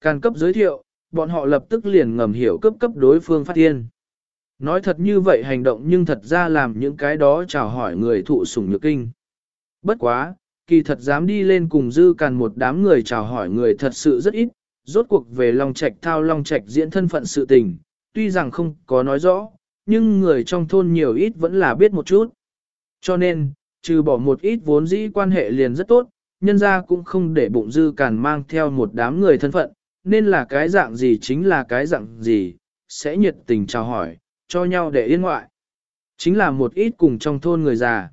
Càn cấp giới thiệu, bọn họ lập tức liền ngầm hiểu cấp cấp đối phương phát tiên. Nói thật như vậy hành động nhưng thật ra làm những cái đó chào hỏi người thụ sủng nhược kinh. Bất quá, kỳ thật dám đi lên cùng dư càn một đám người chào hỏi người thật sự rất ít, rốt cuộc về Long Trạch thao Long Trạch diễn thân phận sự tình, tuy rằng không có nói rõ, nhưng người trong thôn nhiều ít vẫn là biết một chút. Cho nên, trừ bỏ một ít vốn dĩ quan hệ liền rất tốt, nhân ra cũng không để bụng dư càn mang theo một đám người thân phận, nên là cái dạng gì chính là cái dạng gì, sẽ nhiệt tình chào hỏi, cho nhau để yên ngoại. Chính là một ít cùng trong thôn người già.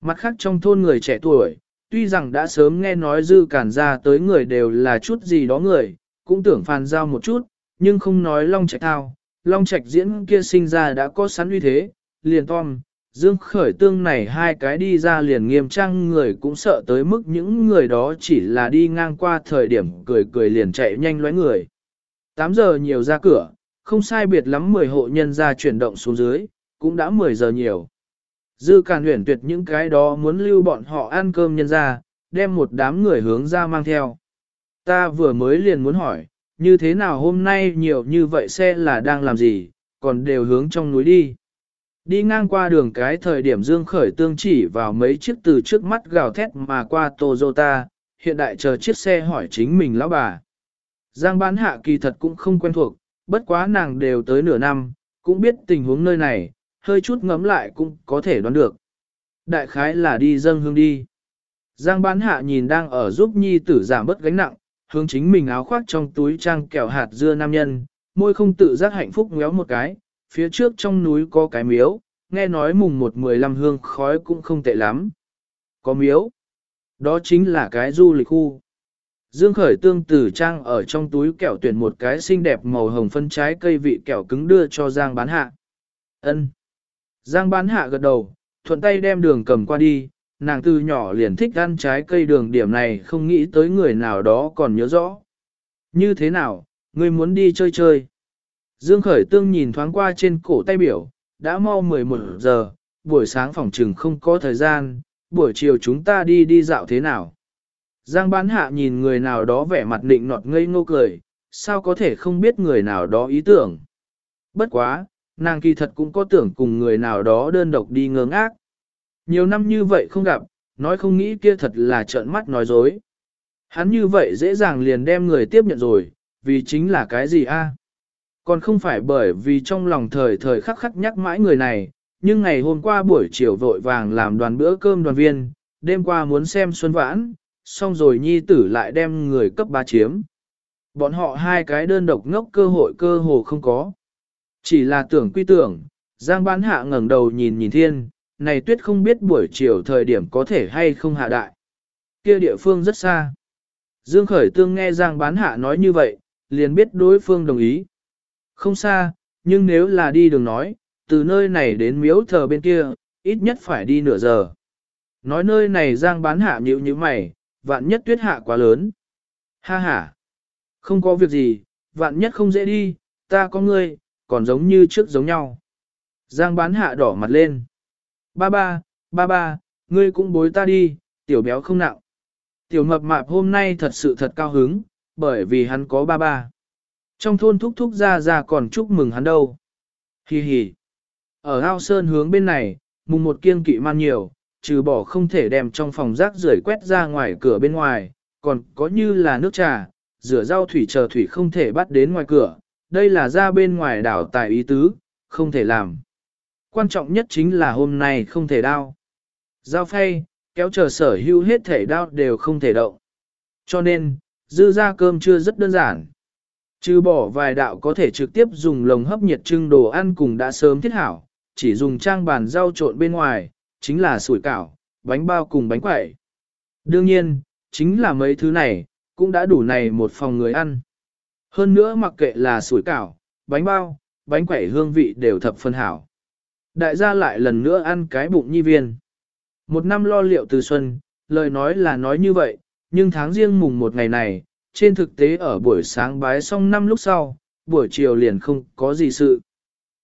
Mặt khác trong thôn người trẻ tuổi, tuy rằng đã sớm nghe nói dư cản ra tới người đều là chút gì đó người, cũng tưởng phàn giao một chút, nhưng không nói long trạch thao. Long trạch diễn kia sinh ra đã có sẵn uy thế, liền tom, dương khởi tương này hai cái đi ra liền nghiêm trang người cũng sợ tới mức những người đó chỉ là đi ngang qua thời điểm cười cười liền chạy nhanh lóe người. 8 giờ nhiều ra cửa, không sai biệt lắm 10 hộ nhân ra chuyển động xuống dưới, cũng đã 10 giờ nhiều. Dư Càn huyển tuyệt những cái đó muốn lưu bọn họ ăn cơm nhân ra, đem một đám người hướng ra mang theo. Ta vừa mới liền muốn hỏi, như thế nào hôm nay nhiều như vậy xe là đang làm gì, còn đều hướng trong núi đi. Đi ngang qua đường cái thời điểm Dương Khởi tương chỉ vào mấy chiếc từ trước mắt gào thét mà qua Toyota, hiện đại chờ chiếc xe hỏi chính mình lão bà. Giang bán hạ kỳ thật cũng không quen thuộc, bất quá nàng đều tới nửa năm, cũng biết tình huống nơi này, hơi chút ngấm lại cũng có thể đoán được. Đại khái là đi dâng hương đi. Giang bán hạ nhìn đang ở giúp nhi tử giảm bớt gánh nặng, hướng chính mình áo khoác trong túi trang kẹo hạt dưa nam nhân, môi không tự giác hạnh phúc ngéo một cái, phía trước trong núi có cái miếu, nghe nói mùng một mười lăm hương khói cũng không tệ lắm. Có miếu. Đó chính là cái du lịch khu. Dương Khởi tương tử trang ở trong túi kẹo tuyển một cái xinh đẹp màu hồng phân trái cây vị kẹo cứng đưa cho Giang bán hạ. Ân. Giang bán hạ gật đầu, thuận tay đem đường cầm qua đi, nàng từ nhỏ liền thích ăn trái cây đường điểm này không nghĩ tới người nào đó còn nhớ rõ. Như thế nào, ngươi muốn đi chơi chơi? Dương Khởi Tương nhìn thoáng qua trên cổ tay biểu, đã mau 11 giờ, buổi sáng phòng trừng không có thời gian, buổi chiều chúng ta đi đi dạo thế nào? Giang bán hạ nhìn người nào đó vẻ mặt định nọt ngây ngô cười, sao có thể không biết người nào đó ý tưởng? Bất quá, nàng kỳ thật cũng có tưởng cùng người nào đó đơn độc đi ngơ ngác. Nhiều năm như vậy không gặp, nói không nghĩ kia thật là trợn mắt nói dối. Hắn như vậy dễ dàng liền đem người tiếp nhận rồi, vì chính là cái gì a? Còn không phải bởi vì trong lòng thời thời khắc khắc nhắc mãi người này, nhưng ngày hôm qua buổi chiều vội vàng làm đoàn bữa cơm đoàn viên, đêm qua muốn xem xuân vãn, xong rồi nhi tử lại đem người cấp ba chiếm. Bọn họ hai cái đơn độc ngốc cơ hội cơ hồ không có. Chỉ là tưởng quy tưởng, Giang bán hạ ngẩng đầu nhìn nhìn thiên, này tuyết không biết buổi chiều thời điểm có thể hay không hạ đại. Kia địa phương rất xa. Dương Khởi Tương nghe Giang bán hạ nói như vậy, liền biết đối phương đồng ý. Không xa, nhưng nếu là đi đường nói, từ nơi này đến miếu thờ bên kia, ít nhất phải đi nửa giờ. Nói nơi này Giang bán hạ nhịu như mày, vạn nhất tuyết hạ quá lớn. Ha ha, không có việc gì, vạn nhất không dễ đi, ta có ngươi, còn giống như trước giống nhau. Giang bán hạ đỏ mặt lên. Ba ba, ba ba, ngươi cũng bối ta đi, tiểu béo không nặng. Tiểu mập mạp hôm nay thật sự thật cao hứng, bởi vì hắn có ba ba. Trong thôn thúc thúc ra ra còn chúc mừng hắn đâu. Hi hi. Ở ao sơn hướng bên này, mùng một kiêng kỵ man nhiều, trừ bỏ không thể đem trong phòng rác rưởi quét ra ngoài cửa bên ngoài, còn có như là nước trà, rửa rau thủy chờ thủy không thể bắt đến ngoài cửa, đây là ra bên ngoài đảo tài ý tứ, không thể làm. Quan trọng nhất chính là hôm nay không thể đao. Giao phay, kéo chờ sở hữu hết thể đao đều không thể động. Cho nên, dư ra cơm chưa rất đơn giản. Trừ bỏ vài đạo có thể trực tiếp dùng lồng hấp nhiệt trưng đồ ăn cùng đã sớm thiết hảo, chỉ dùng trang bàn rau trộn bên ngoài, chính là sủi cảo, bánh bao cùng bánh quẩy. Đương nhiên, chính là mấy thứ này, cũng đã đủ này một phòng người ăn. Hơn nữa mặc kệ là sủi cảo, bánh bao, bánh quẩy hương vị đều thập phân hảo. Đại gia lại lần nữa ăn cái bụng nhi viên. Một năm lo liệu từ xuân, lời nói là nói như vậy, nhưng tháng riêng mùng một ngày này, trên thực tế ở buổi sáng bái xong năm lúc sau, buổi chiều liền không có gì sự.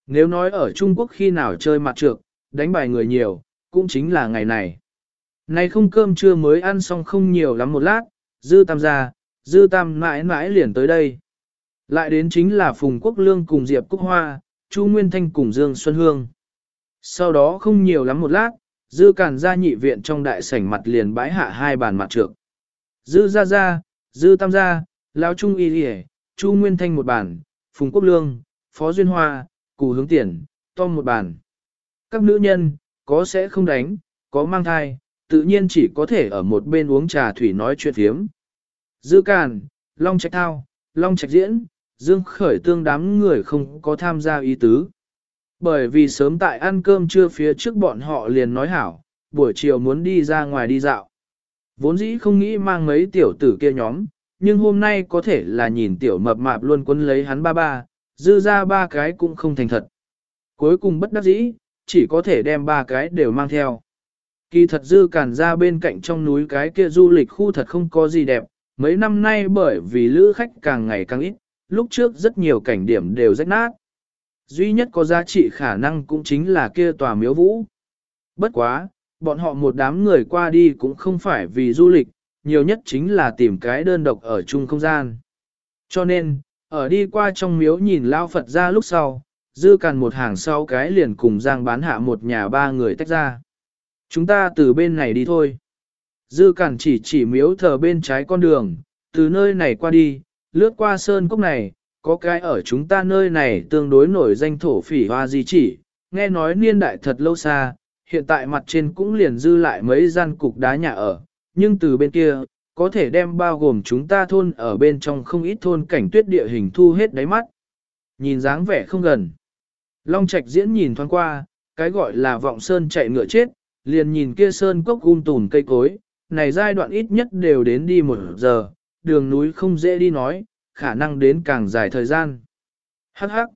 Nếu nói ở Trung Quốc khi nào chơi mặt trược, đánh bài người nhiều, cũng chính là ngày này. Nay không cơm trưa mới ăn xong không nhiều lắm một lát, dư tam gia, Dư tam mãi mãi liền tới đây. Lại đến chính là Phùng Quốc Lương cùng Diệp Cúc Hoa, Chu Nguyên Thanh cùng Dương Xuân Hương. Sau đó không nhiều lắm một lát, Dư Càn ra nhị viện trong đại sảnh mặt liền bãi hạ hai bàn mặt trược. Dư ra ra, Dư Tam gia, Lão Trung Y Lìa, Chu Nguyên Thanh một bàn, Phùng Quốc Lương, Phó Duyên Hoa, Cù Hướng Tiền, Tom một bàn. Các nữ nhân, có sẽ không đánh, có mang thai, tự nhiên chỉ có thể ở một bên uống trà thủy nói chuyện phiếm. Dư Càn, Long Trạch Thao, Long Trạch Diễn, Dương Khởi tương đám người không có tham gia ý tứ. Bởi vì sớm tại ăn cơm trưa phía trước bọn họ liền nói hảo, buổi chiều muốn đi ra ngoài đi dạo. Vốn dĩ không nghĩ mang mấy tiểu tử kia nhóm, nhưng hôm nay có thể là nhìn tiểu mập mạp luôn quấn lấy hắn ba ba, dư ra ba cái cũng không thành thật. Cuối cùng bất đắc dĩ, chỉ có thể đem ba cái đều mang theo. Kỳ thật dư cản ra bên cạnh trong núi cái kia du lịch khu thật không có gì đẹp, mấy năm nay bởi vì lữ khách càng ngày càng ít, lúc trước rất nhiều cảnh điểm đều rách nát. Duy nhất có giá trị khả năng cũng chính là kia tòa miếu vũ. Bất quá, bọn họ một đám người qua đi cũng không phải vì du lịch, nhiều nhất chính là tìm cái đơn độc ở chung không gian. Cho nên, ở đi qua trong miếu nhìn lao Phật ra lúc sau, dư càn một hàng sau cái liền cùng Giang bán hạ một nhà ba người tách ra. Chúng ta từ bên này đi thôi. Dư càn chỉ chỉ miếu thờ bên trái con đường, từ nơi này qua đi, lướt qua sơn cốc này, có cái ở chúng ta nơi này tương đối nổi danh thổ phỉ hoa di chỉ, nghe nói niên đại thật lâu xa, hiện tại mặt trên cũng liền dư lại mấy gian cục đá nhà ở, nhưng từ bên kia, có thể đem bao gồm chúng ta thôn ở bên trong không ít thôn cảnh tuyết địa hình thu hết đáy mắt. Nhìn dáng vẻ không gần. Long Trạch diễn nhìn thoáng qua, cái gọi là vọng sơn chạy ngựa chết, liền nhìn kia sơn cốc um gung tùn cây cối, này giai đoạn ít nhất đều đến đi một giờ, đường núi không dễ đi nói, khả năng đến càng dài thời gian. Hắc hắc,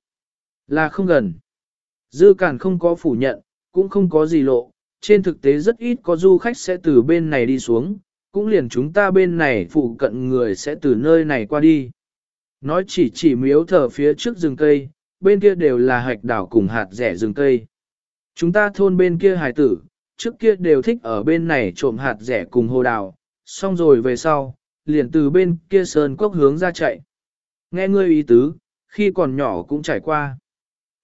là không gần. Dư Cản không có phủ nhận, cũng không có gì lộ, trên thực tế rất ít có du khách sẽ từ bên này đi xuống, cũng liền chúng ta bên này phụ cận người sẽ từ nơi này qua đi. Nói chỉ chỉ miếu thờ phía trước rừng cây, bên kia đều là hạch đảo cùng hạt rẻ rừng cây. Chúng ta thôn bên kia hài tử, trước kia đều thích ở bên này trộm hạt rẻ cùng hồ đào, xong rồi về sau, liền từ bên kia sơn quốc hướng ra chạy. Nghe ngươi ý tứ, khi còn nhỏ cũng trải qua.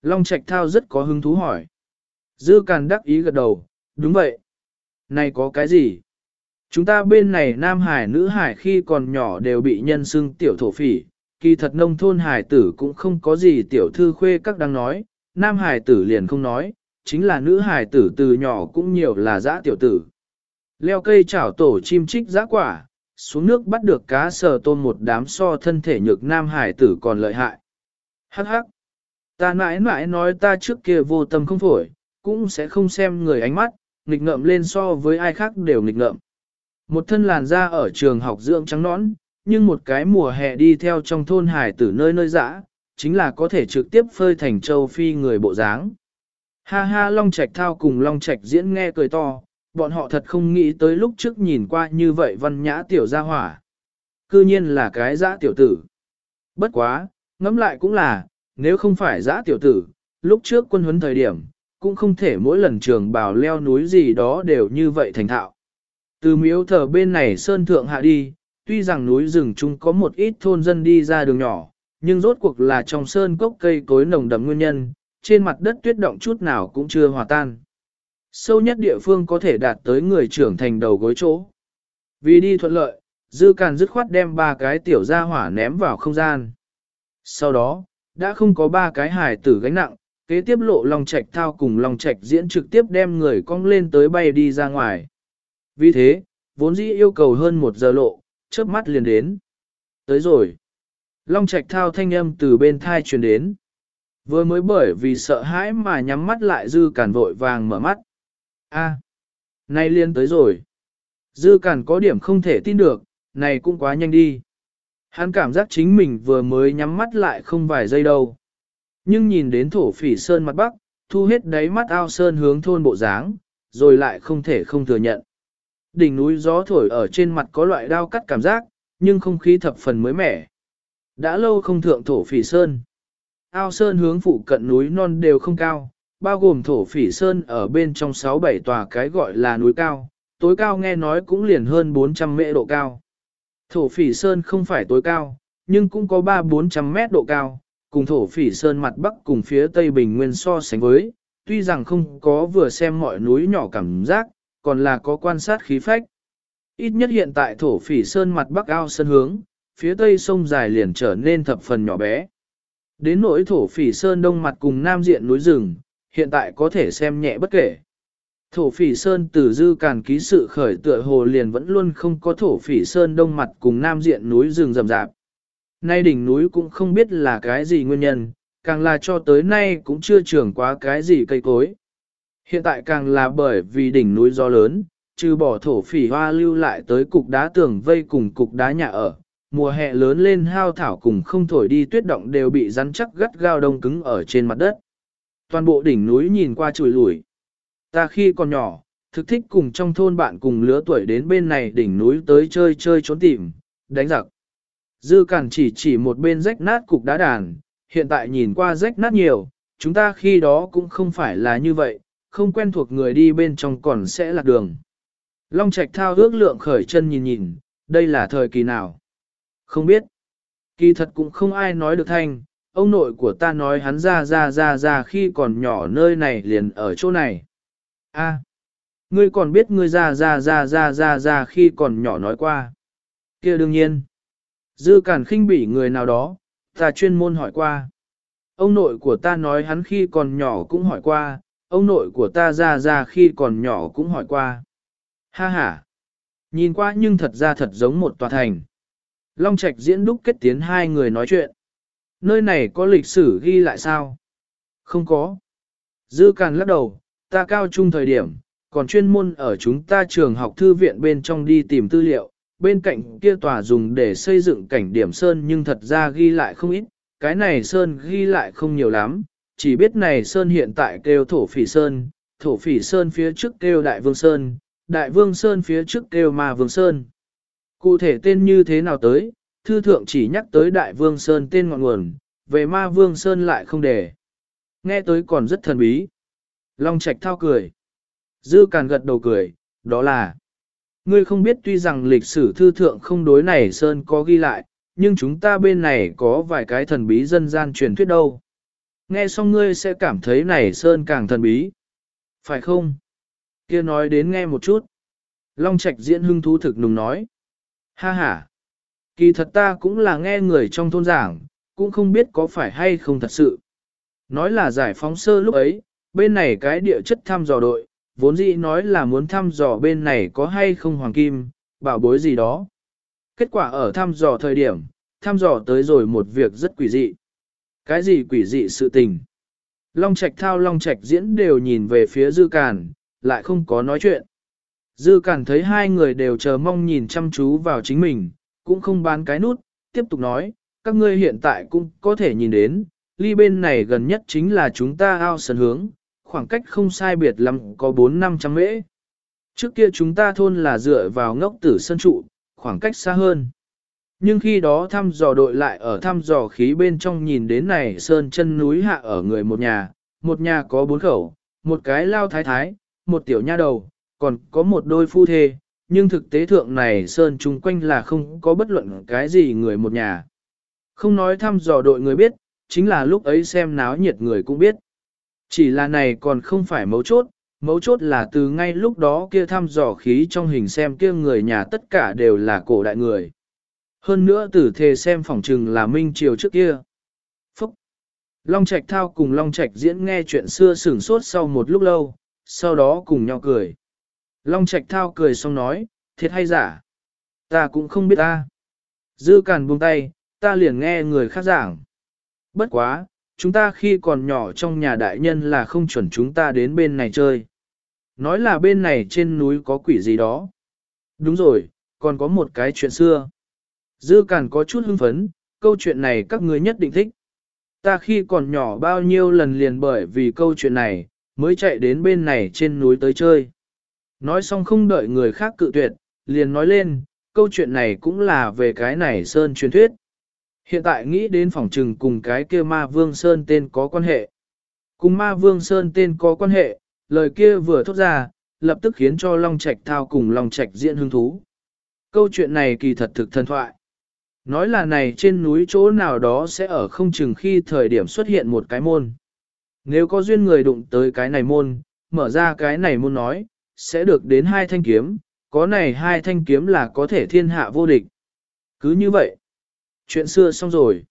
Long Trạch Thao rất có hứng thú hỏi. Dư Càn đắc ý gật đầu, đúng vậy. Này có cái gì? Chúng ta bên này Nam Hải nữ Hải khi còn nhỏ đều bị nhân xưng tiểu thổ phỉ, kỳ thật nông thôn Hải tử cũng không có gì tiểu thư khuê các đang nói, Nam Hải tử liền không nói, chính là nữ Hải tử từ nhỏ cũng nhiều là dã tiểu tử. Leo cây chảo tổ chim trích giã quả, xuống nước bắt được cá sờ tôm một đám so thân thể nhược nam hải tử còn lợi hại. Hắc hắc. Ta mãi mãi nói ta trước kia vô tâm không phổi, cũng sẽ không xem người ánh mắt, nghịch ngợm lên so với ai khác đều nghịch ngợm. Một thân làn da ở trường học dưỡng trắng nõn, nhưng một cái mùa hè đi theo trong thôn hải tử nơi nơi dã, chính là có thể trực tiếp phơi thành châu phi người bộ dáng. Ha ha Long Trạch thao cùng Long Trạch diễn nghe cười to, bọn họ thật không nghĩ tới lúc trước nhìn qua như vậy văn nhã tiểu gia hỏa. Cư nhiên là cái dã tiểu tử. Bất quá, ngẫm lại cũng là, nếu không phải dã tiểu tử, lúc trước quân huấn thời điểm, cũng không thể mỗi lần trường bào leo núi gì đó đều như vậy thành thạo. Từ miếu thờ bên này sơn thượng hạ đi, tuy rằng núi rừng chung có một ít thôn dân đi ra đường nhỏ, nhưng rốt cuộc là trong sơn cốc cây cối nồng đậm nguyên nhân, trên mặt đất tuyết động chút nào cũng chưa hòa tan. Sâu nhất địa phương có thể đạt tới người trưởng thành đầu gối chỗ. Vì đi thuận lợi, dư càn dứt khoát đem ba cái tiểu ra hỏa ném vào không gian. Sau đó, đã không có ba cái hải tử gánh nặng, kế tiếp lộ lòng trạch thao cùng lòng trạch diễn trực tiếp đem người cong lên tới bay đi ra ngoài. Vì thế, vốn dĩ yêu cầu hơn một giờ lộ, chớp mắt liền đến. Tới rồi. Long trạch thao thanh âm từ bên thai truyền đến. Vừa mới bởi vì sợ hãi mà nhắm mắt lại dư cản vội vàng mở mắt. A, nay liên tới rồi. Dư cản có điểm không thể tin được, này cũng quá nhanh đi. Hắn cảm giác chính mình vừa mới nhắm mắt lại không vài giây đâu. Nhưng nhìn đến thổ phỉ sơn mặt bắc, thu hết đáy mắt ao sơn hướng thôn bộ dáng, rồi lại không thể không thừa nhận. Đỉnh núi gió thổi ở trên mặt có loại đao cắt cảm giác, nhưng không khí thập phần mới mẻ. Đã lâu không thượng thổ phỉ sơn. Ao sơn hướng phụ cận núi non đều không cao, bao gồm thổ phỉ sơn ở bên trong 6-7 tòa cái gọi là núi cao, tối cao nghe nói cũng liền hơn 400 mễ độ cao. Thổ phỉ sơn không phải tối cao, nhưng cũng có 3-400 mét độ cao, cùng thổ phỉ sơn mặt bắc cùng phía tây bình nguyên so sánh với, tuy rằng không có vừa xem mọi núi nhỏ cảm giác, còn là có quan sát khí phách. Ít nhất hiện tại thổ phỉ sơn mặt bắc ao sân hướng, phía tây sông dài liền trở nên thập phần nhỏ bé. Đến nỗi thổ phỉ sơn đông mặt cùng nam diện núi rừng, hiện tại có thể xem nhẹ bất kể. Thổ phỉ sơn từ dư càn ký sự khởi tựa hồ liền vẫn luôn không có thổ phỉ sơn đông mặt cùng nam diện núi rừng rầm rạp. Nay đỉnh núi cũng không biết là cái gì nguyên nhân, càng là cho tới nay cũng chưa trưởng quá cái gì cây cối. Hiện tại càng là bởi vì đỉnh núi gió lớn, trừ bỏ thổ phỉ hoa lưu lại tới cục đá tường vây cùng cục đá nhà ở, mùa hè lớn lên hao thảo cùng không thổi đi tuyết động đều bị rắn chắc gắt gao đông cứng ở trên mặt đất. Toàn bộ đỉnh núi nhìn qua chùi lủi. Ta khi còn nhỏ, thực thích cùng trong thôn bạn cùng lứa tuổi đến bên này đỉnh núi tới chơi chơi trốn tìm, đánh giặc. Dư cản chỉ chỉ một bên rách nát cục đá đàn, hiện tại nhìn qua rách nát nhiều, chúng ta khi đó cũng không phải là như vậy, không quen thuộc người đi bên trong còn sẽ lạc đường. Long Trạch thao ước lượng khởi chân nhìn nhìn, đây là thời kỳ nào? Không biết. Kỳ thật cũng không ai nói được thanh, ông nội của ta nói hắn ra ra ra ra khi còn nhỏ nơi này liền ở chỗ này. A, ngươi còn biết ngươi ra ra ra ra ra ra khi còn nhỏ nói qua. kia đương nhiên. Dư cản khinh bỉ người nào đó, ta chuyên môn hỏi qua. Ông nội của ta nói hắn khi còn nhỏ cũng hỏi qua, ông nội của ta ra ra khi còn nhỏ cũng hỏi qua. Ha ha. Nhìn qua nhưng thật ra thật giống một tòa thành. Long Trạch diễn đúc kết tiến hai người nói chuyện. Nơi này có lịch sử ghi lại sao? Không có. Dư Càn lắc đầu, ta cao trung thời điểm, còn chuyên môn ở chúng ta trường học thư viện bên trong đi tìm tư liệu, bên cạnh kia tòa dùng để xây dựng cảnh điểm sơn nhưng thật ra ghi lại không ít, cái này sơn ghi lại không nhiều lắm, chỉ biết này sơn hiện tại kêu thổ phỉ sơn, thổ phỉ sơn phía trước kêu đại vương sơn, đại vương sơn phía trước kêu ma vương sơn. Cụ thể tên như thế nào tới, thư thượng chỉ nhắc tới đại vương sơn tên ngọn nguồn, về ma vương sơn lại không để. Nghe tới còn rất thần bí. Long Trạch thao cười. Dư càn gật đầu cười, đó là Ngươi không biết tuy rằng lịch sử thư thượng không đối này Sơn có ghi lại, nhưng chúng ta bên này có vài cái thần bí dân gian truyền thuyết đâu. Nghe xong ngươi sẽ cảm thấy này Sơn càng thần bí. Phải không? kia nói đến nghe một chút. Long Trạch diễn hưng thú thực nùng nói. Ha ha. Kỳ thật ta cũng là nghe người trong thôn giảng, cũng không biết có phải hay không thật sự. Nói là giải phóng sơ lúc ấy, bên này cái địa chất thăm dò đội, vốn dĩ nói là muốn thăm dò bên này có hay không hoàng kim, bảo bối gì đó. Kết quả ở thăm dò thời điểm, thăm dò tới rồi một việc rất quỷ dị. Cái gì quỷ dị sự tình? Long Trạch thao Long Trạch diễn đều nhìn về phía Dư Càn, lại không có nói chuyện. Dư Càn thấy hai người đều chờ mong nhìn chăm chú vào chính mình, cũng không bán cái nút, tiếp tục nói, các ngươi hiện tại cũng có thể nhìn đến, ly bên này gần nhất chính là chúng ta ao sân hướng, khoảng cách không sai biệt lắm có 4-500 mễ. Trước kia chúng ta thôn là dựa vào ngốc tử sân trụ, khoảng cách xa hơn. Nhưng khi đó thăm dò đội lại ở thăm dò khí bên trong nhìn đến này sơn chân núi hạ ở người một nhà, một nhà có bốn khẩu, một cái lao thái thái, một tiểu nha đầu, còn có một đôi phu thê, nhưng thực tế thượng này sơn chung quanh là không có bất luận cái gì người một nhà. Không nói thăm dò đội người biết, chính là lúc ấy xem náo nhiệt người cũng biết. Chỉ là này còn không phải mấu chốt, mấu chốt là từ ngay lúc đó kia thăm dò khí trong hình xem kia người nhà tất cả đều là cổ đại người. Hơn nữa tử thề xem phỏng trừng là minh triều trước kia. Phúc! Long Trạch thao cùng Long Trạch diễn nghe chuyện xưa sửng sốt sau một lúc lâu, sau đó cùng nhau cười. Long Trạch thao cười xong nói, thiệt hay giả? Ta cũng không biết ta. Dư càn buông tay, ta liền nghe người khác giảng. Bất quá, chúng ta khi còn nhỏ trong nhà đại nhân là không chuẩn chúng ta đến bên này chơi. Nói là bên này trên núi có quỷ gì đó. Đúng rồi, còn có một cái chuyện xưa. Dư cản có chút hưng phấn, câu chuyện này các ngươi nhất định thích. Ta khi còn nhỏ bao nhiêu lần liền bởi vì câu chuyện này, mới chạy đến bên này trên núi tới chơi. Nói xong không đợi người khác cự tuyệt, liền nói lên, câu chuyện này cũng là về cái này sơn truyền thuyết. Hiện tại nghĩ đến phòng trừng cùng cái kia ma vương sơn tên có quan hệ. Cùng ma vương sơn tên có quan hệ, lời kia vừa thốt ra, lập tức khiến cho Long Trạch thao cùng Long Trạch diễn hứng thú. Câu chuyện này kỳ thật thực thần thoại. Nói là này trên núi chỗ nào đó sẽ ở không chừng khi thời điểm xuất hiện một cái môn. Nếu có duyên người đụng tới cái này môn, mở ra cái này môn nói, sẽ được đến hai thanh kiếm, có này hai thanh kiếm là có thể thiên hạ vô địch. Cứ như vậy, chuyện xưa xong rồi.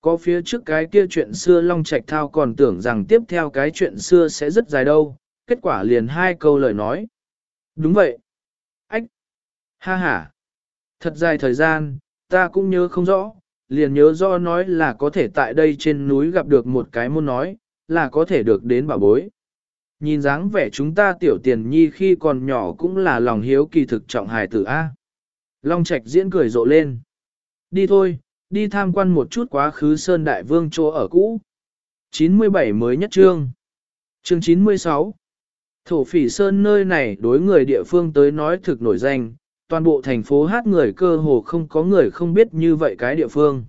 Có phía trước cái kia chuyện xưa Long Trạch Thao còn tưởng rằng tiếp theo cái chuyện xưa sẽ rất dài đâu, kết quả liền hai câu lời nói. Đúng vậy. Ách. Ha ha. Thật dài thời gian, ta cũng nhớ không rõ, liền nhớ do nói là có thể tại đây trên núi gặp được một cái môn nói, là có thể được đến bảo bối. Nhìn dáng vẻ chúng ta tiểu tiền nhi khi còn nhỏ cũng là lòng hiếu kỳ thực trọng hài tử A. Long Trạch diễn cười rộ lên. Đi thôi, đi tham quan một chút quá khứ Sơn Đại Vương chỗ ở cũ. 97 mới nhất trương. Chương 96 Thổ phỉ Sơn nơi này đối người địa phương tới nói thực nổi danh, toàn bộ thành phố hát người cơ hồ không có người không biết như vậy cái địa phương.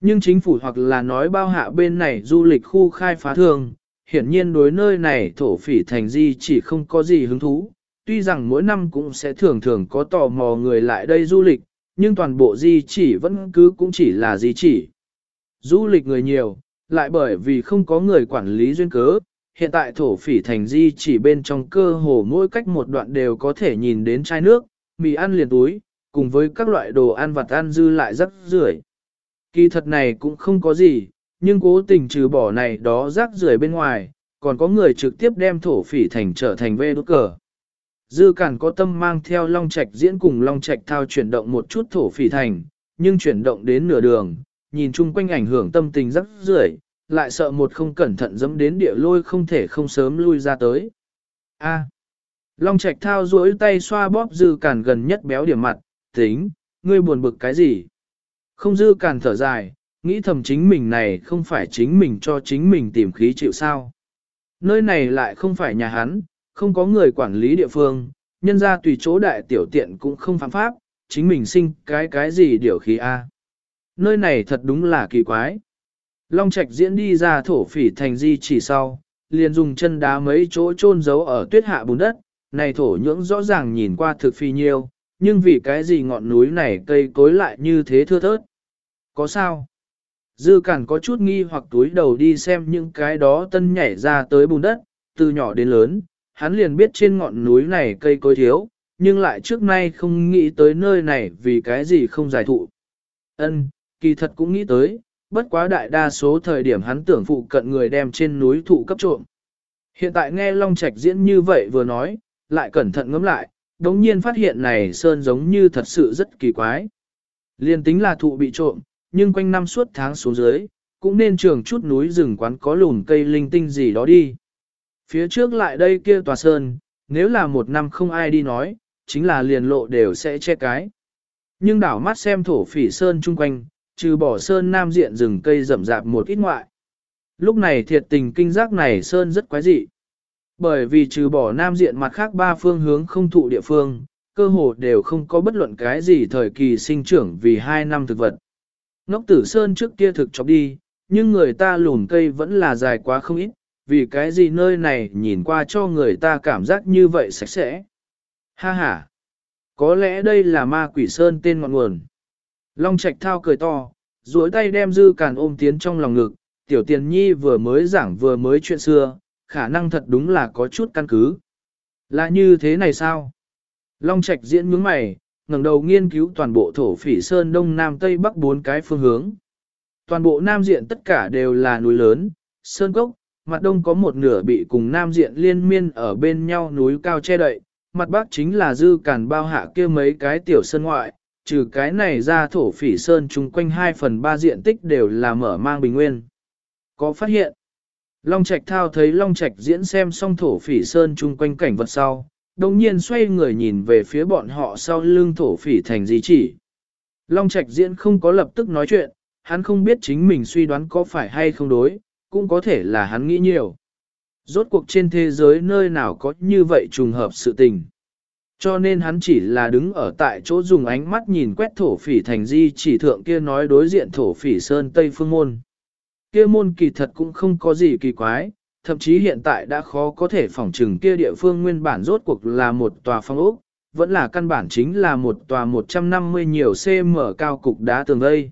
Nhưng chính phủ hoặc là nói bao hạ bên này du lịch khu khai phá thường, hiển nhiên đối nơi này thổ phỉ thành di chỉ không có gì hứng thú. Tuy rằng mỗi năm cũng sẽ thường thường có tò mò người lại đây du lịch, nhưng toàn bộ di chỉ vẫn cứ cũng chỉ là di chỉ. Du lịch người nhiều, lại bởi vì không có người quản lý duyên cớ, hiện tại thổ phỉ thành di chỉ bên trong cơ hồ mỗi cách một đoạn đều có thể nhìn đến chai nước, mì ăn liền túi, cùng với các loại đồ ăn vặt ăn dư lại rất rưởi. Kỳ thật này cũng không có gì, nhưng cố tình trừ bỏ này đó rác rưởi bên ngoài, còn có người trực tiếp đem thổ phỉ thành trở thành vê đốt cờ. Dư Cản có tâm mang theo Long Trạch diễn cùng Long Trạch thao chuyển động một chút thổ phỉ thành, nhưng chuyển động đến nửa đường, nhìn chung quanh ảnh hưởng tâm tình rất rưởi, lại sợ một không cẩn thận dẫm đến địa lôi không thể không sớm lui ra tới. A. Long Trạch thao duỗi tay xoa bóp Dư Cản gần nhất béo điểm mặt, tính, ngươi buồn bực cái gì? Không Dư Cản thở dài, nghĩ thầm chính mình này không phải chính mình cho chính mình tìm khí chịu sao. Nơi này lại không phải nhà hắn, không có người quản lý địa phương, nhân ra tùy chỗ đại tiểu tiện cũng không phạm pháp, chính mình sinh cái cái gì điều khí A. Nơi này thật đúng là kỳ quái. Long Trạch diễn đi ra thổ phỉ thành di chỉ sau, liền dùng chân đá mấy chỗ chôn giấu ở tuyết hạ bùn đất, này thổ nhưỡng rõ ràng nhìn qua thực phi nhiêu, nhưng vì cái gì ngọn núi này cây cối lại như thế thưa thớt. Có sao? Dư cản có chút nghi hoặc túi đầu đi xem những cái đó tân nhảy ra tới bùn đất, từ nhỏ đến lớn, hắn liền biết trên ngọn núi này cây cối thiếu, nhưng lại trước nay không nghĩ tới nơi này vì cái gì không giải thụ. Ân, kỳ thật cũng nghĩ tới, bất quá đại đa số thời điểm hắn tưởng phụ cận người đem trên núi thụ cấp trộm. Hiện tại nghe Long Trạch diễn như vậy vừa nói, lại cẩn thận ngẫm lại, đống nhiên phát hiện này sơn giống như thật sự rất kỳ quái. Liên tính là thụ bị trộm, nhưng quanh năm suốt tháng xuống dưới, cũng nên trường chút núi rừng quán có lùn cây linh tinh gì đó đi. Phía trước lại đây kia tòa sơn, nếu là một năm không ai đi nói, chính là liền lộ đều sẽ che cái. Nhưng đảo mắt xem thổ phỉ sơn chung quanh, trừ bỏ sơn nam diện rừng cây rậm rạp một ít ngoại. Lúc này thiệt tình kinh giác này sơn rất quái dị. Bởi vì trừ bỏ nam diện mặt khác ba phương hướng không thụ địa phương, cơ hồ đều không có bất luận cái gì thời kỳ sinh trưởng vì hai năm thực vật. Ngốc tử sơn trước kia thực chọc đi, nhưng người ta lùn cây vẫn là dài quá không ít, vì cái gì nơi này nhìn qua cho người ta cảm giác như vậy sạch sẽ. Ha ha! Có lẽ đây là ma quỷ sơn tên ngọn nguồn. Long Trạch thao cười to, duỗi tay đem dư càn ôm tiến trong lòng ngực, tiểu tiền nhi vừa mới giảng vừa mới chuyện xưa, khả năng thật đúng là có chút căn cứ. Là như thế này sao? Long Trạch diễn nhướng mày, ngẩng đầu nghiên cứu toàn bộ thổ phỉ sơn đông nam tây bắc bốn cái phương hướng. Toàn bộ nam diện tất cả đều là núi lớn, sơn cốc, mặt đông có một nửa bị cùng nam diện liên miên ở bên nhau núi cao che đậy, mặt bắc chính là dư cản bao hạ kia mấy cái tiểu sơn ngoại, trừ cái này ra thổ phỉ sơn chung quanh 2 phần 3 diện tích đều là mở mang bình nguyên. Có phát hiện, Long Trạch thao thấy Long Trạch diễn xem xong thổ phỉ sơn chung quanh cảnh vật sau, đồng nhiên xoay người nhìn về phía bọn họ sau lưng thổ phỉ thành di chỉ. Long Trạch diễn không có lập tức nói chuyện, hắn không biết chính mình suy đoán có phải hay không đối, cũng có thể là hắn nghĩ nhiều. Rốt cuộc trên thế giới nơi nào có như vậy trùng hợp sự tình. Cho nên hắn chỉ là đứng ở tại chỗ dùng ánh mắt nhìn quét thổ phỉ thành di chỉ thượng kia nói đối diện thổ phỉ sơn Tây Phương Môn. Kia môn kỳ thật cũng không có gì kỳ quái, thậm chí hiện tại đã khó có thể phỏng trừng kia địa phương nguyên bản rốt cuộc là một tòa phong ốc, vẫn là căn bản chính là một tòa 150 nhiều cm cao cục đá tường vây.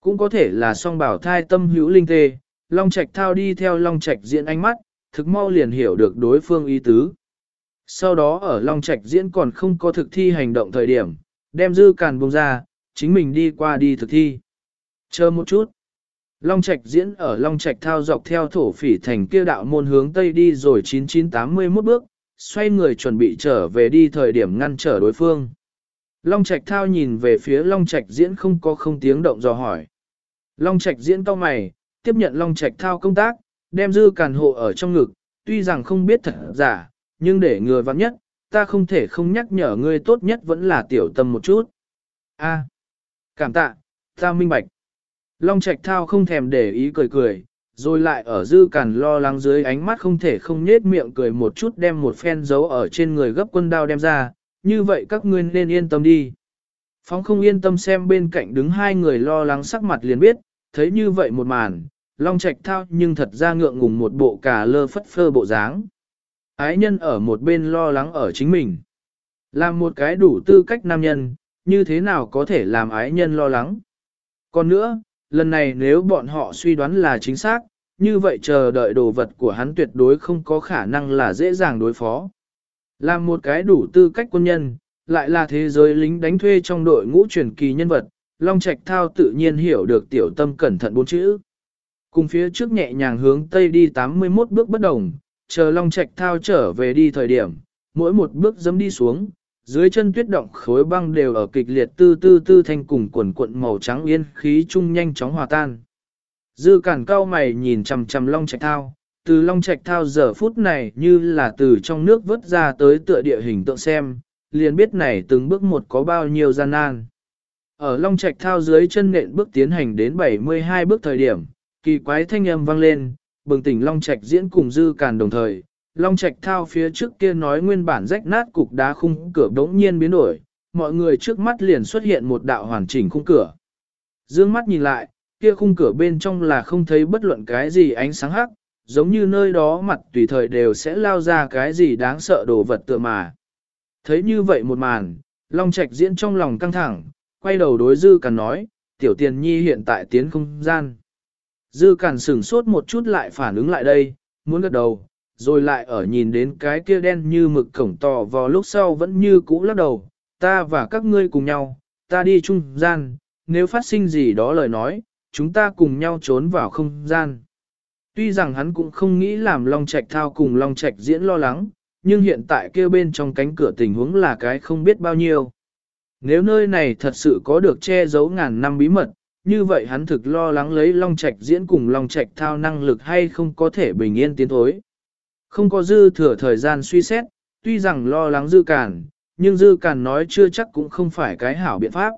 Cũng có thể là song bảo thai tâm hữu linh tê, Long Trạch thao đi theo Long Trạch diễn ánh mắt, thực mau liền hiểu được đối phương ý tứ. Sau đó ở Long Trạch diễn còn không có thực thi hành động thời điểm, đem dư càn bông ra, chính mình đi qua đi thực thi. Chờ một chút. Long Trạch diễn ở Long Trạch thao dọc theo thổ phỉ thành kia đạo môn hướng Tây đi rồi 9981 bước, xoay người chuẩn bị trở về đi thời điểm ngăn trở đối phương. Long Trạch thao nhìn về phía Long Trạch diễn không có không tiếng động dò hỏi. Long Trạch diễn to mày, tiếp nhận Long Trạch thao công tác, đem dư càn hộ ở trong ngực, tuy rằng không biết thật giả, nhưng để người vắng nhất, ta không thể không nhắc nhở ngươi tốt nhất vẫn là tiểu tâm một chút. A, cảm tạ, ta minh bạch. Long Trạch Thao không thèm để ý cười cười, rồi lại ở dư càn lo lắng dưới ánh mắt không thể không nhết miệng cười một chút đem một phen dấu ở trên người gấp quân đao đem ra, như vậy các ngươi nên yên tâm đi. Phóng không yên tâm xem bên cạnh đứng hai người lo lắng sắc mặt liền biết, thấy như vậy một màn, Long Trạch Thao nhưng thật ra ngượng ngùng một bộ cả lơ phất phơ bộ dáng. Ái nhân ở một bên lo lắng ở chính mình. Làm một cái đủ tư cách nam nhân, như thế nào có thể làm ái nhân lo lắng. Còn nữa, lần này nếu bọn họ suy đoán là chính xác, như vậy chờ đợi đồ vật của hắn tuyệt đối không có khả năng là dễ dàng đối phó. Làm một cái đủ tư cách quân nhân, lại là thế giới lính đánh thuê trong đội ngũ truyền kỳ nhân vật, Long Trạch Thao tự nhiên hiểu được tiểu tâm cẩn thận bốn chữ. Cùng phía trước nhẹ nhàng hướng tây đi 81 bước bất đồng, chờ Long Trạch Thao trở về đi thời điểm, mỗi một bước dấm đi xuống, dưới chân tuyết động khối băng đều ở kịch liệt tư tư tư thanh cùng quần cuộn màu trắng yên khí chung nhanh chóng hòa tan. Dư cản cao mày nhìn chằm chằm Long Trạch Thao, từ Long Trạch Thao giờ phút này như là từ trong nước vớt ra tới tựa địa hình tượng xem, liền biết này từng bước một có bao nhiêu gian nan. Ở Long Trạch Thao dưới chân nện bước tiến hành đến 72 bước thời điểm, kỳ quái thanh âm vang lên, bừng tỉnh Long Trạch diễn cùng Dư Càn đồng thời, Long Trạch thao phía trước kia nói nguyên bản rách nát cục đá khung cửa đống nhiên biến đổi, mọi người trước mắt liền xuất hiện một đạo hoàn chỉnh khung cửa. Dương mắt nhìn lại, kia khung cửa bên trong là không thấy bất luận cái gì ánh sáng hắc, giống như nơi đó mặt tùy thời đều sẽ lao ra cái gì đáng sợ đồ vật tựa mà. Thấy như vậy một màn, Long Trạch diễn trong lòng căng thẳng, quay đầu đối Dư Càn nói, tiểu tiền nhi hiện tại tiến không gian. Dư cản sửng sốt một chút lại phản ứng lại đây, muốn gật đầu, rồi lại ở nhìn đến cái kia đen như mực cổng tò vào lúc sau vẫn như cũ lắc đầu, ta và các ngươi cùng nhau, ta đi trung gian, nếu phát sinh gì đó lời nói, chúng ta cùng nhau trốn vào không gian. Tuy rằng hắn cũng không nghĩ làm Long Trạch thao cùng Long Trạch diễn lo lắng, nhưng hiện tại kia bên trong cánh cửa tình huống là cái không biết bao nhiêu. Nếu nơi này thật sự có được che giấu ngàn năm bí mật, như vậy hắn thực lo lắng lấy Long Trạch diễn cùng Long Trạch thao năng lực hay không có thể bình yên tiến thối. Không có dư thừa thời gian suy xét, tuy rằng lo lắng dư cản, nhưng dư cản nói chưa chắc cũng không phải cái hảo biện pháp.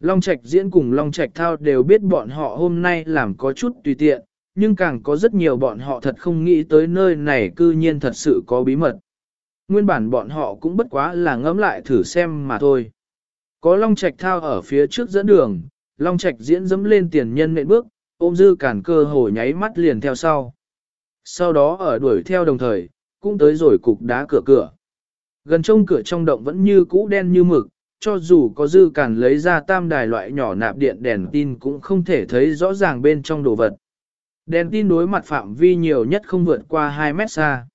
Long Trạch diễn cùng Long Trạch thao đều biết bọn họ hôm nay làm có chút tùy tiện, nhưng càng có rất nhiều bọn họ thật không nghĩ tới nơi này cư nhiên thật sự có bí mật. Nguyên bản bọn họ cũng bất quá là ngẫm lại thử xem mà thôi. Có Long Trạch thao ở phía trước dẫn đường, Long Trạch diễn dẫm lên tiền nhân nện bước, ôm dư cản cơ hồ nháy mắt liền theo sau sau đó ở đuổi theo đồng thời, cũng tới rồi cục đá cửa cửa. Gần trông cửa trong động vẫn như cũ đen như mực, cho dù có dư cản lấy ra tam đài loại nhỏ nạp điện đèn tin cũng không thể thấy rõ ràng bên trong đồ vật. Đèn tin đối mặt phạm vi nhiều nhất không vượt qua 2 mét xa.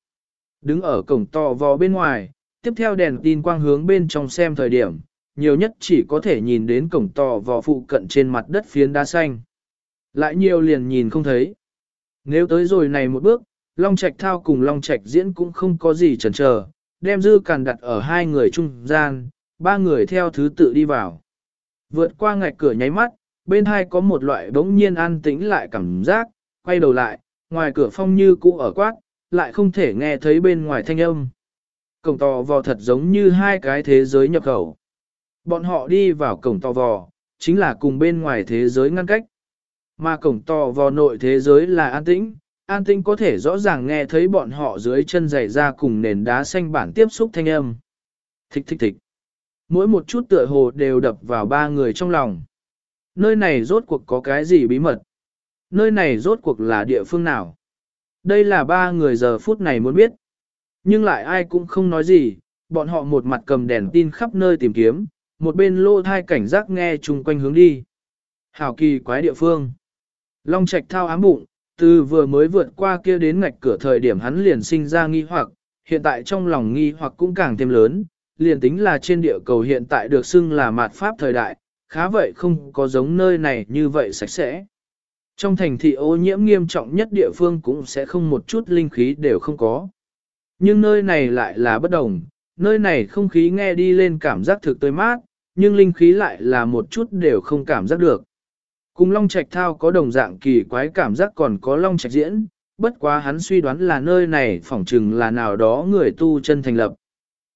Đứng ở cổng to vò bên ngoài, tiếp theo đèn tin quang hướng bên trong xem thời điểm, nhiều nhất chỉ có thể nhìn đến cổng to vò phụ cận trên mặt đất phiến đá xanh. Lại nhiều liền nhìn không thấy. Nếu tới rồi này một bước, Long Trạch thao cùng Long Trạch diễn cũng không có gì chần chờ, đem dư càn đặt ở hai người trung gian, ba người theo thứ tự đi vào. Vượt qua ngạch cửa nháy mắt, bên hai có một loại bỗng nhiên an tĩnh lại cảm giác, quay đầu lại, ngoài cửa phong như cũ ở quát, lại không thể nghe thấy bên ngoài thanh âm. Cổng tò vò thật giống như hai cái thế giới nhập khẩu. Bọn họ đi vào cổng tò vò, chính là cùng bên ngoài thế giới ngăn cách. Mà cổng to vò nội thế giới là an tĩnh, an tĩnh có thể rõ ràng nghe thấy bọn họ dưới chân giày ra cùng nền đá xanh bản tiếp xúc thanh âm. Thích thích thích. Mỗi một chút tựa hồ đều đập vào ba người trong lòng. Nơi này rốt cuộc có cái gì bí mật? Nơi này rốt cuộc là địa phương nào? Đây là ba người giờ phút này muốn biết. Nhưng lại ai cũng không nói gì, bọn họ một mặt cầm đèn tin khắp nơi tìm kiếm, một bên lô thai cảnh giác nghe chung quanh hướng đi. Hảo kỳ quái địa phương. Long Trạch thao ám bụng, từ vừa mới vượt qua kia đến ngạch cửa thời điểm hắn liền sinh ra nghi hoặc, hiện tại trong lòng nghi hoặc cũng càng thêm lớn, liền tính là trên địa cầu hiện tại được xưng là mạt pháp thời đại, khá vậy không có giống nơi này như vậy sạch sẽ. Trong thành thị ô nhiễm nghiêm trọng nhất địa phương cũng sẽ không một chút linh khí đều không có. Nhưng nơi này lại là bất đồng, nơi này không khí nghe đi lên cảm giác thực tươi mát, nhưng linh khí lại là một chút đều không cảm giác được. Cùng Long Trạch Thao có đồng dạng kỳ quái cảm giác còn có Long Trạch diễn, bất quá hắn suy đoán là nơi này phỏng chừng là nào đó người tu chân thành lập.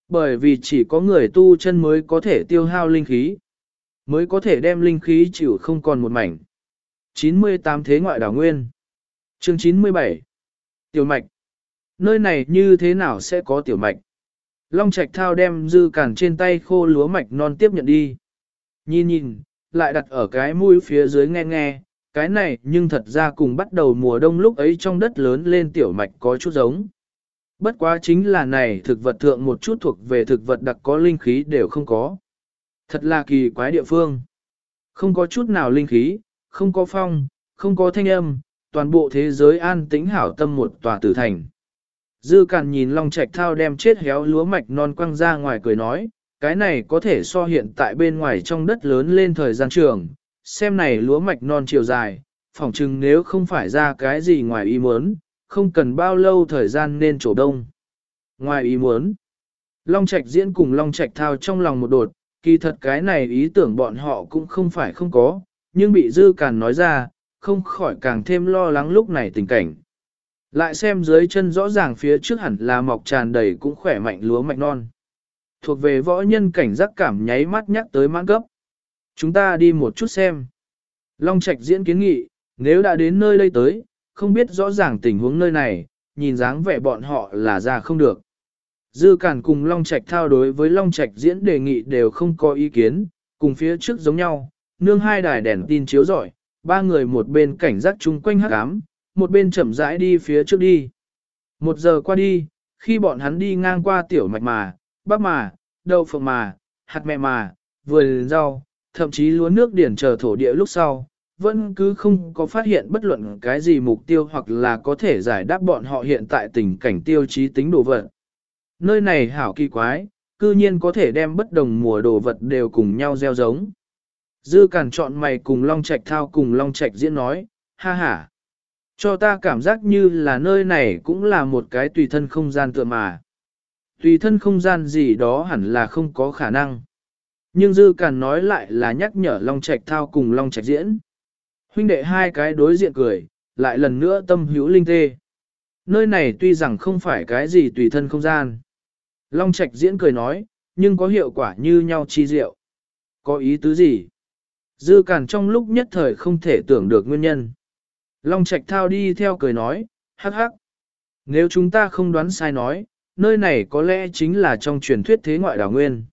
Bởi vì chỉ có người tu chân mới có thể tiêu hao linh khí, mới có thể đem linh khí chịu không còn một mảnh. 98 Thế ngoại đảo nguyên Chương 97 Tiểu mạch Nơi này như thế nào sẽ có tiểu mạch? Long Trạch Thao đem dư cản trên tay khô lúa mạch non tiếp nhận đi. Nhìn nhìn, lại đặt ở cái mũi phía dưới nghe nghe, cái này nhưng thật ra cùng bắt đầu mùa đông lúc ấy trong đất lớn lên tiểu mạch có chút giống. Bất quá chính là này thực vật thượng một chút thuộc về thực vật đặc có linh khí đều không có. Thật là kỳ quái địa phương. Không có chút nào linh khí, không có phong, không có thanh âm, toàn bộ thế giới an tĩnh hảo tâm một tòa tử thành. Dư càn nhìn Long Trạch Thao đem chết héo lúa mạch non quăng ra ngoài cười nói, cái này có thể so hiện tại bên ngoài trong đất lớn lên thời gian trường, xem này lúa mạch non chiều dài, phỏng chừng nếu không phải ra cái gì ngoài ý muốn, không cần bao lâu thời gian nên trổ đông. Ngoài ý muốn, Long Trạch diễn cùng Long Trạch thao trong lòng một đột, kỳ thật cái này ý tưởng bọn họ cũng không phải không có, nhưng bị dư càn nói ra, không khỏi càng thêm lo lắng lúc này tình cảnh. Lại xem dưới chân rõ ràng phía trước hẳn là mọc tràn đầy cũng khỏe mạnh lúa mạch non. Thuộc về võ nhân cảnh giác cảm nháy mắt nhắc tới mãn cấp. Chúng ta đi một chút xem. Long Trạch diễn kiến nghị, nếu đã đến nơi đây tới, không biết rõ ràng tình huống nơi này, nhìn dáng vẻ bọn họ là ra không được. Dư Cản cùng Long Trạch thao đối với Long Trạch diễn đề nghị đều không có ý kiến, cùng phía trước giống nhau, nương hai đài đèn tin chiếu rọi, ba người một bên cảnh giác chung quanh hắc ám, một bên chậm rãi đi phía trước đi. Một giờ qua đi, khi bọn hắn đi ngang qua tiểu mạch mà, bắp mà, đậu phộng mà, hạt mẹ mà, vườn rau, thậm chí lúa nước điển chờ thổ địa lúc sau, vẫn cứ không có phát hiện bất luận cái gì mục tiêu hoặc là có thể giải đáp bọn họ hiện tại tình cảnh tiêu chí tính đồ vật. Nơi này hảo kỳ quái, cư nhiên có thể đem bất đồng mùa đồ vật đều cùng nhau gieo giống. Dư cản chọn mày cùng Long Trạch thao cùng Long Trạch diễn nói, ha ha. Cho ta cảm giác như là nơi này cũng là một cái tùy thân không gian tựa mà. Tùy thân không gian gì đó hẳn là không có khả năng. Nhưng Dư Càn nói lại là nhắc nhở Long Trạch thao cùng Long Trạch diễn. Huynh đệ hai cái đối diện cười, lại lần nữa tâm hữu linh tê. Nơi này tuy rằng không phải cái gì tùy thân không gian. Long Trạch diễn cười nói, nhưng có hiệu quả như nhau chi diệu. Có ý tứ gì? Dư Càn trong lúc nhất thời không thể tưởng được nguyên nhân. Long Trạch thao đi theo cười nói, hắc hắc. Nếu chúng ta không đoán sai nói, nơi này có lẽ chính là trong truyền thuyết thế ngoại đảo nguyên.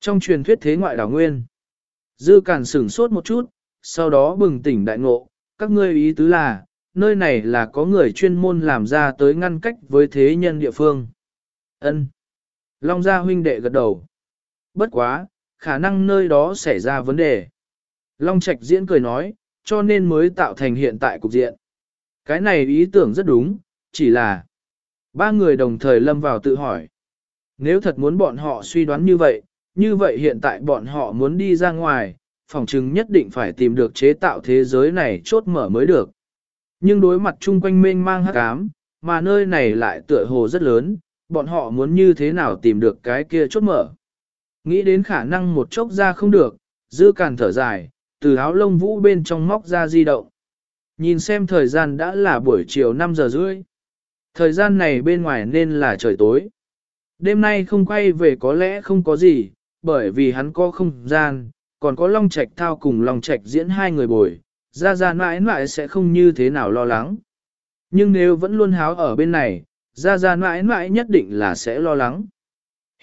Trong truyền thuyết thế ngoại đảo nguyên, dư cản sửng sốt một chút, sau đó bừng tỉnh đại ngộ, các ngươi ý tứ là, nơi này là có người chuyên môn làm ra tới ngăn cách với thế nhân địa phương. Ân. Long gia huynh đệ gật đầu. Bất quá, khả năng nơi đó xảy ra vấn đề. Long Trạch diễn cười nói, cho nên mới tạo thành hiện tại cục diện. Cái này ý tưởng rất đúng, chỉ là ba người đồng thời lâm vào tự hỏi. Nếu thật muốn bọn họ suy đoán như vậy, như vậy hiện tại bọn họ muốn đi ra ngoài, phòng chứng nhất định phải tìm được chế tạo thế giới này chốt mở mới được. Nhưng đối mặt chung quanh mênh mang hắc ám, mà nơi này lại tựa hồ rất lớn, bọn họ muốn như thế nào tìm được cái kia chốt mở. Nghĩ đến khả năng một chốc ra không được, dư càn thở dài, từ áo lông vũ bên trong móc ra di động. Nhìn xem thời gian đã là buổi chiều 5 giờ rưỡi. Thời gian này bên ngoài nên là trời tối. Đêm nay không quay về có lẽ không có gì, bởi vì hắn có không gian, còn có Long Trạch thao cùng Long Trạch diễn hai người bồi, ra ra mãi mãi sẽ không như thế nào lo lắng. Nhưng nếu vẫn luôn háo ở bên này, ra ra mãi mãi nhất định là sẽ lo lắng.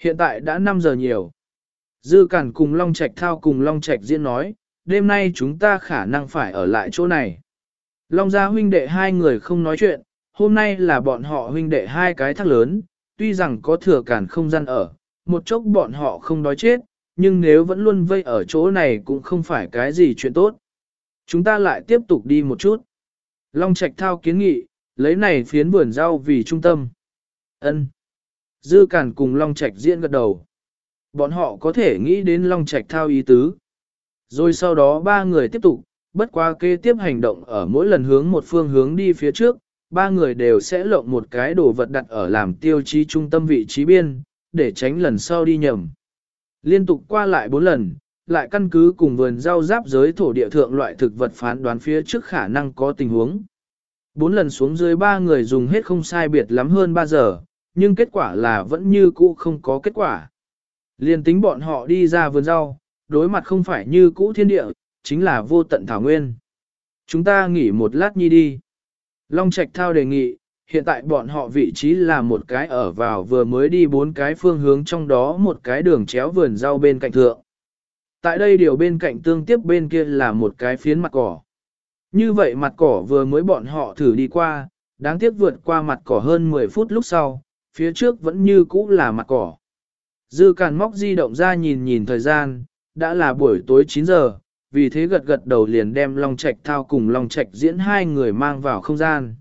Hiện tại đã 5 giờ nhiều. Dư Cản cùng Long Trạch thao cùng Long Trạch diễn nói, đêm nay chúng ta khả năng phải ở lại chỗ này. Long gia huynh đệ hai người không nói chuyện, hôm nay là bọn họ huynh đệ hai cái thác lớn, tuy rằng có thừa cản không gian ở, một chốc bọn họ không đói chết, nhưng nếu vẫn luôn vây ở chỗ này cũng không phải cái gì chuyện tốt. Chúng ta lại tiếp tục đi một chút. Long Trạch thao kiến nghị, lấy này phiến vườn rau vì trung tâm. Ân. Dư Cản cùng Long Trạch diễn gật đầu. Bọn họ có thể nghĩ đến Long Trạch thao ý tứ. Rồi sau đó ba người tiếp tục, bất qua kế tiếp hành động ở mỗi lần hướng một phương hướng đi phía trước, ba người đều sẽ lộng một cái đồ vật đặt ở làm tiêu chí trung tâm vị trí biên, để tránh lần sau đi nhầm. Liên tục qua lại bốn lần, lại căn cứ cùng vườn rau giáp giới thổ địa thượng loại thực vật phán đoán phía trước khả năng có tình huống. Bốn lần xuống dưới ba người dùng hết không sai biệt lắm hơn ba giờ, nhưng kết quả là vẫn như cũ không có kết quả. Liên tính bọn họ đi ra vườn rau, đối mặt không phải như cũ thiên địa, chính là vô tận thảo nguyên. Chúng ta nghỉ một lát nhi đi. Long Trạch Thao đề nghị, hiện tại bọn họ vị trí là một cái ở vào vừa mới đi bốn cái phương hướng trong đó một cái đường chéo vườn rau bên cạnh thượng. Tại đây điều bên cạnh tương tiếp bên kia là một cái phiến mặt cỏ. Như vậy mặt cỏ vừa mới bọn họ thử đi qua, đáng tiếc vượt qua mặt cỏ hơn 10 phút lúc sau, phía trước vẫn như cũ là mặt cỏ. Dư càn móc di động ra nhìn nhìn thời gian, đã là buổi tối 9 giờ, vì thế gật gật đầu liền đem Long Trạch thao cùng Long Trạch diễn hai người mang vào không gian.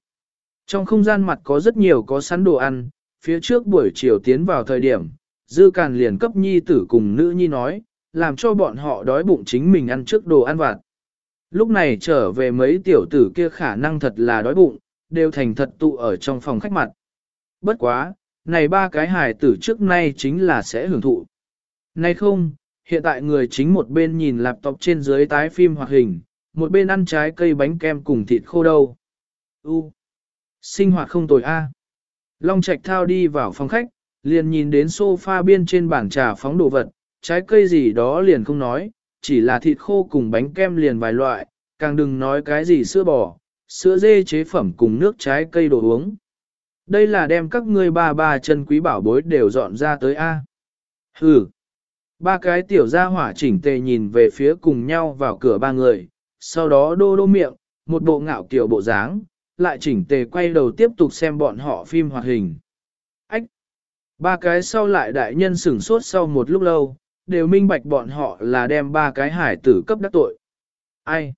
Trong không gian mặt có rất nhiều có sẵn đồ ăn, phía trước buổi chiều tiến vào thời điểm, Dư Càn liền cấp nhi tử cùng nữ nhi nói, làm cho bọn họ đói bụng chính mình ăn trước đồ ăn vặt. Lúc này trở về mấy tiểu tử kia khả năng thật là đói bụng, đều thành thật tụ ở trong phòng khách mặt. Bất quá, này ba cái hài tử trước nay chính là sẽ hưởng thụ. Này không, hiện tại người chính một bên nhìn laptop trên dưới tái phim hoạt hình, một bên ăn trái cây bánh kem cùng thịt khô đâu. U. Sinh hoạt không tồi a. Long Trạch thao đi vào phòng khách, liền nhìn đến sofa bên trên bàn trà phóng đồ vật, trái cây gì đó liền không nói, chỉ là thịt khô cùng bánh kem liền vài loại, càng đừng nói cái gì sữa bò, sữa dê chế phẩm cùng nước trái cây đồ uống. Đây là đem các ngươi ba ba chân quý bảo bối đều dọn ra tới A. Hừ. Ba cái tiểu gia hỏa chỉnh tề nhìn về phía cùng nhau vào cửa ba người, sau đó đô đô miệng, một bộ ngạo kiểu bộ dáng, lại chỉnh tề quay đầu tiếp tục xem bọn họ phim hoạt hình. Ách! Ba cái sau lại đại nhân sửng sốt sau một lúc lâu, đều minh bạch bọn họ là đem ba cái hải tử cấp đắc tội. Ai?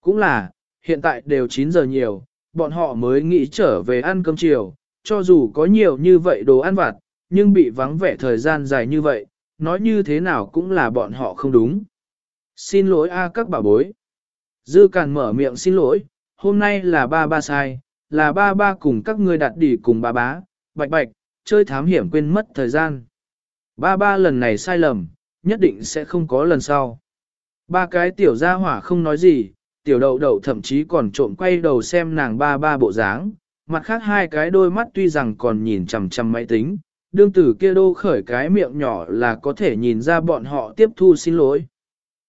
Cũng là, hiện tại đều 9 giờ nhiều, bọn họ mới nghĩ trở về ăn cơm chiều, cho dù có nhiều như vậy đồ ăn vặt, nhưng bị vắng vẻ thời gian dài như vậy, nói như thế nào cũng là bọn họ không đúng. Xin lỗi a các bà bối. Dư Càn mở miệng xin lỗi, hôm nay là ba ba sai, là ba ba cùng các ngươi đặt đỉ cùng ba bá, bạch bạch, chơi thám hiểm quên mất thời gian. Ba ba lần này sai lầm, nhất định sẽ không có lần sau. Ba cái tiểu gia hỏa không nói gì, tiểu đậu đậu thậm chí còn trộm quay đầu xem nàng ba ba bộ dáng, mặt khác hai cái đôi mắt tuy rằng còn nhìn chằm chằm máy tính, đương tử kia đô khởi cái miệng nhỏ là có thể nhìn ra bọn họ tiếp thu xin lỗi.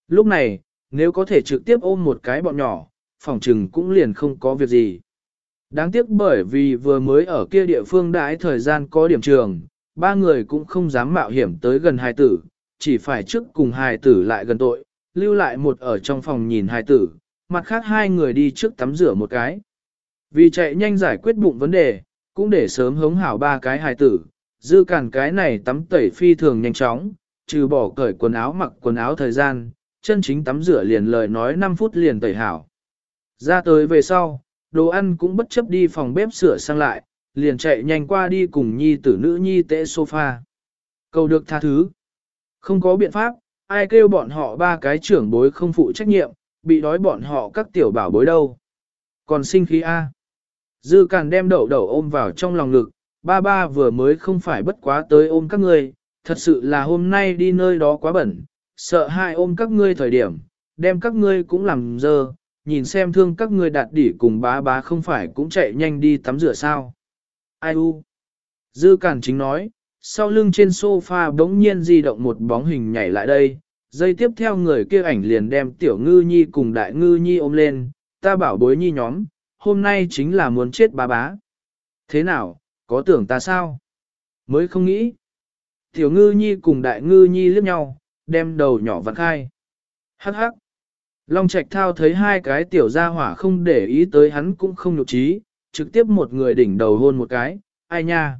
Lúc này, nếu có thể trực tiếp ôm một cái bọn nhỏ, phòng trừng cũng liền không có việc gì. Đáng tiếc bởi vì vừa mới ở kia địa phương đãi thời gian có điểm trường, ba người cũng không dám mạo hiểm tới gần hài tử, chỉ phải trước cùng hài tử lại gần tội, lưu lại một ở trong phòng nhìn hài tử, mặt khác hai người đi trước tắm rửa một cái. Vì chạy nhanh giải quyết bụng vấn đề, cũng để sớm hống hảo ba cái hài tử, dư cản cái này tắm tẩy phi thường nhanh chóng, trừ bỏ cởi quần áo mặc quần áo thời gian, chân chính tắm rửa liền lời nói 5 phút liền tẩy hảo. Ra tới về sau, đồ ăn cũng bất chấp đi phòng bếp sửa sang lại, liền chạy nhanh qua đi cùng nhi tử nữ nhi tệ sofa. Cầu được tha thứ. Không có biện pháp, ai kêu bọn họ ba cái trưởng bối không phụ trách nhiệm, bị đói bọn họ các tiểu bảo bối đâu. Còn sinh khí A. Dư càn đem đậu đậu ôm vào trong lòng ngực, ba ba vừa mới không phải bất quá tới ôm các ngươi, thật sự là hôm nay đi nơi đó quá bẩn, sợ hai ôm các ngươi thời điểm, đem các ngươi cũng làm dơ, nhìn xem thương các ngươi đạt đỉ cùng bá bá không phải cũng chạy nhanh đi tắm rửa sao. Ai u? Dư Cản chính nói, sau lưng trên sofa bỗng nhiên di động một bóng hình nhảy lại đây, dây tiếp theo người kia ảnh liền đem tiểu ngư nhi cùng đại ngư nhi ôm lên, ta bảo bối nhi nhóm, hôm nay chính là muốn chết bá bá. Thế nào, có tưởng ta sao? Mới không nghĩ. Tiểu ngư nhi cùng đại ngư nhi liếc nhau, đem đầu nhỏ vặn khai. Hắc hắc. Long Trạch Thao thấy hai cái tiểu gia hỏa không để ý tới hắn cũng không nhục trí, trực tiếp một người đỉnh đầu hôn một cái, ai nha.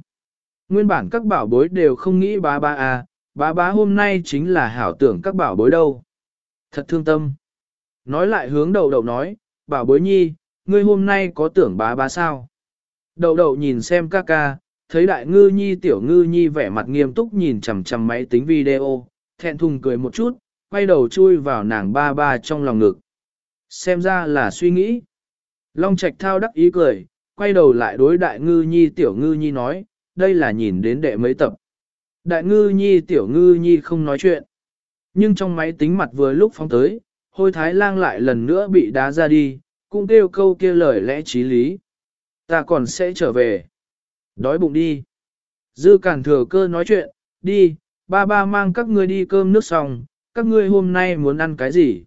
Nguyên bản các bảo bối đều không nghĩ bá bá à, bá bá hôm nay chính là hảo tưởng các bảo bối đâu. Thật thương tâm. Nói lại hướng đầu đầu nói, bảo bối nhi, ngươi hôm nay có tưởng bá bá sao? Đầu đầu nhìn xem ca ca, thấy đại ngư nhi tiểu ngư nhi vẻ mặt nghiêm túc nhìn chằm chằm máy tính video, thẹn thùng cười một chút, quay đầu chui vào nàng ba ba trong lòng ngực. Xem ra là suy nghĩ. Long Trạch thao đắc ý cười, quay đầu lại đối đại ngư nhi tiểu ngư nhi nói, đây là nhìn đến đệ mấy tập. Đại ngư nhi tiểu ngư nhi không nói chuyện. Nhưng trong máy tính mặt vừa lúc phóng tới, hôi thái lang lại lần nữa bị đá ra đi, cũng kêu câu kia lời lẽ trí lý. Ta còn sẽ trở về. Đói bụng đi. Dư cản thừa cơ nói chuyện, đi, ba ba mang các ngươi đi cơm nước xong, các ngươi hôm nay muốn ăn cái gì?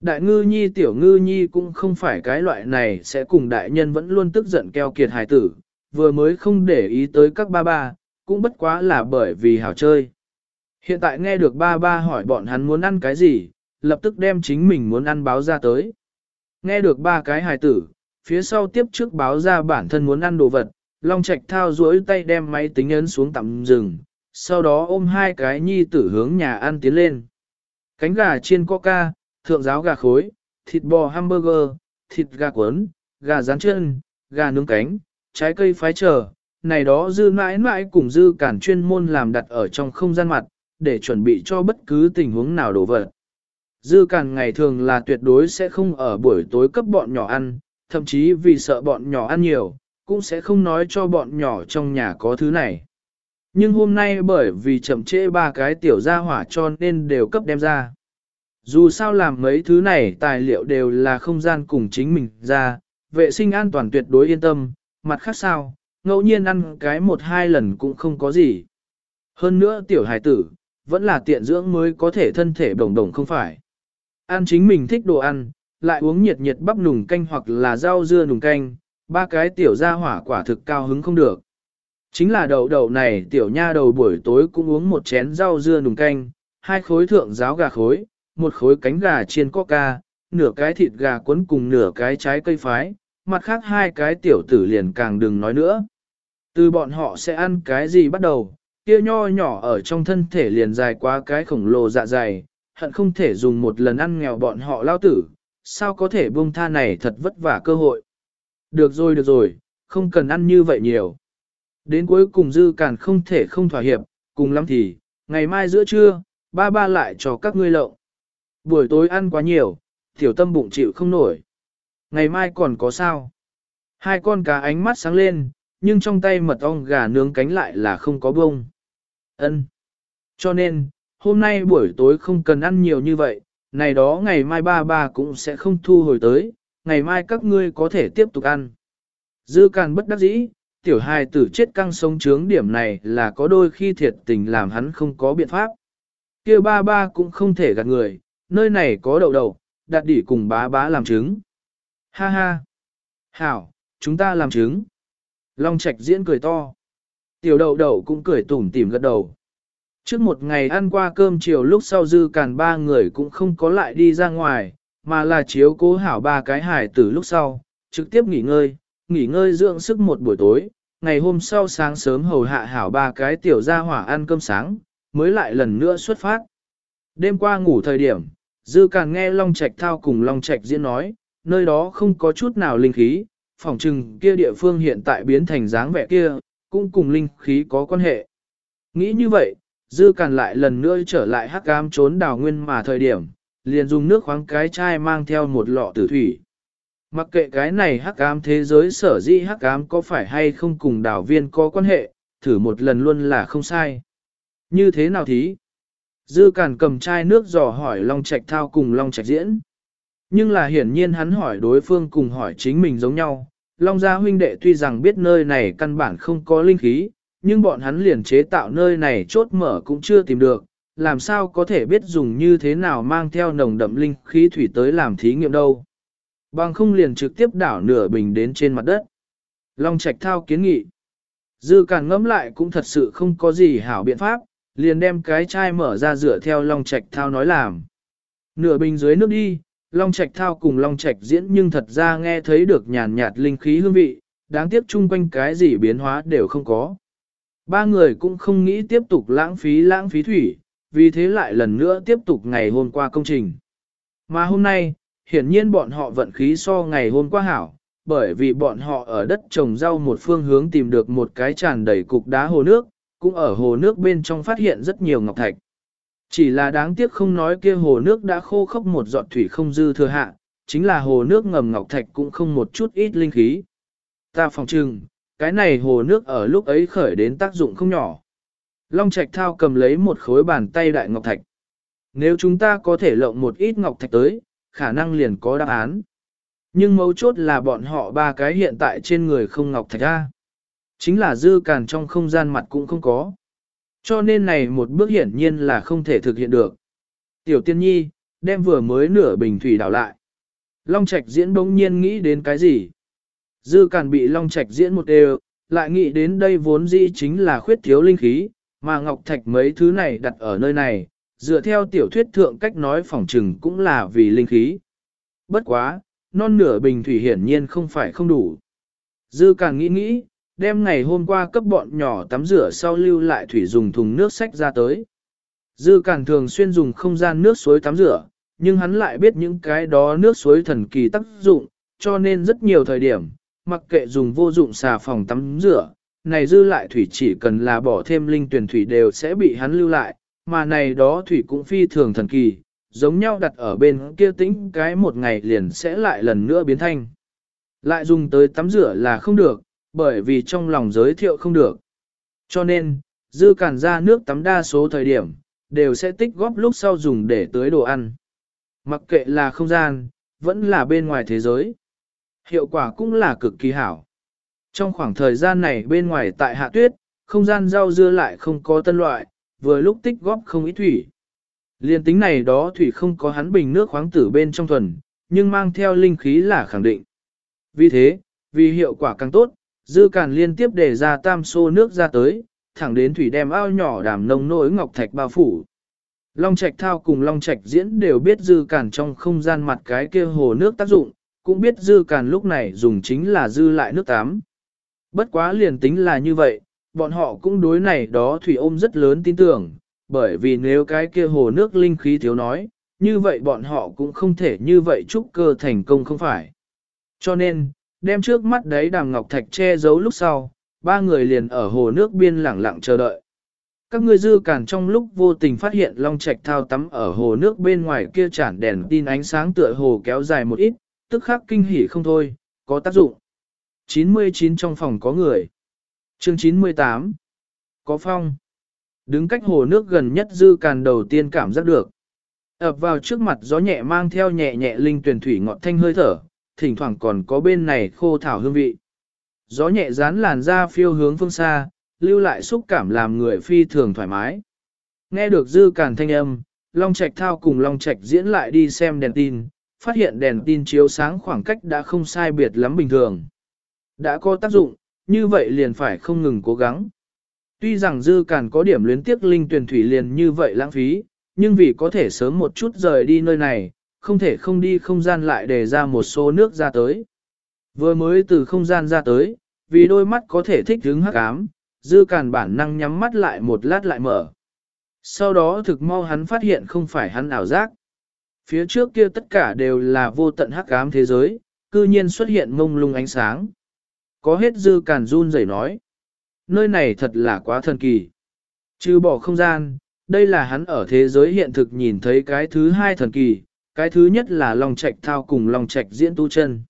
Đại ngư nhi tiểu ngư nhi cũng không phải cái loại này sẽ cùng đại nhân vẫn luôn tức giận keo kiệt hài tử, vừa mới không để ý tới các ba ba, cũng bất quá là bởi vì hảo chơi. Hiện tại nghe được ba ba hỏi bọn hắn muốn ăn cái gì, lập tức đem chính mình muốn ăn báo ra tới. Nghe được ba cái hài tử, phía sau tiếp trước báo ra bản thân muốn ăn đồ vật, Long Trạch thao duỗi tay đem máy tính ấn xuống tạm dừng, sau đó ôm hai cái nhi tử hướng nhà ăn tiến lên. Cánh gà chiên coca, thượng giáo gà khối, thịt bò hamburger, thịt gà cuốn, gà rán chân, gà nướng cánh, trái cây phái trở, này đó dư mãi mãi cùng dư cản chuyên môn làm đặt ở trong không gian mặt, để chuẩn bị cho bất cứ tình huống nào đổ vật. Dư cản ngày thường là tuyệt đối sẽ không ở buổi tối cấp bọn nhỏ ăn, thậm chí vì sợ bọn nhỏ ăn nhiều, cũng sẽ không nói cho bọn nhỏ trong nhà có thứ này. Nhưng hôm nay bởi vì chậm trễ ba cái tiểu gia hỏa cho nên đều cấp đem ra. Dù sao làm mấy thứ này tài liệu đều là không gian cùng chính mình ra, vệ sinh an toàn tuyệt đối yên tâm, mặt khác sao, ngẫu nhiên ăn cái một hai lần cũng không có gì. Hơn nữa tiểu hài tử, vẫn là tiện dưỡng mới có thể thân thể đồng đồng không phải. Ăn chính mình thích đồ ăn, lại uống nhiệt nhiệt bắp nùng canh hoặc là rau dưa nùng canh, ba cái tiểu gia hỏa quả thực cao hứng không được. Chính là đậu đậu này tiểu nha đầu buổi tối cũng uống một chén rau dưa nùng canh, hai khối thượng giáo gà khối, một khối cánh gà chiên coca, nửa cái thịt gà cuốn cùng nửa cái trái cây phái, mặt khác hai cái tiểu tử liền càng đừng nói nữa. Từ bọn họ sẽ ăn cái gì bắt đầu, kia nho nhỏ ở trong thân thể liền dài quá cái khổng lồ dạ dày, hận không thể dùng một lần ăn nghèo bọn họ lao tử, sao có thể buông tha này thật vất vả cơ hội. Được rồi được rồi, không cần ăn như vậy nhiều. Đến cuối cùng dư càn không thể không thỏa hiệp, cùng lắm thì, ngày mai giữa trưa, ba ba lại cho các ngươi lộng. Buổi tối ăn quá nhiều, tiểu tâm bụng chịu không nổi. Ngày mai còn có sao? Hai con cá ánh mắt sáng lên, nhưng trong tay mật ong gà nướng cánh lại là không có bông. Ân. Cho nên, hôm nay buổi tối không cần ăn nhiều như vậy, này đó ngày mai ba ba cũng sẽ không thu hồi tới, ngày mai các ngươi có thể tiếp tục ăn. Dư càn bất đắc dĩ, tiểu hài tử chết căng sống trướng điểm này là có đôi khi thiệt tình làm hắn không có biện pháp. kia ba ba cũng không thể gạt người, nơi này có đậu đậu, đặt đỉ cùng bá bá làm trứng. Ha ha! Hảo, chúng ta làm trứng. Long Trạch diễn cười to. Tiểu đậu đậu cũng cười tủm tỉm gật đầu. Trước một ngày ăn qua cơm chiều lúc sau dư càn ba người cũng không có lại đi ra ngoài, mà là chiếu cố hảo ba cái hải tử lúc sau, trực tiếp nghỉ ngơi, nghỉ ngơi dưỡng sức một buổi tối, ngày hôm sau sáng sớm hầu hạ hảo ba cái tiểu gia hỏa ăn cơm sáng, mới lại lần nữa xuất phát. Đêm qua ngủ thời điểm, dư càn nghe Long Trạch thao cùng Long Trạch diễn nói, nơi đó không có chút nào linh khí, phỏng chừng kia địa phương hiện tại biến thành dáng vẻ kia, cũng cùng linh khí có quan hệ. Nghĩ như vậy, dư càn lại lần nữa trở lại hắc cam trốn đào nguyên mà thời điểm, liền dùng nước khoáng cái chai mang theo một lọ tử thủy. Mặc kệ cái này hắc ám thế giới sở dĩ hắc ám có phải hay không cùng đảo viên có quan hệ, thử một lần luôn là không sai. Như thế nào thí? Dư Càn cầm chai nước dò hỏi Long Trạch Thao cùng Long Trạch Diễn. Nhưng là hiển nhiên hắn hỏi đối phương cùng hỏi chính mình giống nhau. Long gia huynh đệ tuy rằng biết nơi này căn bản không có linh khí, nhưng bọn hắn liền chế tạo nơi này chốt mở cũng chưa tìm được, làm sao có thể biết dùng như thế nào mang theo nồng đậm linh khí thủy tới làm thí nghiệm đâu. Bằng không liền trực tiếp đảo nửa bình đến trên mặt đất. Long Trạch Thao kiến nghị. Dư Càn ngẫm lại cũng thật sự không có gì hảo biện pháp, liền đem cái chai mở ra dựa theo Long Trạch Thao nói làm. Nửa bình dưới nước đi, Long Trạch Thao cùng Long Trạch diễn nhưng thật ra nghe thấy được nhàn nhạt linh khí hương vị, đáng tiếc chung quanh cái gì biến hóa đều không có. Ba người cũng không nghĩ tiếp tục lãng phí lãng phí thủy, vì thế lại lần nữa tiếp tục ngày hôm qua công trình. Mà hôm nay, hiển nhiên bọn họ vận khí so ngày hôm qua hảo, bởi vì bọn họ ở đất trồng rau một phương hướng tìm được một cái tràn đầy cục đá hồ nước, cũng ở hồ nước bên trong phát hiện rất nhiều ngọc thạch. Chỉ là đáng tiếc không nói kia hồ nước đã khô khốc một giọt thủy không dư thừa hạ, chính là hồ nước ngầm ngọc thạch cũng không một chút ít linh khí. Ta phòng trừng, cái này hồ nước ở lúc ấy khởi đến tác dụng không nhỏ. Long Trạch Thao cầm lấy một khối bàn tay đại ngọc thạch. Nếu chúng ta có thể lộng một ít ngọc thạch tới, khả năng liền có đáp án. Nhưng mấu chốt là bọn họ ba cái hiện tại trên người không ngọc thạch ra. Chính là dư càn trong không gian mặt cũng không có. Cho nên này một bước hiển nhiên là không thể thực hiện được. Tiểu tiên nhi, đem vừa mới nửa bình thủy đảo lại. Long Trạch diễn bỗng nhiên nghĩ đến cái gì? Dư càn bị Long Trạch diễn một đều, lại nghĩ đến đây vốn dĩ chính là khuyết thiếu linh khí, mà Ngọc Thạch mấy thứ này đặt ở nơi này, dựa theo tiểu thuyết thượng cách nói phỏng trừng cũng là vì linh khí. Bất quá, non nửa bình thủy hiển nhiên không phải không đủ. Dư Càn nghĩ nghĩ, đem ngày hôm qua cấp bọn nhỏ tắm rửa sau lưu lại thủy dùng thùng nước sách ra tới. Dư Càn thường xuyên dùng không gian nước suối tắm rửa, nhưng hắn lại biết những cái đó nước suối thần kỳ tác dụng, cho nên rất nhiều thời điểm, mặc kệ dùng vô dụng xà phòng tắm rửa, này dư lại thủy chỉ cần là bỏ thêm linh tuyển thủy đều sẽ bị hắn lưu lại, mà này đó thủy cũng phi thường thần kỳ, giống nhau đặt ở bên kia tĩnh cái một ngày liền sẽ lại lần nữa biến thanh. Lại dùng tới tắm rửa là không được, bởi vì trong lòng giới thiệu không được. Cho nên, dư cản ra nước tắm đa số thời điểm, đều sẽ tích góp lúc sau dùng để tưới đồ ăn. Mặc kệ là không gian, vẫn là bên ngoài thế giới. Hiệu quả cũng là cực kỳ hảo. Trong khoảng thời gian này bên ngoài tại hạ tuyết, không gian rau dưa lại không có tân loại, vừa lúc tích góp không ít thủy. Liên tính này đó thủy không có hắn bình nước khoáng tử bên trong thuần, nhưng mang theo linh khí là khẳng định. Vì thế, vì hiệu quả càng tốt, dư càn liên tiếp để ra tam xô nước ra tới, thẳng đến thủy đem ao nhỏ đảm nông nỗi ngọc thạch bao phủ. Long Trạch Thao cùng Long Trạch Diễn đều biết dư cản trong không gian mặt cái kia hồ nước tác dụng, cũng biết dư càn lúc này dùng chính là dư lại nước tắm. Bất quá liền tính là như vậy, bọn họ cũng đối này đó thủy ôm rất lớn tin tưởng, bởi vì nếu cái kia hồ nước linh khí thiếu nói, như vậy bọn họ cũng không thể như vậy chúc cơ thành công không phải. Cho nên, đem trước mắt đấy đàm ngọc thạch che giấu lúc sau, ba người liền ở hồ nước biên lẳng lặng chờ đợi. Các người dư cản trong lúc vô tình phát hiện Long Trạch thao tắm ở hồ nước bên ngoài kia chản đèn tin ánh sáng tựa hồ kéo dài một ít, tức khắc kinh hỉ không thôi, có tác dụng. 99 trong phòng có người. Chương 98. Có phong. Đứng cách hồ nước gần nhất dư càn đầu tiên cảm giác được. ập vào trước mặt gió nhẹ mang theo nhẹ nhẹ linh tuyển thủy ngọt thanh hơi thở, thỉnh thoảng còn có bên này khô thảo hương vị. Gió nhẹ dán làn ra phiêu hướng phương xa, lưu lại xúc cảm làm người phi thường thoải mái. Nghe được dư càn thanh âm, Long Trạch thao cùng Long Trạch diễn lại đi xem đèn tin, phát hiện đèn tin chiếu sáng khoảng cách đã không sai biệt lắm bình thường. Đã có tác dụng, như vậy liền phải không ngừng cố gắng. Tuy rằng dư càn có điểm luyến tiếc linh tuyển thủy liền như vậy lãng phí, nhưng vì có thể sớm một chút rời đi nơi này, không thể không đi không gian lại để ra một số nước ra tới. Vừa mới từ không gian ra tới, vì đôi mắt có thể thích hứng hắc ám, dư càn bản năng nhắm mắt lại một lát lại mở. Sau đó thực mau hắn phát hiện không phải hắn ảo giác. Phía trước kia tất cả đều là vô tận hắc ám thế giới, cư nhiên xuất hiện mông lung ánh sáng. Có hết dư càn run rẩy nói. Nơi này thật là quá thần kỳ. Trừ bỏ không gian, đây là hắn ở thế giới hiện thực nhìn thấy cái thứ hai thần kỳ, cái thứ nhất là lòng Trạch thao cùng lòng Trạch diễn tu chân.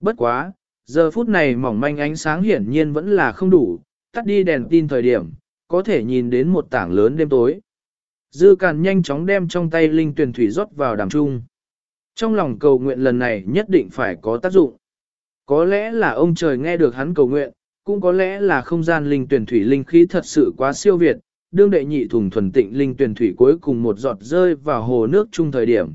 Bất quá, giờ phút này mỏng manh ánh sáng hiển nhiên vẫn là không đủ, tắt đi đèn tin thời điểm, có thể nhìn đến một tảng lớn đêm tối. Dư Càn nhanh chóng đem trong tay linh tuyển thủy rót vào đàm trung. Trong lòng cầu nguyện lần này nhất định phải có tác dụng. Có lẽ là ông trời nghe được hắn cầu nguyện, cũng có lẽ là không gian linh tuyển thủy linh khí thật sự quá siêu việt, đương đệ nhị thùng thuần tịnh linh tuyển thủy cuối cùng một giọt rơi vào hồ nước chung thời điểm.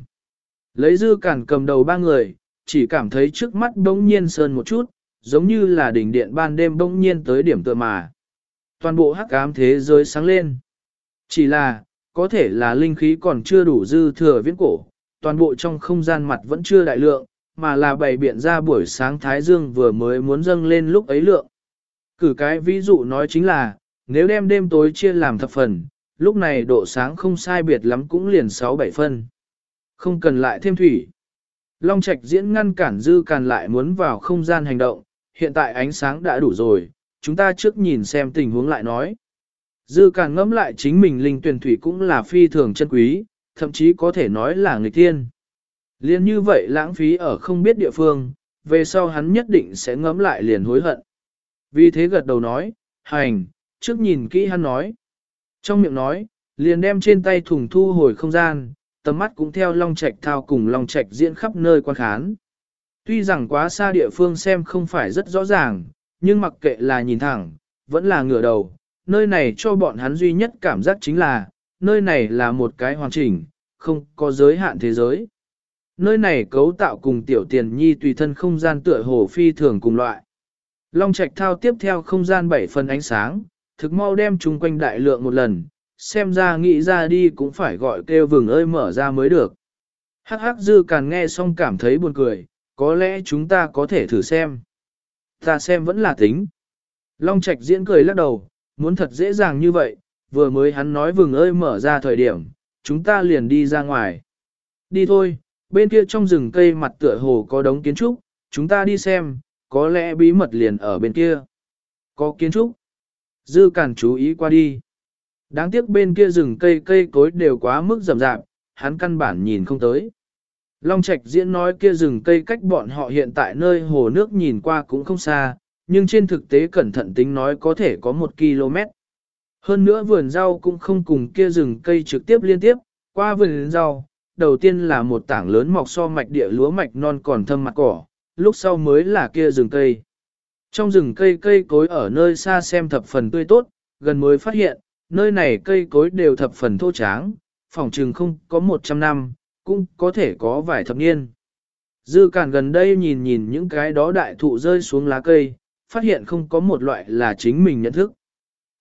Lấy dư Càn cầm đầu ba người, chỉ cảm thấy trước mắt bỗng nhiên sơn một chút, giống như là đỉnh điện ban đêm bỗng nhiên tới điểm tựa mà. Toàn bộ hắc ám thế giới sáng lên. Chỉ là, có thể là linh khí còn chưa đủ dư thừa viễn cổ, toàn bộ trong không gian mặt vẫn chưa đại lượng, mà là bày biện ra buổi sáng Thái Dương vừa mới muốn dâng lên lúc ấy lượng. Cử cái ví dụ nói chính là, nếu đem đêm tối chia làm thập phần, lúc này độ sáng không sai biệt lắm cũng liền 6-7 phân. Không cần lại thêm thủy. Long Trạch diễn ngăn cản dư càn lại muốn vào không gian hành động, hiện tại ánh sáng đã đủ rồi, chúng ta trước nhìn xem tình huống lại nói. Dư càng ngẫm lại chính mình linh tuyển thủy cũng là phi thường chân quý, thậm chí có thể nói là người tiên. Liên như vậy lãng phí ở không biết địa phương, về sau hắn nhất định sẽ ngẫm lại liền hối hận. Vì thế gật đầu nói, hành, trước nhìn kỹ hắn nói. Trong miệng nói, liền đem trên tay thùng thu hồi không gian, tầm mắt cũng theo Long Trạch thao cùng Long Trạch diễn khắp nơi quan khán. Tuy rằng quá xa địa phương xem không phải rất rõ ràng, nhưng mặc kệ là nhìn thẳng, vẫn là ngửa đầu, nơi này cho bọn hắn duy nhất cảm giác chính là, nơi này là một cái hoàn chỉnh, không có giới hạn thế giới. Nơi này cấu tạo cùng tiểu tiền nhi tùy thân không gian tựa hồ phi thường cùng loại. Long Trạch thao tiếp theo không gian bảy phần ánh sáng, thực mau đem chung quanh đại lượng một lần, xem ra nghĩ ra đi cũng phải gọi kêu vừng ơi mở ra mới được. Hắc hắc dư càng nghe xong cảm thấy buồn cười, có lẽ chúng ta có thể thử xem. Ta xem vẫn là tính. Long Trạch diễn cười lắc đầu, muốn thật dễ dàng như vậy, vừa mới hắn nói vừng ơi mở ra thời điểm, chúng ta liền đi ra ngoài. Đi thôi, bên kia trong rừng cây mặt tựa hồ có đống kiến trúc, chúng ta đi xem, có lẽ bí mật liền ở bên kia. Có kiến trúc. Dư cản chú ý qua đi. Đáng tiếc bên kia rừng cây cây cối đều quá mức rậm rạp, hắn căn bản nhìn không tới. Long Trạch diễn nói kia rừng cây cách bọn họ hiện tại nơi hồ nước nhìn qua cũng không xa, nhưng trên thực tế cẩn thận tính nói có thể có một km. Hơn nữa vườn rau cũng không cùng kia rừng cây trực tiếp liên tiếp, qua vườn rau, đầu tiên là một tảng lớn mọc so mạch địa lúa mạch non còn thâm mặt cỏ, lúc sau mới là kia rừng cây. Trong rừng cây cây cối ở nơi xa xem thập phần tươi tốt, gần mới phát hiện, nơi này cây cối đều thập phần thô tráng, phòng trừng không có 100 năm, cũng có thể có vài thập niên. Dư cản gần đây nhìn nhìn những cái đó đại thụ rơi xuống lá cây, phát hiện không có một loại là chính mình nhận thức.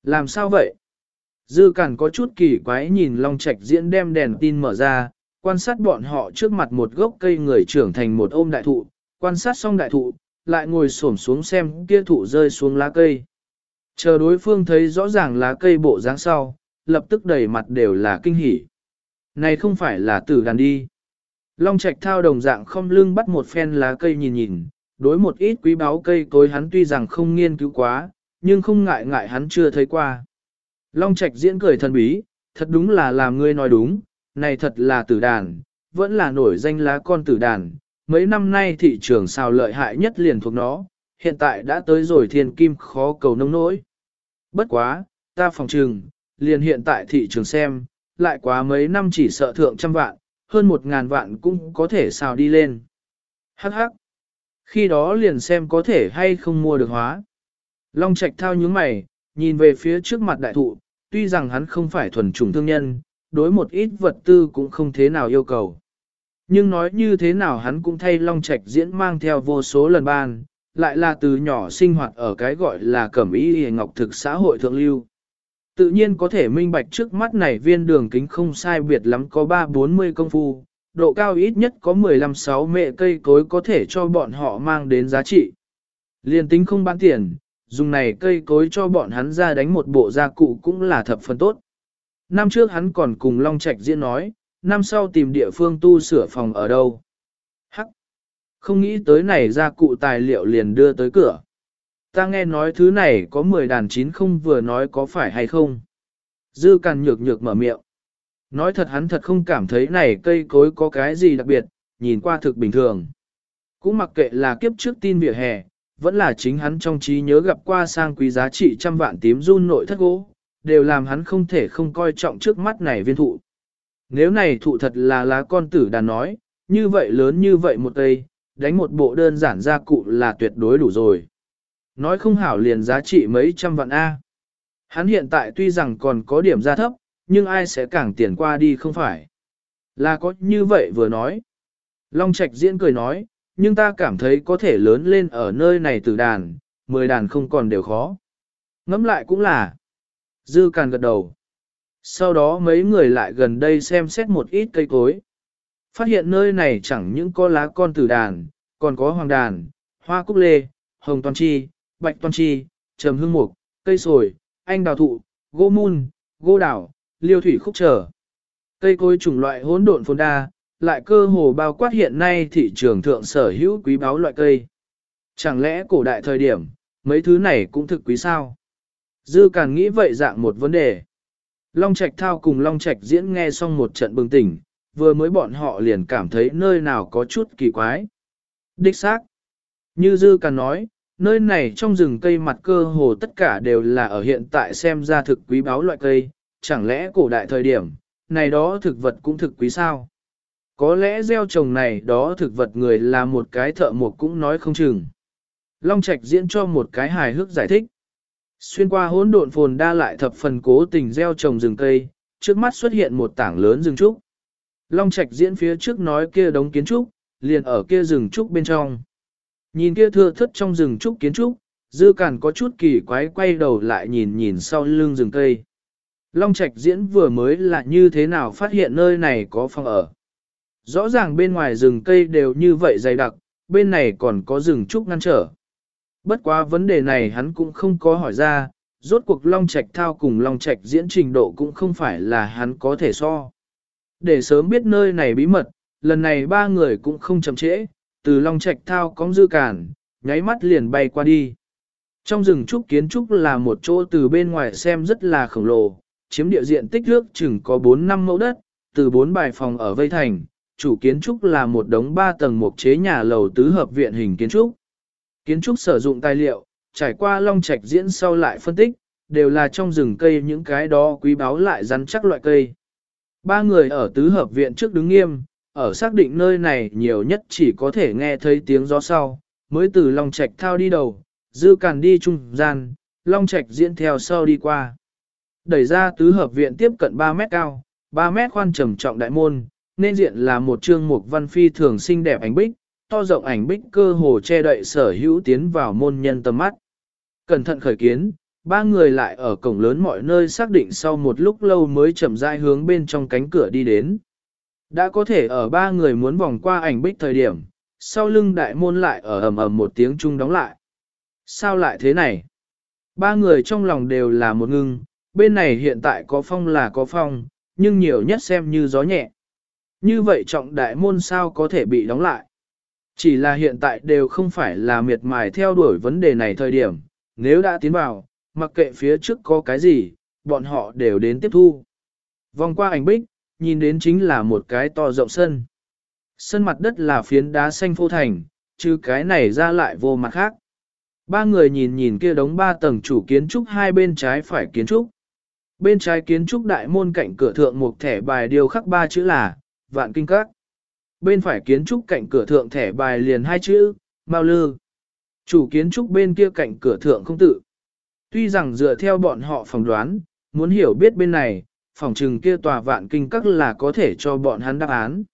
Làm sao vậy? Dư cản có chút kỳ quái nhìn Long Trạch diễn đem đèn tin mở ra, quan sát bọn họ trước mặt một gốc cây người trưởng thành một ôm đại thụ, quan sát xong đại thụ, lại ngồi xổm xuống xem kia thụ rơi xuống lá cây. Chờ đối phương thấy rõ ràng lá cây bộ dáng sau, lập tức đầy mặt đều là kinh hỉ. Này không phải là tử đàn đi. Long Trạch thao đồng dạng không lưng bắt một phen lá cây nhìn nhìn, đối một ít quý báu cây cối hắn tuy rằng không nghiên cứu quá, nhưng không ngại ngại hắn chưa thấy qua. Long Trạch diễn cười thần bí, thật đúng là làm ngươi nói đúng, này thật là tử đàn, vẫn là nổi danh lá con tử đàn, mấy năm nay thị trường sao lợi hại nhất liền thuộc nó, hiện tại đã tới rồi thiên kim khó cầu nông nỗi. Bất quá, ta phòng trừng, liền hiện tại thị trường xem, lại quá mấy năm chỉ sợ thượng trăm vạn, hơn một ngàn vạn cũng có thể xào đi lên. Hắc hắc. Khi đó liền xem có thể hay không mua được hóa. Long Trạch thao nhướng mày, nhìn về phía trước mặt đại thụ, tuy rằng hắn không phải thuần chủng thương nhân, đối một ít vật tư cũng không thế nào yêu cầu. Nhưng nói như thế nào hắn cũng thay Long Trạch diễn mang theo vô số lần ban, lại là từ nhỏ sinh hoạt ở cái gọi là cẩm ý hề ngọc thực xã hội thượng lưu. Tự nhiên có thể minh bạch trước mắt này viên đường kính không sai biệt lắm có 3-40 công phu, độ cao ít nhất có 15-6 mệ cây cối có thể cho bọn họ mang đến giá trị. Liên tính không bán tiền, dùng này cây cối cho bọn hắn ra đánh một bộ gia cụ cũng là thập phần tốt. Năm trước hắn còn cùng Long Trạch diễn nói, năm sau tìm địa phương tu sửa phòng ở đâu. Hắc! Không nghĩ tới này gia cụ tài liệu liền đưa tới cửa. Ta nghe nói thứ này có 10 đàn chín không vừa nói có phải hay không. Dư càn nhược nhược mở miệng. Nói thật hắn thật không cảm thấy này cây cối có cái gì đặc biệt, nhìn qua thực bình thường. Cũng mặc kệ là kiếp trước tin vỉa hè, vẫn là chính hắn trong trí nhớ gặp qua sang quý giá trị trăm vạn tím run nội thất gỗ, đều làm hắn không thể không coi trọng trước mắt này viên thụ. Nếu này thụ thật là lá con tử đàn nói, như vậy lớn như vậy một cây, đánh một bộ đơn giản gia cụ là tuyệt đối đủ rồi. Nói không hảo liền giá trị mấy trăm vạn A. Hắn hiện tại tuy rằng còn có điểm ra thấp, nhưng ai sẽ càng tiền qua đi không phải. Là có như vậy vừa nói. Long Trạch diễn cười nói, nhưng ta cảm thấy có thể lớn lên ở nơi này từ đàn, mười đàn không còn đều khó. Ngắm lại cũng là. Dư càn gật đầu. Sau đó mấy người lại gần đây xem xét một ít cây cối. Phát hiện nơi này chẳng những có lá con tử đàn, còn có hoàng đàn, hoa cúc lê, hồng toàn chi, bạch toàn chi, trầm hương mục, cây sồi, anh đào thụ, gỗ mun, gỗ đào, liêu thủy khúc trở. Cây cối chủng loại hỗn độn phồn đa, lại cơ hồ bao quát hiện nay thị trường thượng sở hữu quý báu loại cây. Chẳng lẽ cổ đại thời điểm, mấy thứ này cũng thực quý sao? Dư càng nghĩ vậy dạng một vấn đề. Long Trạch thao cùng Long Trạch diễn nghe xong một trận bừng tỉnh, vừa mới bọn họ liền cảm thấy nơi nào có chút kỳ quái. Đích xác. Như Dư càng nói, nơi này trong rừng cây mặt cơ hồ tất cả đều là ở hiện tại xem ra thực quý báu loại cây, chẳng lẽ cổ đại thời điểm, này đó thực vật cũng thực quý sao? Có lẽ gieo trồng này đó thực vật người là một cái thợ mộc cũng nói không chừng. Long Trạch diễn cho một cái hài hước giải thích. Xuyên qua hỗn độn phồn đa lại thập phần cố tình gieo trồng rừng cây, trước mắt xuất hiện một tảng lớn rừng trúc. Long Trạch diễn phía trước nói kia đống kiến trúc, liền ở kia rừng trúc bên trong. Nhìn kia thưa thất trong rừng trúc kiến trúc, dư cản có chút kỳ quái quay đầu lại nhìn nhìn sau lưng rừng cây. Long Trạch diễn vừa mới là như thế nào phát hiện nơi này có phòng ở. Rõ ràng bên ngoài rừng cây đều như vậy dày đặc, bên này còn có rừng trúc ngăn trở. Bất quá vấn đề này hắn cũng không có hỏi ra, rốt cuộc Long Trạch thao cùng Long Trạch diễn trình độ cũng không phải là hắn có thể so. Để sớm biết nơi này bí mật, lần này ba người cũng không chậm trễ, từ Long Trạch thao cóng dư cản, nháy mắt liền bay qua đi. Trong rừng trúc kiến trúc là một chỗ từ bên ngoài xem rất là khổng lồ, chiếm địa diện tích ước chừng có 4-5 mẫu đất, từ 4 bài phòng ở vây thành, chủ kiến trúc là một đống 3 tầng một chế nhà lầu tứ hợp viện hình kiến trúc. Kiến trúc sử dụng tài liệu, trải qua long trạch diễn sau lại phân tích, đều là trong rừng cây những cái đó quý báu lại rắn chắc loại cây. Ba người ở tứ hợp viện trước đứng nghiêm, ở xác định nơi này nhiều nhất chỉ có thể nghe thấy tiếng gió sau, mới từ long trạch thao đi đầu, dư càn đi trung gian, long trạch diễn theo sau đi qua. Đẩy ra tứ hợp viện tiếp cận 3 mét cao, 3 mét khoan trầm trọng đại môn, nên diện là một chương mục văn phi thường xinh đẹp ảnh bích, to rộng ảnh bích cơ hồ che đậy sở hữu tiến vào môn nhân tầm mắt. Cẩn thận khởi kiến, ba người lại ở cổng lớn mọi nơi xác định sau một lúc lâu mới chậm rãi hướng bên trong cánh cửa đi đến. Đã có thể ở ba người muốn vòng qua ảnh bích thời điểm, sau lưng đại môn lại ở ầm ầm một tiếng chung đóng lại. Sao lại thế này? Ba người trong lòng đều là một ngưng, bên này hiện tại có phong là có phong, nhưng nhiều nhất xem như gió nhẹ. Như vậy trọng đại môn sao có thể bị đóng lại? Chỉ là hiện tại đều không phải là miệt mài theo đuổi vấn đề này thời điểm, nếu đã tiến vào, mặc kệ phía trước có cái gì, bọn họ đều đến tiếp thu. Vòng qua ảnh bích, nhìn đến chính là một cái to rộng sân. Sân mặt đất là phiến đá xanh phô thành, chứ cái này ra lại vô mặt khác. Ba người nhìn nhìn kia đống ba tầng chủ kiến trúc hai bên trái phải kiến trúc. Bên trái kiến trúc đại môn cạnh cửa thượng một thẻ bài điều khắc ba chữ là, vạn kinh các. Bên phải kiến trúc cạnh cửa thượng thẻ bài liền hai chữ, mau Lư. Chủ kiến trúc bên kia cạnh cửa thượng không tự. Tuy rằng dựa theo bọn họ phỏng đoán, muốn hiểu biết bên này, phòng trừng kia tòa vạn kinh các là có thể cho bọn hắn đáp án.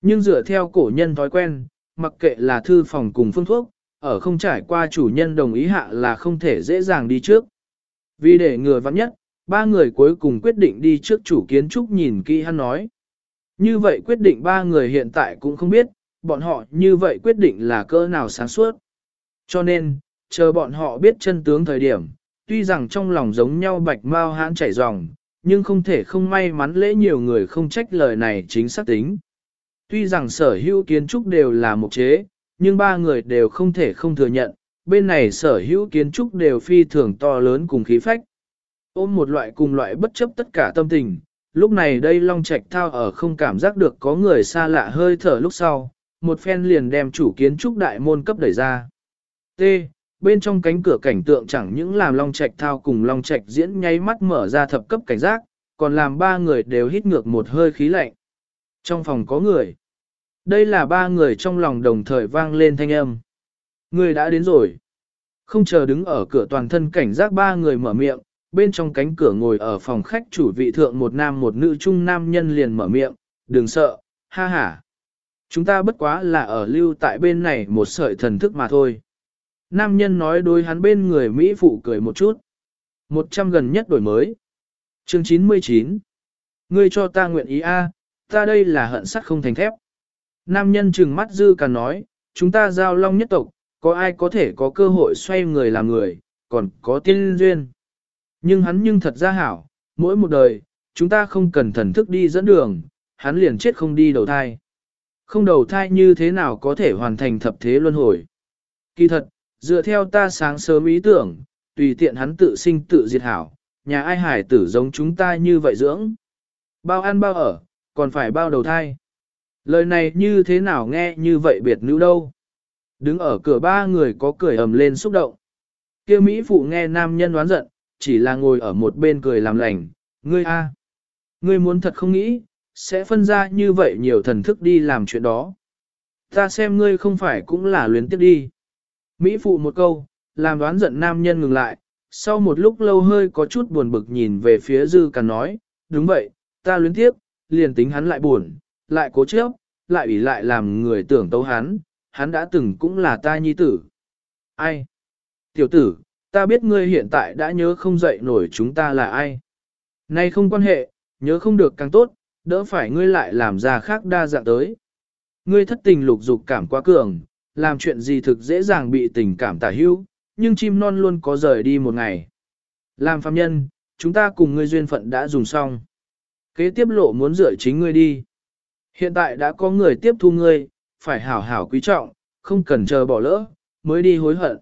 Nhưng dựa theo cổ nhân thói quen, mặc kệ là thư phòng cùng phương thuốc, ở không trải qua chủ nhân đồng ý hạ là không thể dễ dàng đi trước. Vì để ngừa vắng nhất, ba người cuối cùng quyết định đi trước chủ kiến trúc nhìn kỹ hắn nói. Như vậy quyết định ba người hiện tại cũng không biết, bọn họ như vậy quyết định là cỡ nào sáng suốt. Cho nên, chờ bọn họ biết chân tướng thời điểm, tuy rằng trong lòng giống nhau bạch mau hãn chảy ròng, nhưng không thể không may mắn lễ nhiều người không trách lời này chính xác tính. Tuy rằng sở hữu kiến trúc đều là một chế, nhưng ba người đều không thể không thừa nhận, bên này sở hữu kiến trúc đều phi thường to lớn cùng khí phách. Ôm một loại cùng loại bất chấp tất cả tâm tình, lúc này đây Long Trạch thao ở không cảm giác được có người xa lạ hơi thở lúc sau, một phen liền đem chủ kiến trúc đại môn cấp đẩy ra. T. Bên trong cánh cửa cảnh tượng chẳng những làm Long Trạch thao cùng Long Trạch diễn nháy mắt mở ra thập cấp cảnh giác, còn làm ba người đều hít ngược một hơi khí lạnh. Trong phòng có người. Đây là ba người trong lòng đồng thời vang lên thanh âm. Người đã đến rồi. Không chờ đứng ở cửa toàn thân cảnh giác ba người mở miệng, bên trong cánh cửa ngồi ở phòng khách chủ vị thượng một nam một nữ trung nam nhân liền mở miệng, đừng sợ, ha ha. Chúng ta bất quá là ở lưu tại bên này một sợi thần thức mà thôi. Nam nhân nói đối hắn bên người Mỹ phụ cười một chút. Một trăm gần nhất đổi mới. Chương 99. Ngươi cho ta nguyện ý a, ta đây là hận sắt không thành thép. Nam nhân trừng mắt dư cả nói, chúng ta giao long nhất tộc, có ai có thể có cơ hội xoay người làm người, còn có tiên duyên. Nhưng hắn nhưng thật ra hảo, mỗi một đời, chúng ta không cần thần thức đi dẫn đường, hắn liền chết không đi đầu thai. Không đầu thai như thế nào có thể hoàn thành thập thế luân hồi. Kỳ thật, dựa theo ta sáng sớm ý tưởng, tùy tiện hắn tự sinh tự diệt hảo, nhà ai hải tử giống chúng ta như vậy dưỡng. Bao ăn bao ở, còn phải bao đầu thai. Lời này như thế nào nghe như vậy biệt nữ đâu. Đứng ở cửa ba người có cười ầm lên xúc động. kia Mỹ phụ nghe nam nhân đoán giận, chỉ là ngồi ở một bên cười làm lành. Ngươi a, Ngươi muốn thật không nghĩ, sẽ phân ra như vậy nhiều thần thức đi làm chuyện đó. Ta xem ngươi không phải cũng là luyến tiếp đi. Mỹ phụ một câu, làm đoán giận nam nhân ngừng lại, sau một lúc lâu hơi có chút buồn bực nhìn về phía dư càn nói, đúng vậy, ta luyến tiếp, liền tính hắn lại buồn, lại cố chấp, lại ủy lại làm người tưởng tấu hắn, hắn đã từng cũng là ta nhi tử. Ai? Tiểu tử, ta biết ngươi hiện tại đã nhớ không dậy nổi chúng ta là ai. Nay không quan hệ, nhớ không được càng tốt, đỡ phải ngươi lại làm ra khác đa dạng tới. Ngươi thất tình lục dục cảm quá cường, làm chuyện gì thực dễ dàng bị tình cảm tả hữu, nhưng chim non luôn có rời đi một ngày. Làm phàm nhân, chúng ta cùng ngươi duyên phận đã dùng xong. Kế tiếp lộ muốn rửa chính ngươi đi. Hiện tại đã có người tiếp thu ngươi, phải hảo hảo quý trọng, không cần chờ bỏ lỡ, mới đi hối hận.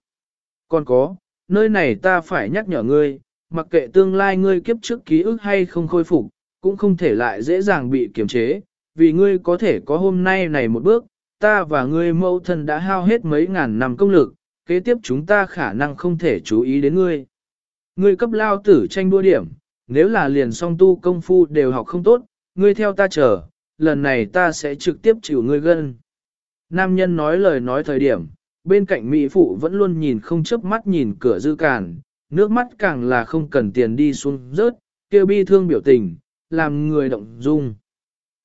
Còn có, nơi này ta phải nhắc nhở ngươi, mặc kệ tương lai ngươi kiếp trước ký ức hay không khôi phục, cũng không thể lại dễ dàng bị kiềm chế, vì ngươi có thể có hôm nay này một bước, ta và ngươi mẫu thân đã hao hết mấy ngàn năm công lực, kế tiếp chúng ta khả năng không thể chú ý đến ngươi. Ngươi cấp lao tử tranh đua điểm, nếu là liền song tu công phu đều học không tốt, ngươi theo ta chờ, lần này ta sẽ trực tiếp chịu ngươi gân. Nam nhân nói lời nói thời điểm, bên cạnh mỹ phụ vẫn luôn nhìn không chớp mắt nhìn cửa dư càn, nước mắt càng là không cần tiền đi xuống rớt, kêu bi thương biểu tình, làm người động dung.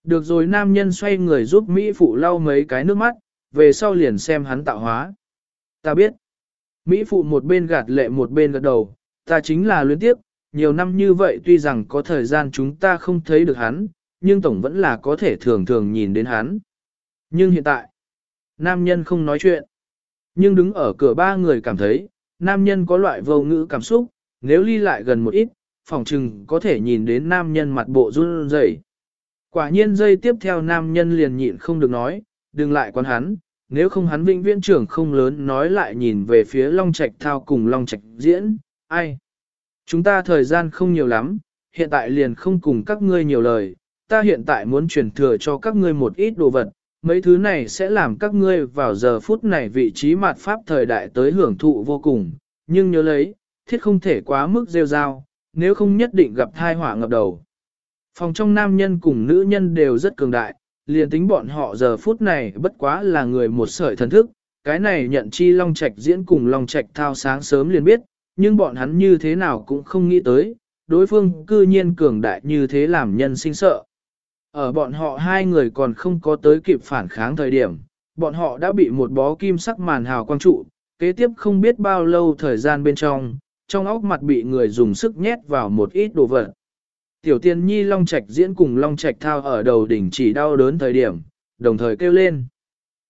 Được rồi nam nhân xoay người giúp Mỹ phụ lau mấy cái nước mắt, về sau liền xem hắn tạo hóa. Ta biết. Mỹ phụ một bên gạt lệ một bên gật đầu, ta chính là luyến tiếp, nhiều năm như vậy tuy rằng có thời gian chúng ta không thấy được hắn, nhưng tổng vẫn là có thể thường thường nhìn đến hắn. Nhưng hiện tại, nam nhân không nói chuyện. Nhưng đứng ở cửa ba người cảm thấy, nam nhân có loại vô ngữ cảm xúc, nếu ly lại gần một ít, phòng trừng có thể nhìn đến nam nhân mặt bộ run rẩy. Quả nhiên dây tiếp theo nam nhân liền nhịn không được nói, đừng lại quan hắn, nếu không hắn vĩnh viễn trưởng không lớn nói lại nhìn về phía Long Trạch thao cùng Long Trạch diễn, ai? Chúng ta thời gian không nhiều lắm, hiện tại liền không cùng các ngươi nhiều lời, ta hiện tại muốn truyền thừa cho các ngươi một ít đồ vật, mấy thứ này sẽ làm các ngươi vào giờ phút này vị trí mạt pháp thời đại tới hưởng thụ vô cùng, nhưng nhớ lấy, thiết không thể quá mức rêu rao, nếu không nhất định gặp thai họa ngập đầu. Phòng trong nam nhân cùng nữ nhân đều rất cường đại, liền tính bọn họ giờ phút này bất quá là người một sợi thần thức, cái này nhận chi Long Trạch diễn cùng Long Trạch thao sáng sớm liền biết, nhưng bọn hắn như thế nào cũng không nghĩ tới, đối phương cư nhiên cường đại như thế làm nhân sinh sợ. Ở bọn họ hai người còn không có tới kịp phản kháng thời điểm, bọn họ đã bị một bó kim sắc màn hào quang trụ, kế tiếp không biết bao lâu thời gian bên trong, trong óc mặt bị người dùng sức nhét vào một ít đồ vật. Tiểu tiên nhi Long Trạch diễn cùng Long Trạch thao ở đầu đỉnh chỉ đau đớn thời điểm, đồng thời kêu lên.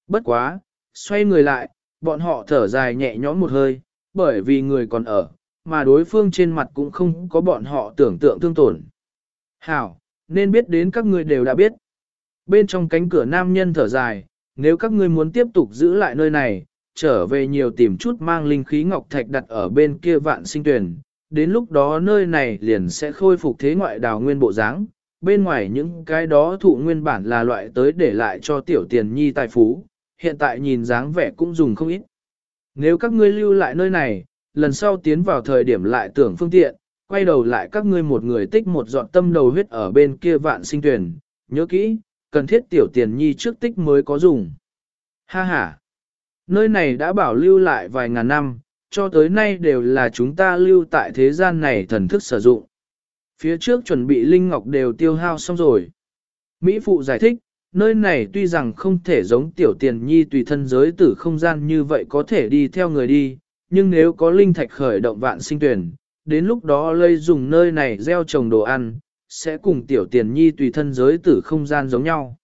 Bất quá, xoay người lại, bọn họ thở dài nhẹ nhõm một hơi, bởi vì người còn ở, mà đối phương trên mặt cũng không có bọn họ tưởng tượng thương tổn. Hảo, nên biết đến các ngươi đều đã biết. Bên trong cánh cửa nam nhân thở dài, nếu các ngươi muốn tiếp tục giữ lại nơi này, trở về nhiều tìm chút mang linh khí ngọc thạch đặt ở bên kia vạn sinh tuyển, đến lúc đó nơi này liền sẽ khôi phục thế ngoại đào nguyên bộ dáng. Bên ngoài những cái đó thụ nguyên bản là loại tới để lại cho tiểu tiền nhi tài phú, hiện tại nhìn dáng vẻ cũng dùng không ít. Nếu các ngươi lưu lại nơi này, lần sau tiến vào thời điểm lại tưởng phương tiện, quay đầu lại các ngươi một người tích một dọn tâm đầu huyết ở bên kia vạn sinh tuyển, nhớ kỹ, cần thiết tiểu tiền nhi trước tích mới có dùng. Ha ha! Nơi này đã bảo lưu lại vài ngàn năm, cho tới nay đều là chúng ta lưu tại thế gian này thần thức sử dụng. Phía trước chuẩn bị linh ngọc đều tiêu hao xong rồi. Mỹ Phụ giải thích, nơi này tuy rằng không thể giống tiểu tiền nhi tùy thân giới tử không gian như vậy có thể đi theo người đi, nhưng nếu có linh thạch khởi động vạn sinh tuyển, đến lúc đó lây dùng nơi này gieo trồng đồ ăn, sẽ cùng tiểu tiền nhi tùy thân giới tử không gian giống nhau.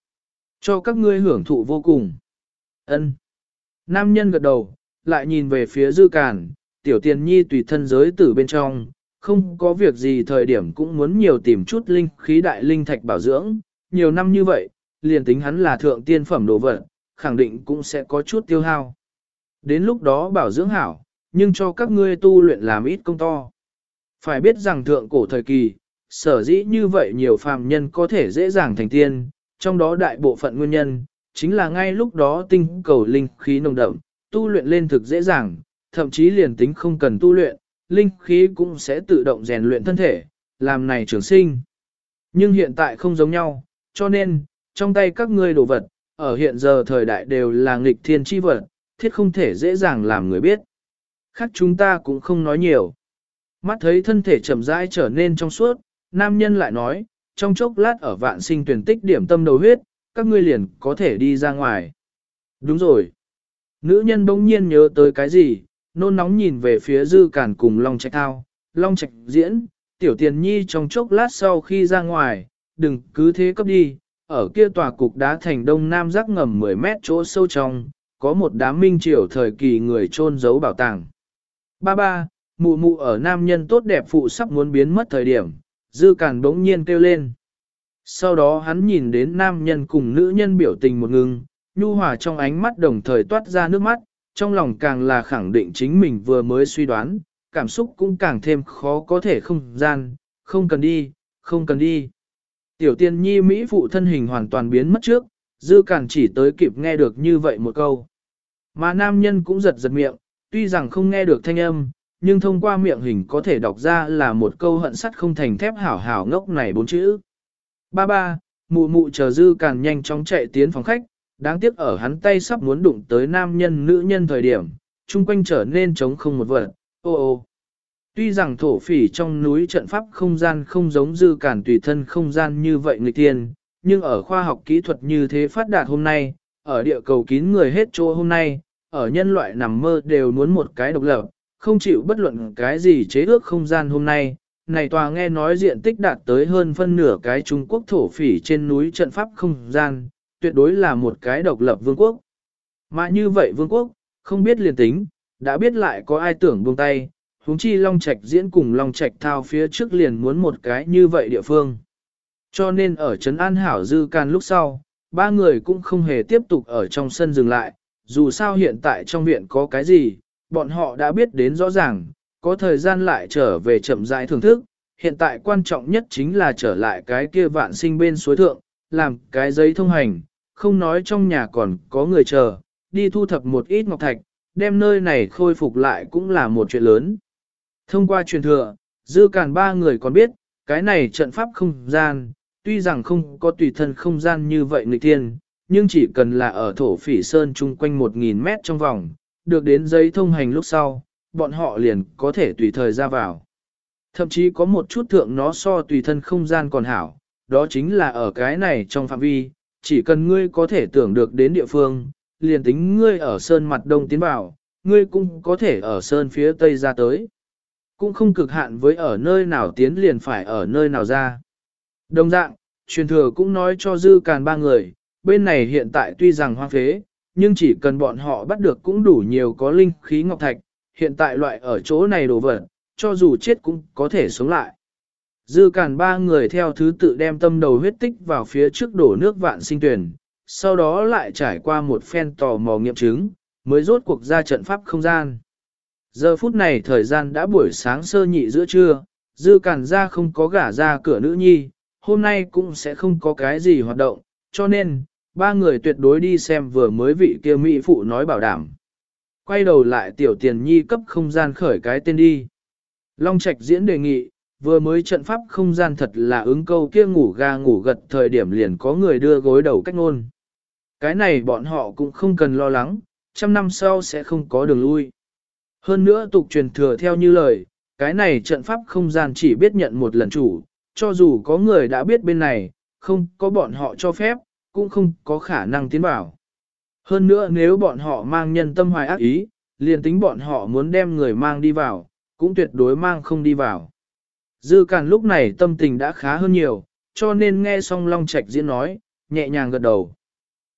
Cho các ngươi hưởng thụ vô cùng. ân Nam nhân gật đầu, lại nhìn về phía dư cản tiểu tiền nhi tùy thân giới tử bên trong, không có việc gì thời điểm cũng muốn nhiều tìm chút linh khí đại linh thạch bảo dưỡng, nhiều năm như vậy, liền tính hắn là thượng tiên phẩm đồ vật, khẳng định cũng sẽ có chút tiêu hao. Đến lúc đó bảo dưỡng hảo, nhưng cho các ngươi tu luyện làm ít công to. Phải biết rằng thượng cổ thời kỳ, sở dĩ như vậy nhiều phàm nhân có thể dễ dàng thành tiên, trong đó đại bộ phận nguyên nhân, chính là ngay lúc đó tinh cầu linh khí nồng đậm, tu luyện lên thực dễ dàng, thậm chí liền tính không cần tu luyện, linh khí cũng sẽ tự động rèn luyện thân thể, làm này trường sinh. Nhưng hiện tại không giống nhau, cho nên, trong tay các ngươi đồ vật, ở hiện giờ thời đại đều là nghịch thiên chi vật, thiết không thể dễ dàng làm người biết. Khác chúng ta cũng không nói nhiều. Mắt thấy thân thể chậm rãi trở nên trong suốt, nam nhân lại nói, trong chốc lát ở vạn sinh tuyển tích điểm tâm đầu huyết, các ngươi liền có thể đi ra ngoài. Đúng rồi. Nữ nhân bỗng nhiên nhớ tới cái gì, nôn nóng nhìn về phía dư cản cùng Long Trạch Thao. Long Trạch diễn, tiểu tiền nhi trong chốc lát sau khi ra ngoài, đừng cứ thế cấp đi, ở kia tòa cục đá thành đông nam rác ngầm 10 mét chỗ sâu trong, có một đám minh triều thời kỳ người trôn giấu bảo tàng. Ba ba, mụ mụ ở nam nhân tốt đẹp phụ sắp muốn biến mất thời điểm, dư cản bỗng nhiên kêu lên. Sau đó hắn nhìn đến nam nhân cùng nữ nhân biểu tình một ngừng, nhu hòa trong ánh mắt đồng thời toát ra nước mắt, trong lòng càng là khẳng định chính mình vừa mới suy đoán, cảm xúc cũng càng thêm khó có thể không gian, không cần đi, không cần đi. Tiểu tiên nhi Mỹ phụ thân hình hoàn toàn biến mất trước, dư càn chỉ tới kịp nghe được như vậy một câu. Mà nam nhân cũng giật giật miệng, tuy rằng không nghe được thanh âm, nhưng thông qua miệng hình có thể đọc ra là một câu hận sắt không thành thép hảo hảo ngốc này bốn chữ. Ba ba, mụ mụ chờ dư càng nhanh chóng chạy tiến phòng khách, đáng tiếc ở hắn tay sắp muốn đụng tới nam nhân nữ nhân thời điểm, chung quanh trở nên trống không một vật, ô ô. Tuy rằng thổ phỉ trong núi trận pháp không gian không giống dư cản tùy thân không gian như vậy người tiên, nhưng ở khoa học kỹ thuật như thế phát đạt hôm nay, ở địa cầu kín người hết chỗ hôm nay, ở nhân loại nằm mơ đều muốn một cái độc lập, không chịu bất luận cái gì chế ước không gian hôm nay. Này tòa nghe nói diện tích đạt tới hơn phân nửa cái Trung Quốc thổ phỉ trên núi trận pháp không gian, tuyệt đối là một cái độc lập vương quốc. Mà như vậy vương quốc, không biết liền tính, đã biết lại có ai tưởng buông tay, huống chi Long Trạch diễn cùng Long Trạch thao phía trước liền muốn một cái như vậy địa phương. Cho nên ở Trấn An Hảo Dư Can lúc sau, ba người cũng không hề tiếp tục ở trong sân dừng lại, dù sao hiện tại trong viện có cái gì, bọn họ đã biết đến rõ ràng, có thời gian lại trở về chậm rãi thưởng thức, hiện tại quan trọng nhất chính là trở lại cái kia vạn sinh bên suối thượng, làm cái giấy thông hành, không nói trong nhà còn có người chờ, đi thu thập một ít ngọc thạch, đem nơi này khôi phục lại cũng là một chuyện lớn. Thông qua truyền thừa, dư càn ba người còn biết, cái này trận pháp không gian, tuy rằng không có tùy thân không gian như vậy người tiên, nhưng chỉ cần là ở thổ phỉ sơn chung quanh 1.000 mét trong vòng, được đến giấy thông hành lúc sau, bọn họ liền có thể tùy thời ra vào. Thậm chí có một chút thượng nó so tùy thân không gian còn hảo, đó chính là ở cái này trong phạm vi, chỉ cần ngươi có thể tưởng được đến địa phương, liền tính ngươi ở sơn mặt đông tiến vào, ngươi cũng có thể ở sơn phía tây ra tới. Cũng không cực hạn với ở nơi nào tiến liền phải ở nơi nào ra. Đồng dạng, truyền thừa cũng nói cho dư càn ba người, bên này hiện tại tuy rằng hoang phế, nhưng chỉ cần bọn họ bắt được cũng đủ nhiều có linh khí ngọc thạch, hiện tại loại ở chỗ này đồ vật, cho dù chết cũng có thể sống lại. Dư cản ba người theo thứ tự đem tâm đầu huyết tích vào phía trước đổ nước vạn sinh tuyển, sau đó lại trải qua một phen tò mò nghiệm chứng, mới rốt cuộc ra trận pháp không gian. Giờ phút này thời gian đã buổi sáng sơ nhị giữa trưa, dư cản ra không có gả ra cửa nữ nhi, hôm nay cũng sẽ không có cái gì hoạt động, cho nên, ba người tuyệt đối đi xem vừa mới vị kia mỹ phụ nói bảo đảm. Quay đầu lại tiểu tiền nhi cấp không gian khởi cái tên đi. Long Trạch diễn đề nghị, vừa mới trận pháp không gian thật là ứng câu kia ngủ ga ngủ gật thời điểm liền có người đưa gối đầu cách ngôn. Cái này bọn họ cũng không cần lo lắng, trăm năm sau sẽ không có đường lui. Hơn nữa tục truyền thừa theo như lời, cái này trận pháp không gian chỉ biết nhận một lần chủ, cho dù có người đã biết bên này, không có bọn họ cho phép, cũng không có khả năng tiến vào. Hơn nữa nếu bọn họ mang nhân tâm hoài ác ý, liền tính bọn họ muốn đem người mang đi vào, cũng tuyệt đối mang không đi vào. Dư Càn lúc này tâm tình đã khá hơn nhiều, cho nên nghe xong Long Trạch diễn nói, nhẹ nhàng gật đầu.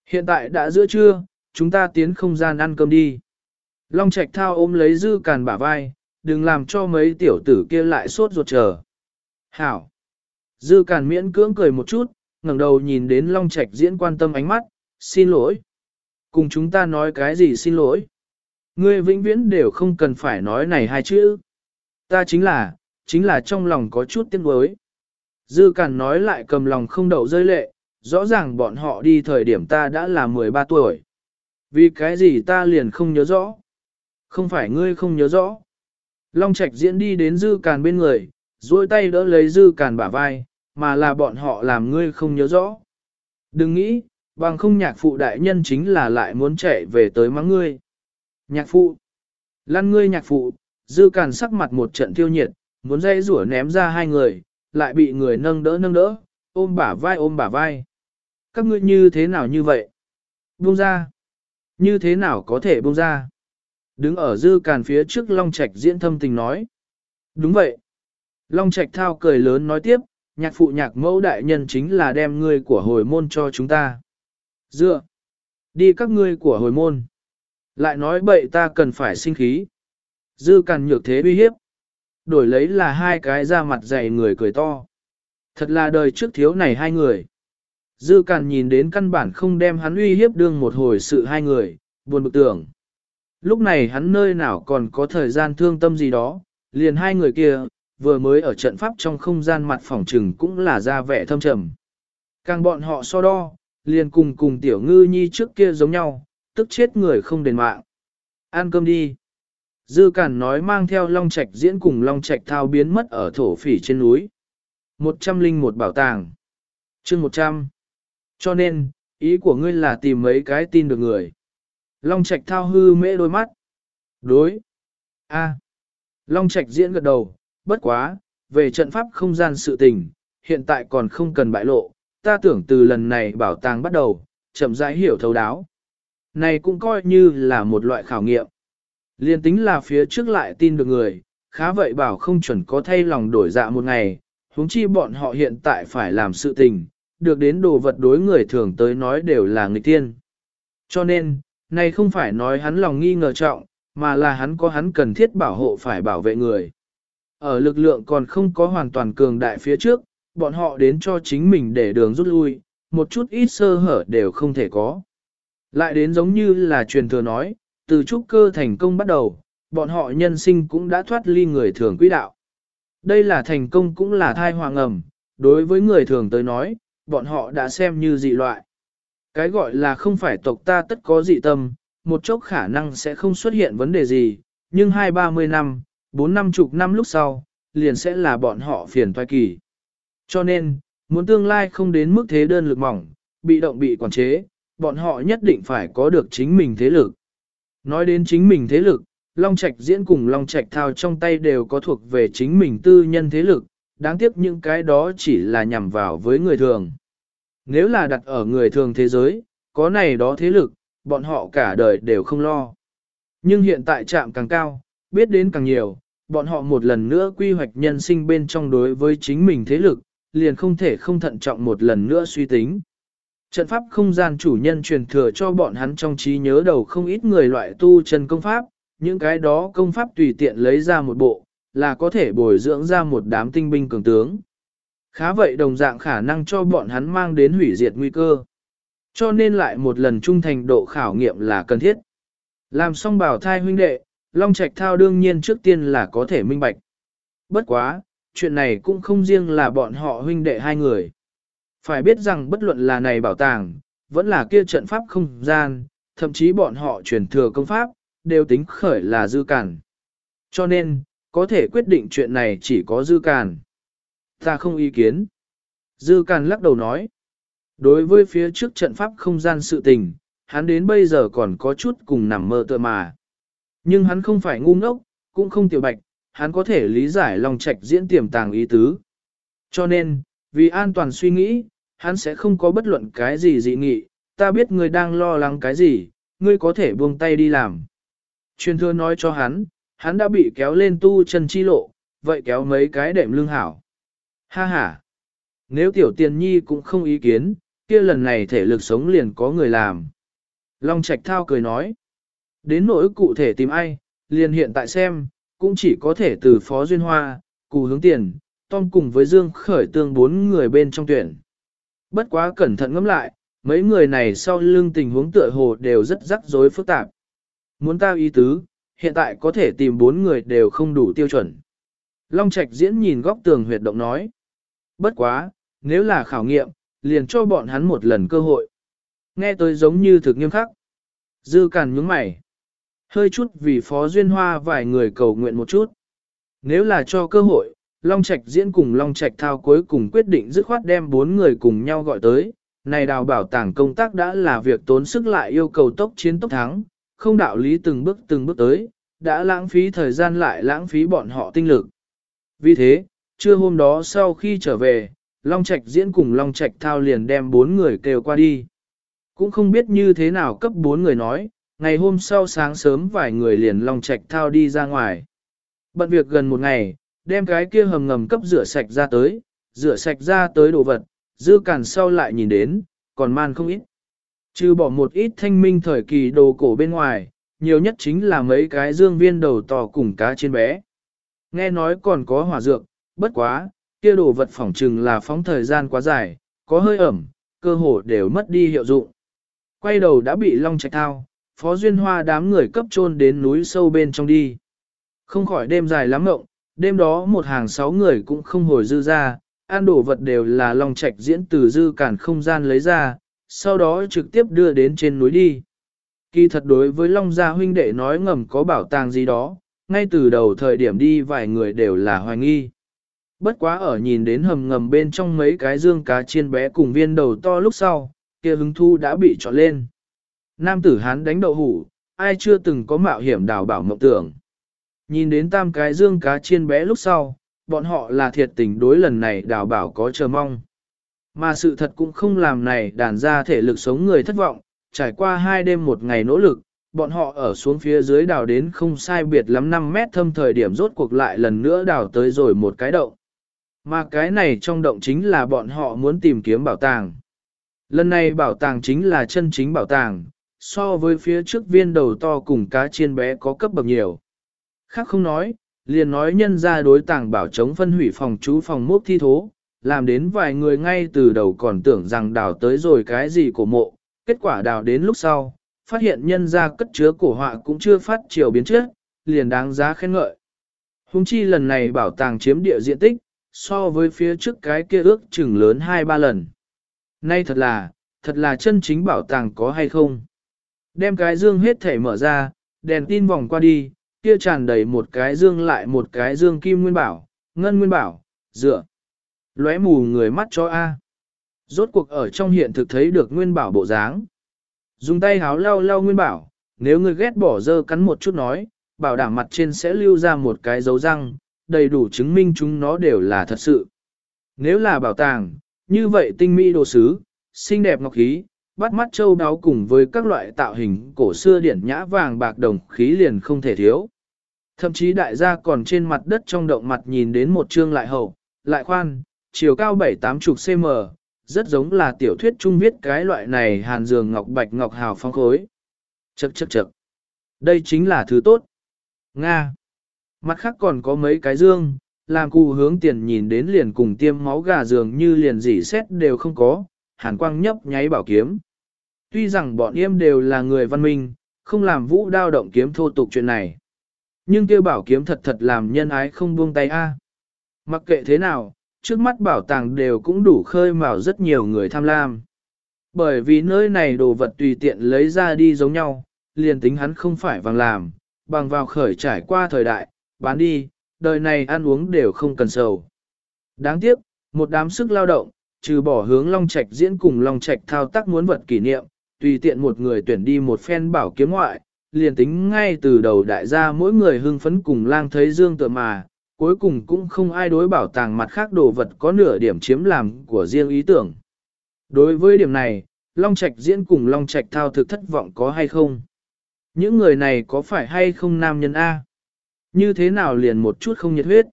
Hiện tại đã giữa trưa, chúng ta tiến không gian ăn cơm đi. Long Trạch thao ôm lấy Dư Càn bả vai, đừng làm cho mấy tiểu tử kia lại sốt ruột chờ. Hảo. Dư Càn miễn cưỡng cười một chút, ngẩng đầu nhìn đến Long Trạch diễn quan tâm ánh mắt, xin lỗi. Cùng chúng ta nói cái gì xin lỗi. Ngươi vĩnh viễn đều không cần phải nói này hai chữ. Ta chính là, chính là trong lòng có chút tiếc nuối. Dư Càn nói lại cầm lòng không đậu rơi lệ, rõ ràng bọn họ đi thời điểm ta đã là 13 tuổi. Vì cái gì ta liền không nhớ rõ? Không phải ngươi không nhớ rõ. Long Trạch diễn đi đến Dư Càn bên người, duỗi tay đỡ lấy Dư Càn bả vai, mà là bọn họ làm ngươi không nhớ rõ. Đừng nghĩ, bằng không nhạc phụ đại nhân chính là lại muốn chạy về tới mắng ngươi. Nhạc phụ. Lăn ngươi nhạc phụ, Dư Càn sắc mặt một trận tiêu nhiệt, muốn dây rủa ném ra hai người, lại bị người nâng đỡ nâng đỡ, ôm bả vai ôm bả vai. Các ngươi như thế nào như vậy? Buông ra. Như thế nào có thể buông ra? Đứng ở dư càn phía trước Long Trạch diễn thâm tình nói. Đúng vậy. Long Trạch thao cười lớn nói tiếp, nhạc phụ nhạc mẫu đại nhân chính là đem ngươi của hồi môn cho chúng ta. Dựa. Đi các ngươi của hồi môn. Lại nói bậy ta cần phải sinh khí. Dư cằn nhược thế uy hiếp. Đổi lấy là hai cái da mặt dày người cười to. Thật là đời trước thiếu này hai người. Dư cằn nhìn đến căn bản không đem hắn uy hiếp đương một hồi sự hai người, buồn bực tưởng. Lúc này hắn nơi nào còn có thời gian thương tâm gì đó, liền hai người kia, vừa mới ở trận pháp trong không gian mặt phòng trừng cũng là ra vẻ thâm trầm. Càng bọn họ so đo, liền cùng cùng tiểu ngư nhi trước kia giống nhau, tức chết người không đền mạng. Ăn cơm đi. Dư Cản nói mang theo Long Trạch diễn cùng Long Trạch thao biến mất ở thổ phỉ trên núi. Một trăm linh một bảo tàng. chương một trăm. Cho nên, ý của ngươi là tìm mấy cái tin được người. Long Trạch thao hư mễ đôi mắt. Đối. A. Long Trạch diễn gật đầu, bất quá, về trận pháp không gian sự tình, hiện tại còn không cần bại lộ, ta tưởng từ lần này bảo tàng bắt đầu, chậm rãi hiểu thấu đáo. Này cũng coi như là một loại khảo nghiệm. Liên tính là phía trước lại tin được người, khá vậy bảo không chuẩn có thay lòng đổi dạ một ngày, huống chi bọn họ hiện tại phải làm sự tình, được đến đồ vật đối người thường tới nói đều là người tiên. Cho nên, này không phải nói hắn lòng nghi ngờ trọng, mà là hắn có hắn cần thiết bảo hộ phải bảo vệ người. Ở lực lượng còn không có hoàn toàn cường đại phía trước, bọn họ đến cho chính mình để đường rút lui, một chút ít sơ hở đều không thể có. Lại đến giống như là truyền thừa nói, từ trúc cơ thành công bắt đầu, bọn họ nhân sinh cũng đã thoát ly người thường quỹ đạo. Đây là thành công cũng là thai hoàng ẩm, đối với người thường tới nói, bọn họ đã xem như dị loại. Cái gọi là không phải tộc ta tất có dị tâm, một chốc khả năng sẽ không xuất hiện vấn đề gì, nhưng hai ba mươi năm, bốn năm chục năm lúc sau, liền sẽ là bọn họ phiền toái kỳ. Cho nên, muốn tương lai không đến mức thế đơn lực mỏng, bị động bị quản chế, bọn họ nhất định phải có được chính mình thế lực. Nói đến chính mình thế lực, Long Trạch diễn cùng Long Trạch thao trong tay đều có thuộc về chính mình tư nhân thế lực, đáng tiếc những cái đó chỉ là nhằm vào với người thường. Nếu là đặt ở người thường thế giới, có này đó thế lực, bọn họ cả đời đều không lo. Nhưng hiện tại trạm càng cao, biết đến càng nhiều, bọn họ một lần nữa quy hoạch nhân sinh bên trong đối với chính mình thế lực, liền không thể không thận trọng một lần nữa suy tính. Trận pháp không gian chủ nhân truyền thừa cho bọn hắn trong trí nhớ đầu không ít người loại tu chân công pháp, những cái đó công pháp tùy tiện lấy ra một bộ, là có thể bồi dưỡng ra một đám tinh binh cường tướng. Khá vậy đồng dạng khả năng cho bọn hắn mang đến hủy diệt nguy cơ. Cho nên lại một lần trung thành độ khảo nghiệm là cần thiết. Làm xong bảo thai huynh đệ, Long Trạch Thao đương nhiên trước tiên là có thể minh bạch. Bất quá, chuyện này cũng không riêng là bọn họ huynh đệ hai người. Phải biết rằng bất luận là này bảo tàng, vẫn là kia trận pháp không gian, thậm chí bọn họ truyền thừa công pháp, đều tính khởi là dư cản. Cho nên, có thể quyết định chuyện này chỉ có dư cản. Ta không ý kiến. Dư cản lắc đầu nói. Đối với phía trước trận pháp không gian sự tình, hắn đến bây giờ còn có chút cùng nằm mơ tựa mà. Nhưng hắn không phải ngu ngốc, cũng không tiểu bạch, hắn có thể lý giải lòng trạch diễn tiềm tàng ý tứ. Cho nên, vì an toàn suy nghĩ, hắn sẽ không có bất luận cái gì dị nghị, ta biết ngươi đang lo lắng cái gì, ngươi có thể buông tay đi làm. Truyền thừa nói cho hắn, hắn đã bị kéo lên tu chân chi lộ, vậy kéo mấy cái đệm lương hảo. Ha ha! Nếu tiểu tiền nhi cũng không ý kiến, kia lần này thể lực sống liền có người làm. Long Trạch Thao cười nói, đến nỗi cụ thể tìm ai, liền hiện tại xem, cũng chỉ có thể từ Phó Duyên Hoa, Cù Hướng Tiền, Tom cùng với Dương Khởi Tương bốn người bên trong tuyển. Bất quá cẩn thận ngẫm lại, mấy người này sau lưng tình huống tựa hồ đều rất rắc rối phức tạp. Muốn tao ý tứ, hiện tại có thể tìm bốn người đều không đủ tiêu chuẩn. Long Trạch diễn nhìn góc tường huyệt động nói. Bất quá, nếu là khảo nghiệm, liền cho bọn hắn một lần cơ hội. Nghe tôi giống như thực nghiêm khắc. Dư càn nhướng mày. Hơi chút vì Phó Duyên Hoa vài người cầu nguyện một chút. Nếu là cho cơ hội, Long Trạch diễn cùng Long Trạch thao cuối cùng quyết định dứt khoát đem bốn người cùng nhau gọi tới. Này đào bảo tàng công tác đã là việc tốn sức lại yêu cầu tốc chiến tốc thắng, không đạo lý từng bước từng bước tới, đã lãng phí thời gian lại lãng phí bọn họ tinh lực. Vì thế, trưa hôm đó sau khi trở về, Long Trạch diễn cùng Long Trạch thao liền đem bốn người kêu qua đi. Cũng không biết như thế nào cấp bốn người nói, ngày hôm sau sáng sớm vài người liền Long Trạch thao đi ra ngoài. Bận việc gần một ngày, đem cái kia hầm ngầm cấp rửa sạch ra tới, rửa sạch ra tới đồ vật, dư cản sau lại nhìn đến, còn man không ít. Trừ bỏ một ít thanh minh thời kỳ đồ cổ bên ngoài, nhiều nhất chính là mấy cái dương viên đầu to cùng cá trên bé. Nghe nói còn có hỏa dược, bất quá, kia đồ vật phỏng trừng là phóng thời gian quá dài, có hơi ẩm, cơ hồ đều mất đi hiệu dụng. Quay đầu đã bị long trạch thao, phó duyên hoa đám người cấp trôn đến núi sâu bên trong đi. Không khỏi đêm dài lắm mộng, đêm đó một hàng sáu người cũng không hồi dư ra, ăn đồ vật đều là long trạch diễn từ dư cản không gian lấy ra, sau đó trực tiếp đưa đến trên núi đi. Kỳ thật đối với Long Gia huynh đệ nói ngầm có bảo tàng gì đó, ngay từ đầu thời điểm đi vài người đều là hoài nghi. Bất quá ở nhìn đến hầm ngầm bên trong mấy cái dương cá chiên bé cùng viên đầu to lúc sau, kia hứng thu đã bị trọn lên. Nam tử hán đánh đậu hủ, ai chưa từng có mạo hiểm đào bảo mộng tưởng. Nhìn đến tam cái dương cá chiên bé lúc sau, bọn họ là thiệt tình đối lần này đào bảo có chờ mong. Mà sự thật cũng không làm này đàn ra thể lực sống người thất vọng, trải qua hai đêm một ngày nỗ lực, bọn họ ở xuống phía dưới đào đến không sai biệt lắm 5 mét thâm thời điểm rốt cuộc lại lần nữa đào tới rồi một cái động. Mà cái này trong động chính là bọn họ muốn tìm kiếm bảo tàng. Lần này bảo tàng chính là chân chính bảo tàng, so với phía trước viên đầu to cùng cá chiên bé có cấp bậc nhiều. Khác không nói, liền nói nhân ra đối tàng bảo chống phân hủy phòng chú phòng mốc thi thố, làm đến vài người ngay từ đầu còn tưởng rằng đào tới rồi cái gì của mộ, kết quả đào đến lúc sau, phát hiện nhân ra cất chứa cổ họa cũng chưa phát chiều biến trước, liền đáng giá khen ngợi. Hùng chi lần này bảo tàng chiếm địa diện tích, so với phía trước cái kia ước chừng lớn 2-3 lần. Nay thật là, thật là chân chính bảo tàng có hay không. Đem cái dương hết thể mở ra, đèn tin vòng qua đi, kia tràn đầy một cái dương lại một cái dương kim nguyên bảo, ngân nguyên bảo, dựa. Lóe mù người mắt cho A. Rốt cuộc ở trong hiện thực thấy được nguyên bảo bộ dáng. Dùng tay háo lau lau nguyên bảo, nếu người ghét bỏ dơ cắn một chút nói, bảo đảm mặt trên sẽ lưu ra một cái dấu răng, đầy đủ chứng minh chúng nó đều là thật sự. Nếu là bảo tàng, như vậy tinh mỹ đồ sứ, xinh đẹp ngọc khí, bắt mắt châu đáo cùng với các loại tạo hình cổ xưa điển nhã vàng bạc đồng khí liền không thể thiếu. Thậm chí đại gia còn trên mặt đất trong động mặt nhìn đến một chương lại hậu, lại khoan, chiều cao 7-8 chục cm, rất giống là tiểu thuyết trung viết cái loại này hàn dường ngọc bạch ngọc hào phong khối. Chậc chậc chậc. Đây chính là thứ tốt. Nga. Mặt khác còn có mấy cái dương, làm cụ hướng tiền nhìn đến liền cùng tiêm máu gà dường như liền dỉ xét đều không có, hàn quang nhấp nháy bảo kiếm. Tuy rằng bọn em đều là người văn minh, không làm vũ đao động kiếm thô tục chuyện này. Nhưng kêu bảo kiếm thật thật làm nhân ái không buông tay a. À. Mặc kệ thế nào, trước mắt bảo tàng đều cũng đủ khơi mào rất nhiều người tham lam. Bởi vì nơi này đồ vật tùy tiện lấy ra đi giống nhau, liền tính hắn không phải vàng làm, bằng vào khởi trải qua thời đại, bán đi, đời này ăn uống đều không cần sầu. Đáng tiếc, một đám sức lao động, trừ bỏ hướng Long Trạch diễn cùng Long Trạch thao tác muốn vật kỷ niệm, tùy tiện một người tuyển đi một phen bảo kiếm ngoại, liền tính ngay từ đầu đại gia mỗi người hưng phấn cùng lang thấy dương tựa mà, cuối cùng cũng không ai đối bảo tàng mặt khác đồ vật có nửa điểm chiếm làm của riêng ý tưởng. Đối với điểm này, Long Trạch diễn cùng Long Trạch thao thực thất vọng có hay không? Những người này có phải hay không nam nhân A? Như thế nào liền một chút không nhiệt huyết?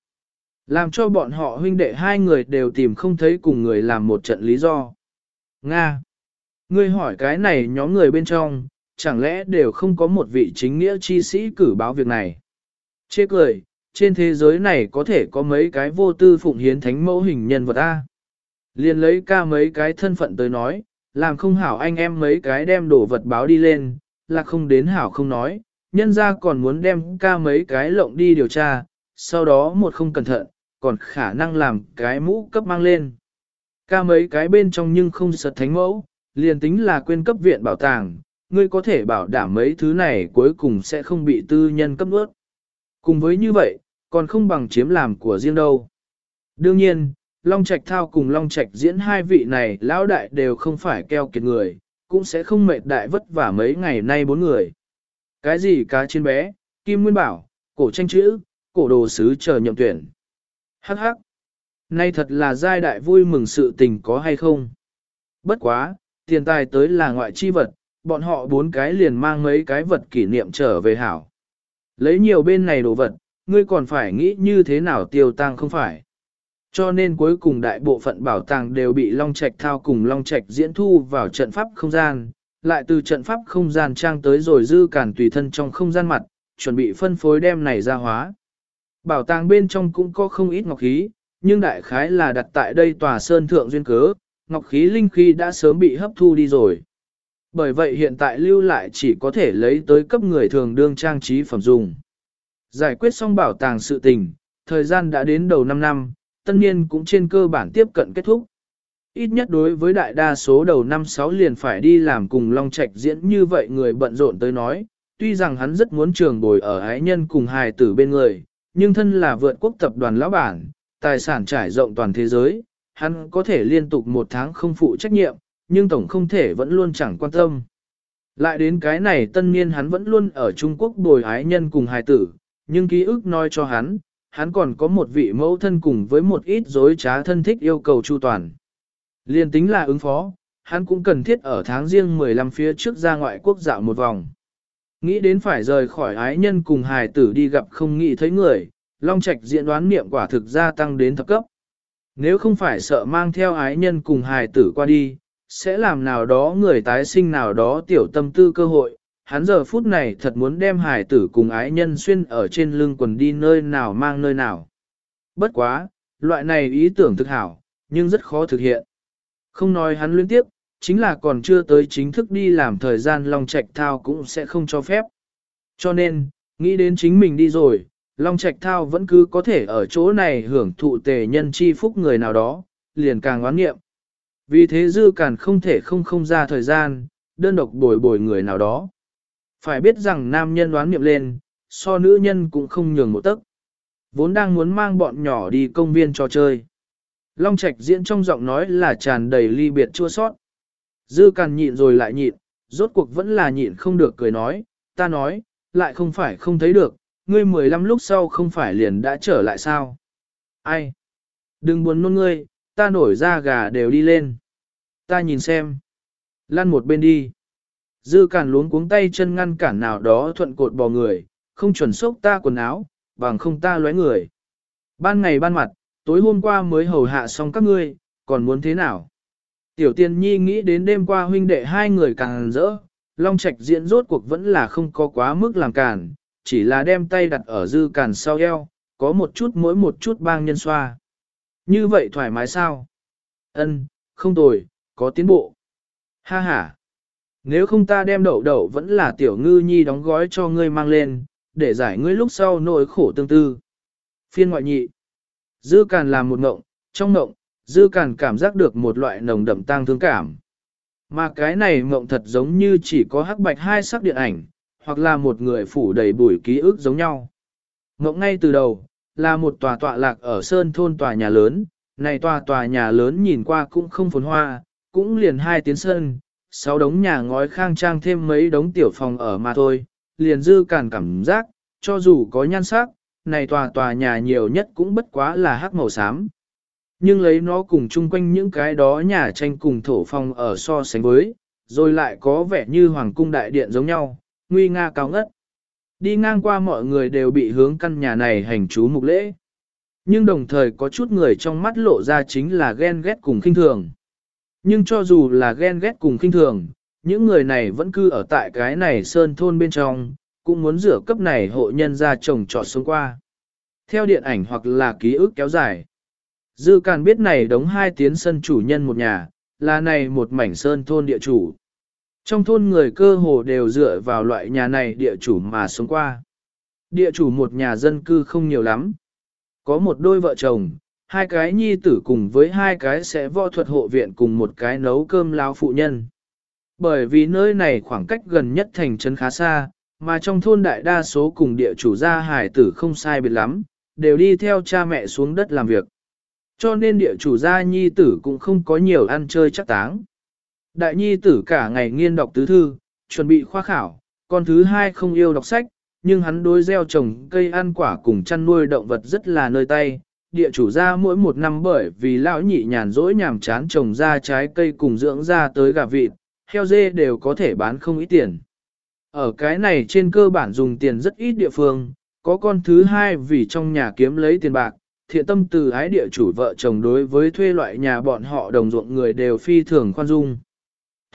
Làm cho bọn họ huynh đệ hai người đều tìm không thấy cùng người làm một trận lý do. Nga! Ngươi hỏi cái này nhóm người bên trong, chẳng lẽ đều không có một vị chính nghĩa chi sĩ cử báo việc này? Chê cười, trên thế giới này có thể có mấy cái vô tư phụng hiến thánh mẫu hình nhân vật A. Liên lấy ca mấy cái thân phận tới nói, làm không hảo anh em mấy cái đem đồ vật báo đi lên, là không đến hảo không nói, nhân ra còn muốn đem ca mấy cái lộng đi điều tra, sau đó một không cẩn thận, còn khả năng làm cái mũ cấp mang lên. Ca mấy cái bên trong nhưng không sật thánh mẫu, liền tính là quên cấp viện bảo tàng, ngươi có thể bảo đảm mấy thứ này cuối cùng sẽ không bị tư nhân cấp ướt. Cùng với như vậy, còn không bằng chiếm làm của riêng đâu. Đương nhiên, Long Trạch Thao cùng Long Trạch diễn hai vị này lão đại đều không phải keo kiệt người, cũng sẽ không mệt đại vất vả mấy ngày nay bốn người. Cái gì cá trên bé, kim nguyên bảo, cổ tranh chữ, cổ đồ sứ chờ nhậm tuyển. Hắc hắc. Nay thật là giai đại vui mừng sự tình có hay không? Bất quá, tiền tài tới là ngoại chi vật, bọn họ bốn cái liền mang mấy cái vật kỷ niệm trở về hảo. Lấy nhiều bên này đồ vật, ngươi còn phải nghĩ như thế nào tiêu tăng không phải. Cho nên cuối cùng đại bộ phận bảo tàng đều bị Long Trạch thao cùng Long Trạch diễn thu vào trận pháp không gian, lại từ trận pháp không gian trang tới rồi dư cản tùy thân trong không gian mặt, chuẩn bị phân phối đem này ra hóa. Bảo tàng bên trong cũng có không ít ngọc khí, nhưng đại khái là đặt tại đây tòa sơn thượng duyên cớ, ngọc khí linh khí đã sớm bị hấp thu đi rồi. Bởi vậy hiện tại lưu lại chỉ có thể lấy tới cấp người thường đương trang trí phẩm dùng. Giải quyết xong bảo tàng sự tình, thời gian đã đến đầu 5 năm, tân niên cũng trên cơ bản tiếp cận kết thúc. Ít nhất đối với đại đa số đầu năm sáu liền phải đi làm cùng Long Trạch diễn như vậy người bận rộn tới nói, tuy rằng hắn rất muốn trường bồi ở ái nhân cùng hài tử bên người, nhưng thân là vượt quốc tập đoàn lão bản, tài sản trải rộng toàn thế giới, hắn có thể liên tục một tháng không phụ trách nhiệm, nhưng tổng không thể vẫn luôn chẳng quan tâm. Lại đến cái này tân niên hắn vẫn luôn ở Trung Quốc bồi ái nhân cùng hài tử, nhưng ký ức nói cho hắn, hắn còn có một vị mẫu thân cùng với một ít dối trá thân thích yêu cầu chu toàn. Liên tính là ứng phó, hắn cũng cần thiết ở tháng riêng 15 phía trước ra ngoại quốc dạo một vòng. Nghĩ đến phải rời khỏi ái nhân cùng hài tử đi gặp không nghĩ thấy người, Long Trạch diễn đoán niệm quả thực gia tăng đến thập cấp. Nếu không phải sợ mang theo ái nhân cùng hài tử qua đi, sẽ làm nào đó người tái sinh nào đó tiểu tâm tư cơ hội. Hắn giờ phút này thật muốn đem hài tử cùng ái nhân xuyên ở trên lưng quần đi nơi nào mang nơi nào. Bất quá, loại này ý tưởng thực hảo, nhưng rất khó thực hiện. Không nói hắn liên tiếp, chính là còn chưa tới chính thức đi làm thời gian Long Trạch Thao cũng sẽ không cho phép. Cho nên, nghĩ đến chính mình đi rồi, Long Trạch Thao vẫn cứ có thể ở chỗ này hưởng thụ tề nhân chi phúc người nào đó, liền càng oán nghiệm. Vì thế dư càn không thể không không ra thời gian, đơn độc bồi bồi người nào đó. Phải biết rằng nam nhân đoán nghiệm lên, so nữ nhân cũng không nhường một tấc. Vốn đang muốn mang bọn nhỏ đi công viên trò chơi. Long Trạch diễn trong giọng nói là tràn đầy ly biệt chua sót. Dư càn nhịn rồi lại nhịn, rốt cuộc vẫn là nhịn không được cười nói, ta nói, lại không phải không thấy được, ngươi 15 lúc sau không phải liền đã trở lại sao? Ai? Đừng buồn nôn ngươi, ta nổi ra gà đều đi lên. Ta nhìn xem. Lăn một bên đi. Dư càn luống cuống tay chân ngăn cản nào đó thuận cột bò người, không chuẩn sốc ta quần áo, bằng không ta lóe người. Ban ngày ban mặt, tối hôm qua mới hầu hạ xong các ngươi, còn muốn thế nào? Tiểu tiên nhi nghĩ đến đêm qua huynh đệ hai người càng rỡ, Long Trạch diễn rốt cuộc vẫn là không có quá mức làm cản, chỉ là đem tay đặt ở dư càn sau eo, có một chút mỗi một chút bang nhân xoa. Như vậy thoải mái sao? Ân, không tồi, có tiến bộ. Ha ha. Nếu không ta đem đậu đậu vẫn là tiểu ngư nhi đóng gói cho ngươi mang lên, để giải ngươi lúc sau nỗi khổ tương tư. Phiên ngoại nhị. Dư càn làm một ngộng, trong ngộng, dư càn cảm giác được một loại nồng đậm tang thương cảm. Mà cái này ngộng thật giống như chỉ có hắc bạch hai sắc điện ảnh, hoặc là một người phủ đầy bụi ký ức giống nhau. Ngộng ngay từ đầu, là một tòa tọa lạc ở sơn thôn tòa nhà lớn, này tòa tòa nhà lớn nhìn qua cũng không phồn hoa, cũng liền hai tiến sân, sáu đống nhà ngói khang trang thêm mấy đống tiểu phòng ở mà thôi, liền dư cản cảm giác, cho dù có nhan sắc, này tòa tòa nhà nhiều nhất cũng bất quá là hắc màu xám. Nhưng lấy nó cùng chung quanh những cái đó nhà tranh cùng thổ phòng ở so sánh với, rồi lại có vẻ như hoàng cung đại điện giống nhau, nguy nga cao ngất. Đi ngang qua mọi người đều bị hướng căn nhà này hành chú mục lễ. Nhưng đồng thời có chút người trong mắt lộ ra chính là ghen ghét cùng khinh thường. Nhưng cho dù là ghen ghét cùng khinh thường, những người này vẫn cư ở tại cái này sơn thôn bên trong, cũng muốn rửa cấp này hộ nhân ra trồng trọt xuống qua. Theo điện ảnh hoặc là ký ức kéo dài. Dư Càn biết này đóng hai tiến sân chủ nhân một nhà, là này một mảnh sơn thôn địa chủ. Trong thôn người cơ hồ đều dựa vào loại nhà này địa chủ mà sống qua. Địa chủ một nhà dân cư không nhiều lắm. Có một đôi vợ chồng, hai cái nhi tử cùng với hai cái sẽ võ thuật hộ viện cùng một cái nấu cơm lao phụ nhân. Bởi vì nơi này khoảng cách gần nhất thành trấn khá xa, mà trong thôn đại đa số cùng địa chủ gia hải tử không sai biệt lắm, đều đi theo cha mẹ xuống đất làm việc. Cho nên địa chủ gia nhi tử cũng không có nhiều ăn chơi chắc táng. Đại nhi tử cả ngày nghiên đọc tứ thư, chuẩn bị khoa khảo, con thứ hai không yêu đọc sách, nhưng hắn đối gieo trồng cây ăn quả cùng chăn nuôi động vật rất là nơi tay. Địa chủ ra mỗi một năm bởi vì lão nhị nhàn rỗi nhàm chán trồng ra trái cây cùng dưỡng ra tới gà vịt, heo dê đều có thể bán không ít tiền. Ở cái này trên cơ bản dùng tiền rất ít địa phương, có con thứ hai vì trong nhà kiếm lấy tiền bạc, thiện tâm từ ái địa chủ vợ chồng đối với thuê loại nhà bọn họ đồng ruộng người đều phi thường khoan dung.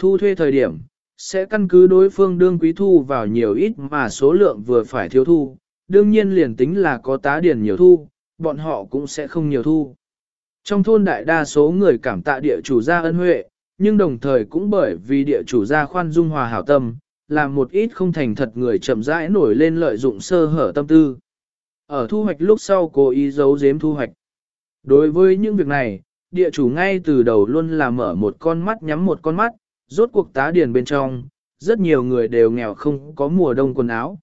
Thu thuê thời điểm, sẽ căn cứ đối phương đương quý thu vào nhiều ít mà số lượng vừa phải thiếu thu, đương nhiên liền tính là có tá điển nhiều thu, bọn họ cũng sẽ không nhiều thu. Trong thôn đại đa số người cảm tạ địa chủ gia ân huệ, nhưng đồng thời cũng bởi vì địa chủ gia khoan dung hòa hảo tâm, làm một ít không thành thật người chậm rãi nổi lên lợi dụng sơ hở tâm tư. Ở thu hoạch lúc sau cố ý giấu giếm thu hoạch. Đối với những việc này, địa chủ ngay từ đầu luôn là mở một con mắt nhắm một con mắt, rốt cuộc tá điền bên trong, rất nhiều người đều nghèo không có mùa đông quần áo.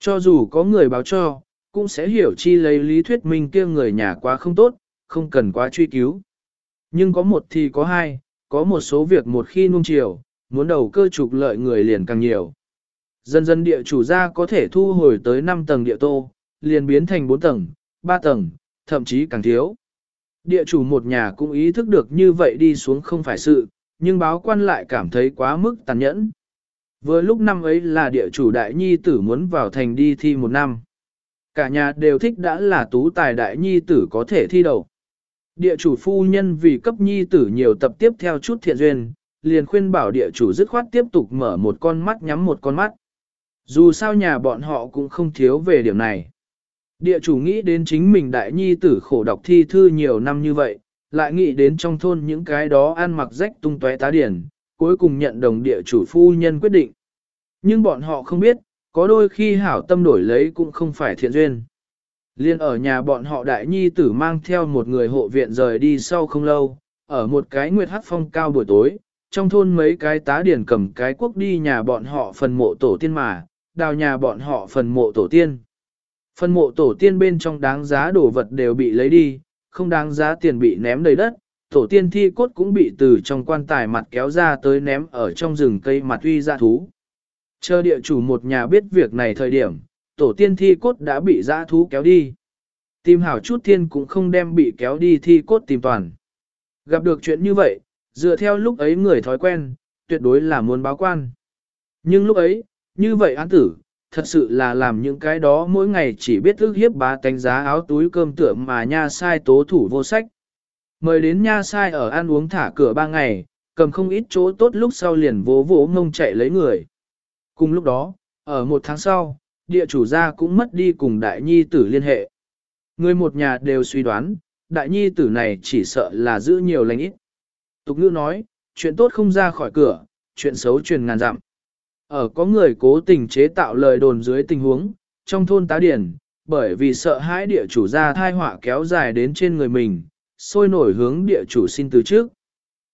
Cho dù có người báo cho, cũng sẽ hiểu chi lấy lý thuyết minh kia người nhà quá không tốt, không cần quá truy cứu. Nhưng có một thì có hai, có một số việc một khi nung chiều, muốn đầu cơ trục lợi người liền càng nhiều. Dần dần địa chủ gia có thể thu hồi tới 5 tầng địa tô, liền biến thành 4 tầng, 3 tầng, thậm chí càng thiếu. Địa chủ một nhà cũng ý thức được như vậy đi xuống không phải sự, nhưng báo quan lại cảm thấy quá mức tàn nhẫn. Vừa lúc năm ấy là địa chủ đại nhi tử muốn vào thành đi thi một năm. Cả nhà đều thích đã là tú tài đại nhi tử có thể thi đầu. Địa chủ phu nhân vì cấp nhi tử nhiều tập tiếp theo chút thiện duyên, liền khuyên bảo địa chủ dứt khoát tiếp tục mở một con mắt nhắm một con mắt. Dù sao nhà bọn họ cũng không thiếu về điểm này. Địa chủ nghĩ đến chính mình đại nhi tử khổ đọc thi thư nhiều năm như vậy, lại nghĩ đến trong thôn những cái đó ăn mặc rách tung tóe tá điển, cuối cùng nhận đồng địa chủ phu nhân quyết định. Nhưng bọn họ không biết, có đôi khi hảo tâm đổi lấy cũng không phải thiện duyên. Liên ở nhà bọn họ đại nhi tử mang theo một người hộ viện rời đi sau không lâu, ở một cái nguyệt hắc phong cao buổi tối, trong thôn mấy cái tá điển cầm cái quốc đi nhà bọn họ phần mộ tổ tiên mà, đào nhà bọn họ phần mộ tổ tiên. Phần mộ tổ tiên bên trong đáng giá đồ vật đều bị lấy đi, không đáng giá tiền bị ném đầy đất, tổ tiên thi cốt cũng bị từ trong quan tài mặt kéo ra tới ném ở trong rừng cây mặt uy ra thú. Chờ địa chủ một nhà biết việc này thời điểm, tổ tiên thi cốt đã bị dã thú kéo đi. Tìm hảo chút thiên cũng không đem bị kéo đi thi cốt tìm toàn. Gặp được chuyện như vậy, dựa theo lúc ấy người thói quen, tuyệt đối là muốn báo quan. Nhưng lúc ấy, như vậy án tử, thật sự là làm những cái đó mỗi ngày chỉ biết ước hiếp bá tánh giá áo túi cơm tượng mà nha sai tố thủ vô sách. Mời đến nha sai ở ăn uống thả cửa ba ngày, cầm không ít chỗ tốt lúc sau liền vỗ vỗ ngông chạy lấy người. Cùng lúc đó, ở một tháng sau, địa chủ gia cũng mất đi cùng đại nhi tử liên hệ. Người một nhà đều suy đoán, đại nhi tử này chỉ sợ là giữ nhiều lành ít. Tục ngữ nói, chuyện tốt không ra khỏi cửa, chuyện xấu truyền ngàn dặm. Ở có người cố tình chế tạo lời đồn dưới tình huống, trong thôn tá điển, bởi vì sợ hãi địa chủ ra thai họa kéo dài đến trên người mình, sôi nổi hướng địa chủ xin từ trước.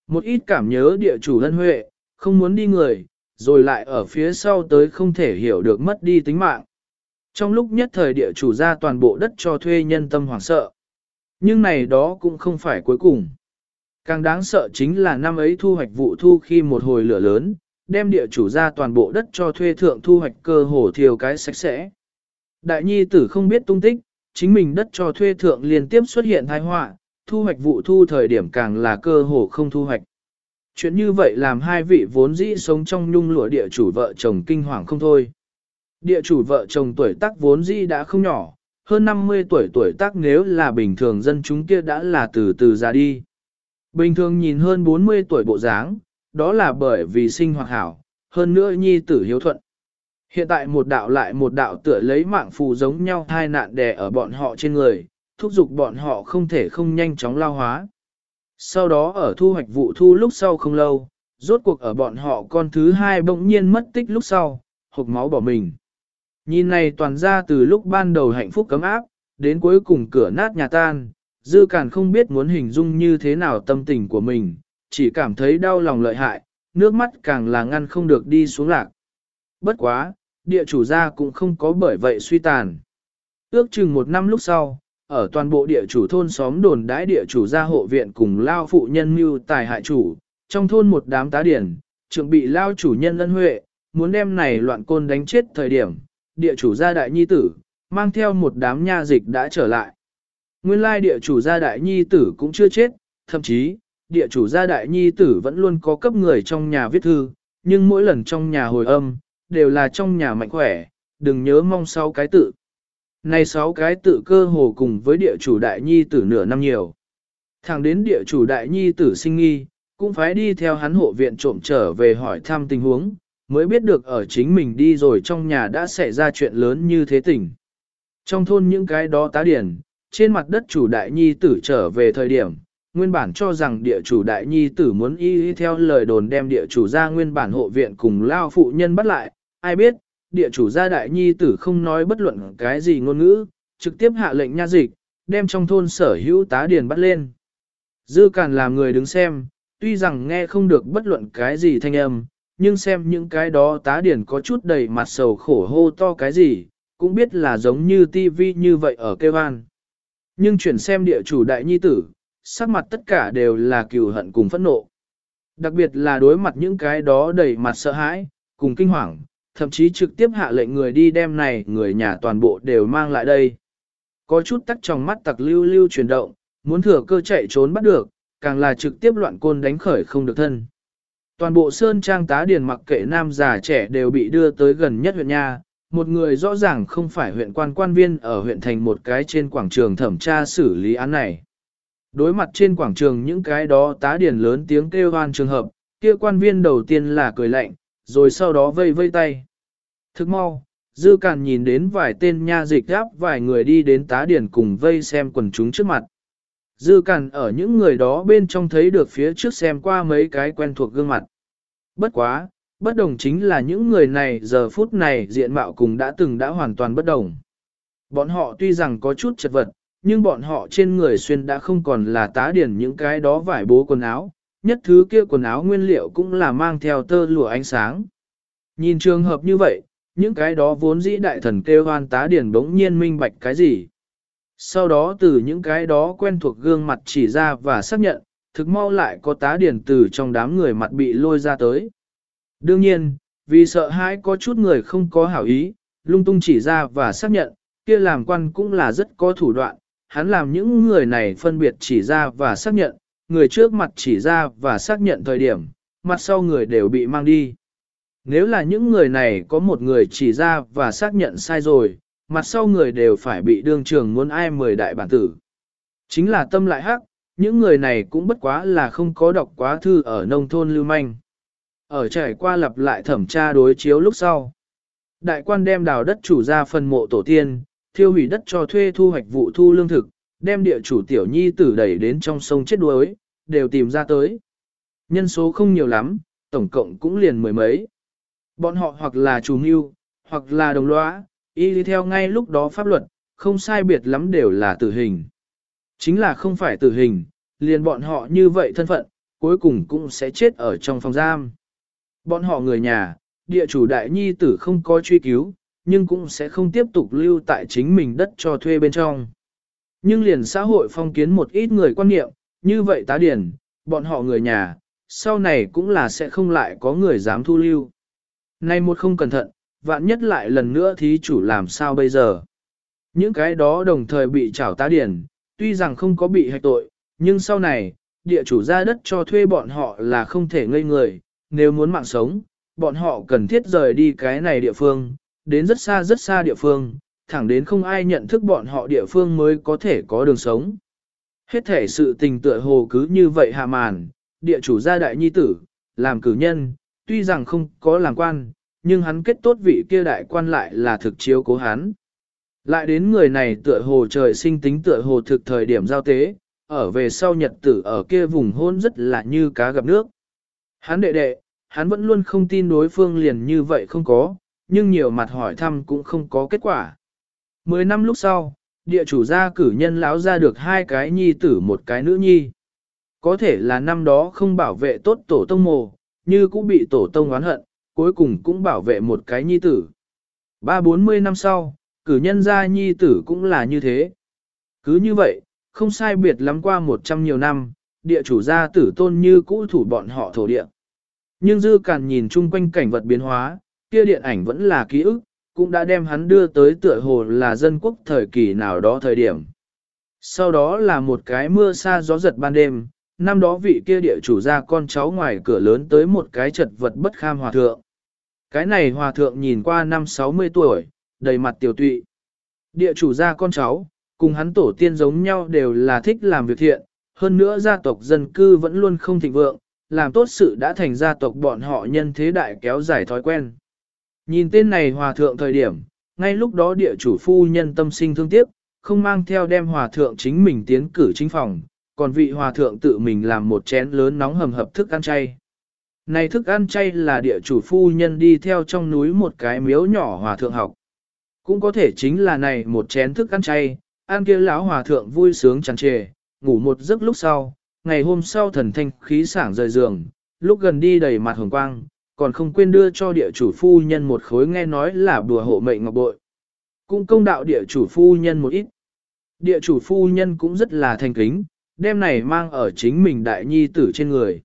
Một ít cảm nhớ địa chủ ân huệ, không muốn đi người, rồi lại ở phía sau tới không thể hiểu được mất đi tính mạng. Trong lúc nhất thời địa chủ ra toàn bộ đất cho thuê nhân tâm hoảng sợ. Nhưng này đó cũng không phải cuối cùng. Càng đáng sợ chính là năm ấy thu hoạch vụ thu khi một hồi lửa lớn, đem địa chủ ra toàn bộ đất cho thuê thượng thu hoạch cơ hồ thiều cái sạch sẽ. Đại nhi tử không biết tung tích, chính mình đất cho thuê thượng liên tiếp xuất hiện tai họa, thu hoạch vụ thu thời điểm càng là cơ hồ không thu hoạch. Chuyện như vậy làm hai vị vốn dĩ sống trong nhung lụa địa chủ vợ chồng kinh hoàng không thôi. Địa chủ vợ chồng tuổi tác vốn dĩ đã không nhỏ, hơn 50 tuổi tuổi tác nếu là bình thường dân chúng kia đã là từ từ ra đi. Bình thường nhìn hơn 40 tuổi bộ dáng, đó là bởi vì sinh hoạt hảo, hơn nữa nhi tử hiếu thuận. Hiện tại một đạo lại một đạo tựa lấy mạng phù giống nhau hai nạn đè ở bọn họ trên người, thúc giục bọn họ không thể không nhanh chóng lao hóa. Sau đó ở thu hoạch vụ thu lúc sau không lâu, rốt cuộc ở bọn họ con thứ hai bỗng nhiên mất tích lúc sau, hộp máu bỏ mình. Nhìn này toàn ra từ lúc ban đầu hạnh phúc cấm áp, đến cuối cùng cửa nát nhà tan, dư càn không biết muốn hình dung như thế nào tâm tình của mình, chỉ cảm thấy đau lòng lợi hại, nước mắt càng là ngăn không được đi xuống lạc. Bất quá, địa chủ gia cũng không có bởi vậy suy tàn. Ước chừng một năm lúc sau, ở toàn bộ địa chủ thôn xóm đồn đãi địa chủ gia hộ viện cùng lao phụ nhân mưu tài hại chủ, trong thôn một đám tá điển, trưởng bị lao chủ nhân ân huệ, muốn đem này loạn côn đánh chết thời điểm, địa chủ gia đại nhi tử, mang theo một đám nha dịch đã trở lại. Nguyên lai địa chủ gia đại nhi tử cũng chưa chết, thậm chí, địa chủ gia đại nhi tử vẫn luôn có cấp người trong nhà viết thư, nhưng mỗi lần trong nhà hồi âm, đều là trong nhà mạnh khỏe, đừng nhớ mong sau cái tự. Này sáu cái tự cơ hồ cùng với địa chủ đại nhi tử nửa năm nhiều. Thẳng đến địa chủ đại nhi tử sinh nghi, cũng phải đi theo hắn hộ viện trộm trở về hỏi thăm tình huống, mới biết được ở chính mình đi rồi trong nhà đã xảy ra chuyện lớn như thế tình. Trong thôn những cái đó tá điển, trên mặt đất chủ đại nhi tử trở về thời điểm, nguyên bản cho rằng địa chủ đại nhi tử muốn y, y theo lời đồn đem địa chủ ra nguyên bản hộ viện cùng lao phụ nhân bắt lại, ai biết, địa chủ gia đại nhi tử không nói bất luận cái gì ngôn ngữ, trực tiếp hạ lệnh nha dịch, đem trong thôn sở hữu tá điền bắt lên. Dư càn làm người đứng xem, tuy rằng nghe không được bất luận cái gì thanh âm, nhưng xem những cái đó tá điển có chút đầy mặt sầu khổ hô to cái gì, cũng biết là giống như tivi như vậy ở kêu an. Nhưng chuyển xem địa chủ đại nhi tử, sắc mặt tất cả đều là cừu hận cùng phẫn nộ. Đặc biệt là đối mặt những cái đó đầy mặt sợ hãi, cùng kinh hoàng, thậm chí trực tiếp hạ lệnh người đi đem này người nhà toàn bộ đều mang lại đây. Có chút tắc trong mắt tặc lưu lưu chuyển động, muốn thừa cơ chạy trốn bắt được, càng là trực tiếp loạn côn đánh khởi không được thân. Toàn bộ sơn trang tá điền mặc kệ nam già trẻ đều bị đưa tới gần nhất huyện nha, một người rõ ràng không phải huyện quan quan viên ở huyện thành một cái trên quảng trường thẩm tra xử lý án này. Đối mặt trên quảng trường những cái đó tá điển lớn tiếng kêu hoan trường hợp, kia quan viên đầu tiên là cười lạnh, rồi sau đó vây vây tay. Thức mau, dư càn nhìn đến vài tên nha dịch gáp vài người đi đến tá điển cùng vây xem quần chúng trước mặt. Dư càn ở những người đó bên trong thấy được phía trước xem qua mấy cái quen thuộc gương mặt. Bất quá, bất đồng chính là những người này giờ phút này diện mạo cùng đã từng đã hoàn toàn bất đồng. Bọn họ tuy rằng có chút chật vật, nhưng bọn họ trên người xuyên đã không còn là tá điển những cái đó vải bố quần áo, nhất thứ kia quần áo nguyên liệu cũng là mang theo tơ lụa ánh sáng. Nhìn trường hợp như vậy, những cái đó vốn dĩ đại thần kêu hoan tá điển bỗng nhiên minh bạch cái gì. Sau đó từ những cái đó quen thuộc gương mặt chỉ ra và xác nhận, thực mau lại có tá điển từ trong đám người mặt bị lôi ra tới. Đương nhiên, vì sợ hãi có chút người không có hảo ý, lung tung chỉ ra và xác nhận, kia làm quan cũng là rất có thủ đoạn, hắn làm những người này phân biệt chỉ ra và xác nhận, người trước mặt chỉ ra và xác nhận thời điểm, mặt sau người đều bị mang đi. Nếu là những người này có một người chỉ ra và xác nhận sai rồi, mặt sau người đều phải bị đương trường muốn ai mời đại bản tử. Chính là tâm lại hắc, những người này cũng bất quá là không có đọc quá thư ở nông thôn lưu manh. Ở trải qua lặp lại thẩm tra đối chiếu lúc sau. Đại quan đem đào đất chủ ra phần mộ tổ tiên, thiêu hủy đất cho thuê thu hoạch vụ thu lương thực, đem địa chủ tiểu nhi tử đẩy đến trong sông chết đuối, đều tìm ra tới. Nhân số không nhiều lắm, tổng cộng cũng liền mười mấy. Bọn họ hoặc là chủ mưu, hoặc là đồng lõa, y đi theo ngay lúc đó pháp luật, không sai biệt lắm đều là tử hình. Chính là không phải tử hình, liền bọn họ như vậy thân phận, cuối cùng cũng sẽ chết ở trong phòng giam. Bọn họ người nhà, địa chủ đại nhi tử không có truy cứu, nhưng cũng sẽ không tiếp tục lưu tại chính mình đất cho thuê bên trong. Nhưng liền xã hội phong kiến một ít người quan niệm, như vậy tá điển, bọn họ người nhà, sau này cũng là sẽ không lại có người dám thu lưu. Nay một không cẩn thận, vạn nhất lại lần nữa thí chủ làm sao bây giờ. Những cái đó đồng thời bị trảo tá điển, tuy rằng không có bị hạch tội, nhưng sau này, địa chủ ra đất cho thuê bọn họ là không thể ngây người, nếu muốn mạng sống, bọn họ cần thiết rời đi cái này địa phương, đến rất xa rất xa địa phương, thẳng đến không ai nhận thức bọn họ địa phương mới có thể có đường sống. Hết thể sự tình tựa hồ cứ như vậy hạ màn, địa chủ gia đại nhi tử, làm cử nhân, tuy rằng không có làm quan, nhưng hắn kết tốt vị kia đại quan lại là thực chiếu cố hắn. Lại đến người này tựa hồ trời sinh tính tựa hồ thực thời điểm giao tế, ở về sau nhật tử ở kia vùng hôn rất là như cá gặp nước. Hắn đệ đệ, hắn vẫn luôn không tin đối phương liền như vậy không có, nhưng nhiều mặt hỏi thăm cũng không có kết quả. Mười năm lúc sau, địa chủ gia cử nhân lão ra được hai cái nhi tử một cái nữ nhi. Có thể là năm đó không bảo vệ tốt tổ tông mồ, như cũng bị tổ tông oán hận, cuối cùng cũng bảo vệ một cái nhi tử. Ba bốn mươi năm sau, cử nhân gia nhi tử cũng là như thế. Cứ như vậy, không sai biệt lắm qua một trăm nhiều năm, địa chủ gia tử tôn như cũ thủ bọn họ thổ địa. Nhưng dư càn nhìn chung quanh cảnh vật biến hóa, kia điện ảnh vẫn là ký ức, cũng đã đem hắn đưa tới tựa hồ là dân quốc thời kỳ nào đó thời điểm. Sau đó là một cái mưa xa gió giật ban đêm, năm đó vị kia địa chủ ra con cháu ngoài cửa lớn tới một cái chật vật bất kham hòa thượng. Cái này hòa thượng nhìn qua năm 60 tuổi, đầy mặt tiểu tụy. Địa chủ ra con cháu, cùng hắn tổ tiên giống nhau đều là thích làm việc thiện, hơn nữa gia tộc dân cư vẫn luôn không thịnh vượng, làm tốt sự đã thành gia tộc bọn họ nhân thế đại kéo dài thói quen. Nhìn tên này hòa thượng thời điểm, ngay lúc đó địa chủ phu nhân tâm sinh thương tiếc, không mang theo đem hòa thượng chính mình tiến cử chính phòng, còn vị hòa thượng tự mình làm một chén lớn nóng hầm hập thức ăn chay. Này thức ăn chay là địa chủ phu nhân đi theo trong núi một cái miếu nhỏ hòa thượng học. Cũng có thể chính là này một chén thức ăn chay, ăn kia lão hòa thượng vui sướng tràn trề, ngủ một giấc lúc sau, ngày hôm sau thần thanh khí sảng rời giường, lúc gần đi đầy mặt hồng quang, còn không quên đưa cho địa chủ phu nhân một khối nghe nói là bùa hộ mệnh ngọc bội. Cũng công đạo địa chủ phu nhân một ít. Địa chủ phu nhân cũng rất là thành kính, đem này mang ở chính mình đại nhi tử trên người.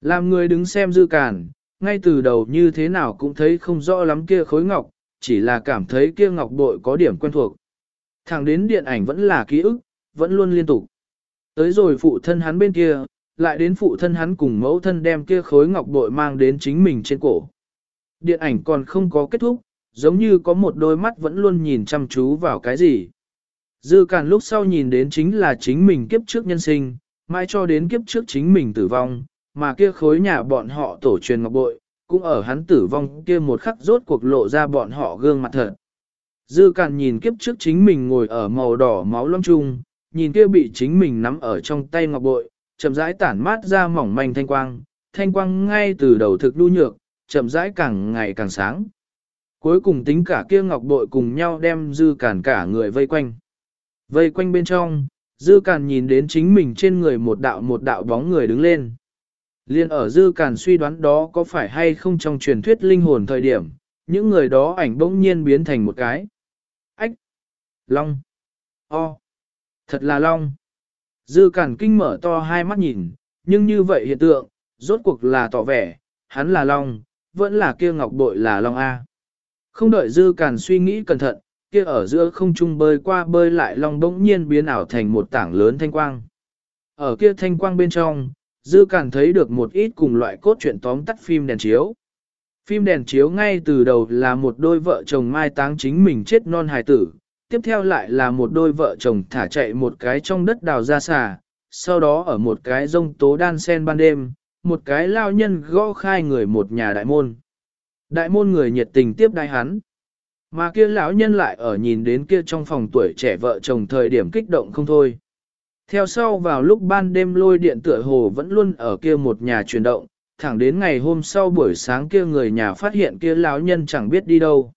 Làm người đứng xem dư cản, ngay từ đầu như thế nào cũng thấy không rõ lắm kia khối ngọc, chỉ là cảm thấy kia ngọc bội có điểm quen thuộc. Thẳng đến điện ảnh vẫn là ký ức, vẫn luôn liên tục. Tới rồi phụ thân hắn bên kia, lại đến phụ thân hắn cùng mẫu thân đem kia khối ngọc bội mang đến chính mình trên cổ. Điện ảnh còn không có kết thúc, giống như có một đôi mắt vẫn luôn nhìn chăm chú vào cái gì. Dư càn lúc sau nhìn đến chính là chính mình kiếp trước nhân sinh, mãi cho đến kiếp trước chính mình tử vong, mà kia khối nhà bọn họ tổ truyền ngọc bội, cũng ở hắn tử vong kia một khắc rốt cuộc lộ ra bọn họ gương mặt thật. Dư càn nhìn kiếp trước chính mình ngồi ở màu đỏ máu lâm trung, nhìn kia bị chính mình nắm ở trong tay ngọc bội, chậm rãi tản mát ra mỏng manh thanh quang, thanh quang ngay từ đầu thực đu nhược, chậm rãi càng ngày càng sáng. Cuối cùng tính cả kia ngọc bội cùng nhau đem dư cản cả người vây quanh. Vây quanh bên trong, dư cản nhìn đến chính mình trên người một đạo một đạo bóng người đứng lên. Liên ở dư cản suy đoán đó có phải hay không trong truyền thuyết linh hồn thời điểm, những người đó ảnh bỗng nhiên biến thành một cái. Ách! Long! O! Thật là long! Dư cản kinh mở to hai mắt nhìn, nhưng như vậy hiện tượng, rốt cuộc là tỏ vẻ, hắn là long, vẫn là kia ngọc bội là long A. Không đợi dư cản suy nghĩ cẩn thận, kia ở giữa không trung bơi qua bơi lại long bỗng nhiên biến ảo thành một tảng lớn thanh quang. Ở kia thanh quang bên trong, dư cản thấy được một ít cùng loại cốt truyện tóm tắt phim đèn chiếu. Phim đèn chiếu ngay từ đầu là một đôi vợ chồng mai táng chính mình chết non hài tử, tiếp theo lại là một đôi vợ chồng thả chạy một cái trong đất đào ra xà, sau đó ở một cái rông tố đan sen ban đêm, một cái lao nhân gõ khai người một nhà đại môn. Đại môn người nhiệt tình tiếp đai hắn. Mà kia lão nhân lại ở nhìn đến kia trong phòng tuổi trẻ vợ chồng thời điểm kích động không thôi. Theo sau vào lúc ban đêm lôi điện tựa hồ vẫn luôn ở kia một nhà chuyển động, thẳng đến ngày hôm sau buổi sáng kia người nhà phát hiện kia lão nhân chẳng biết đi đâu.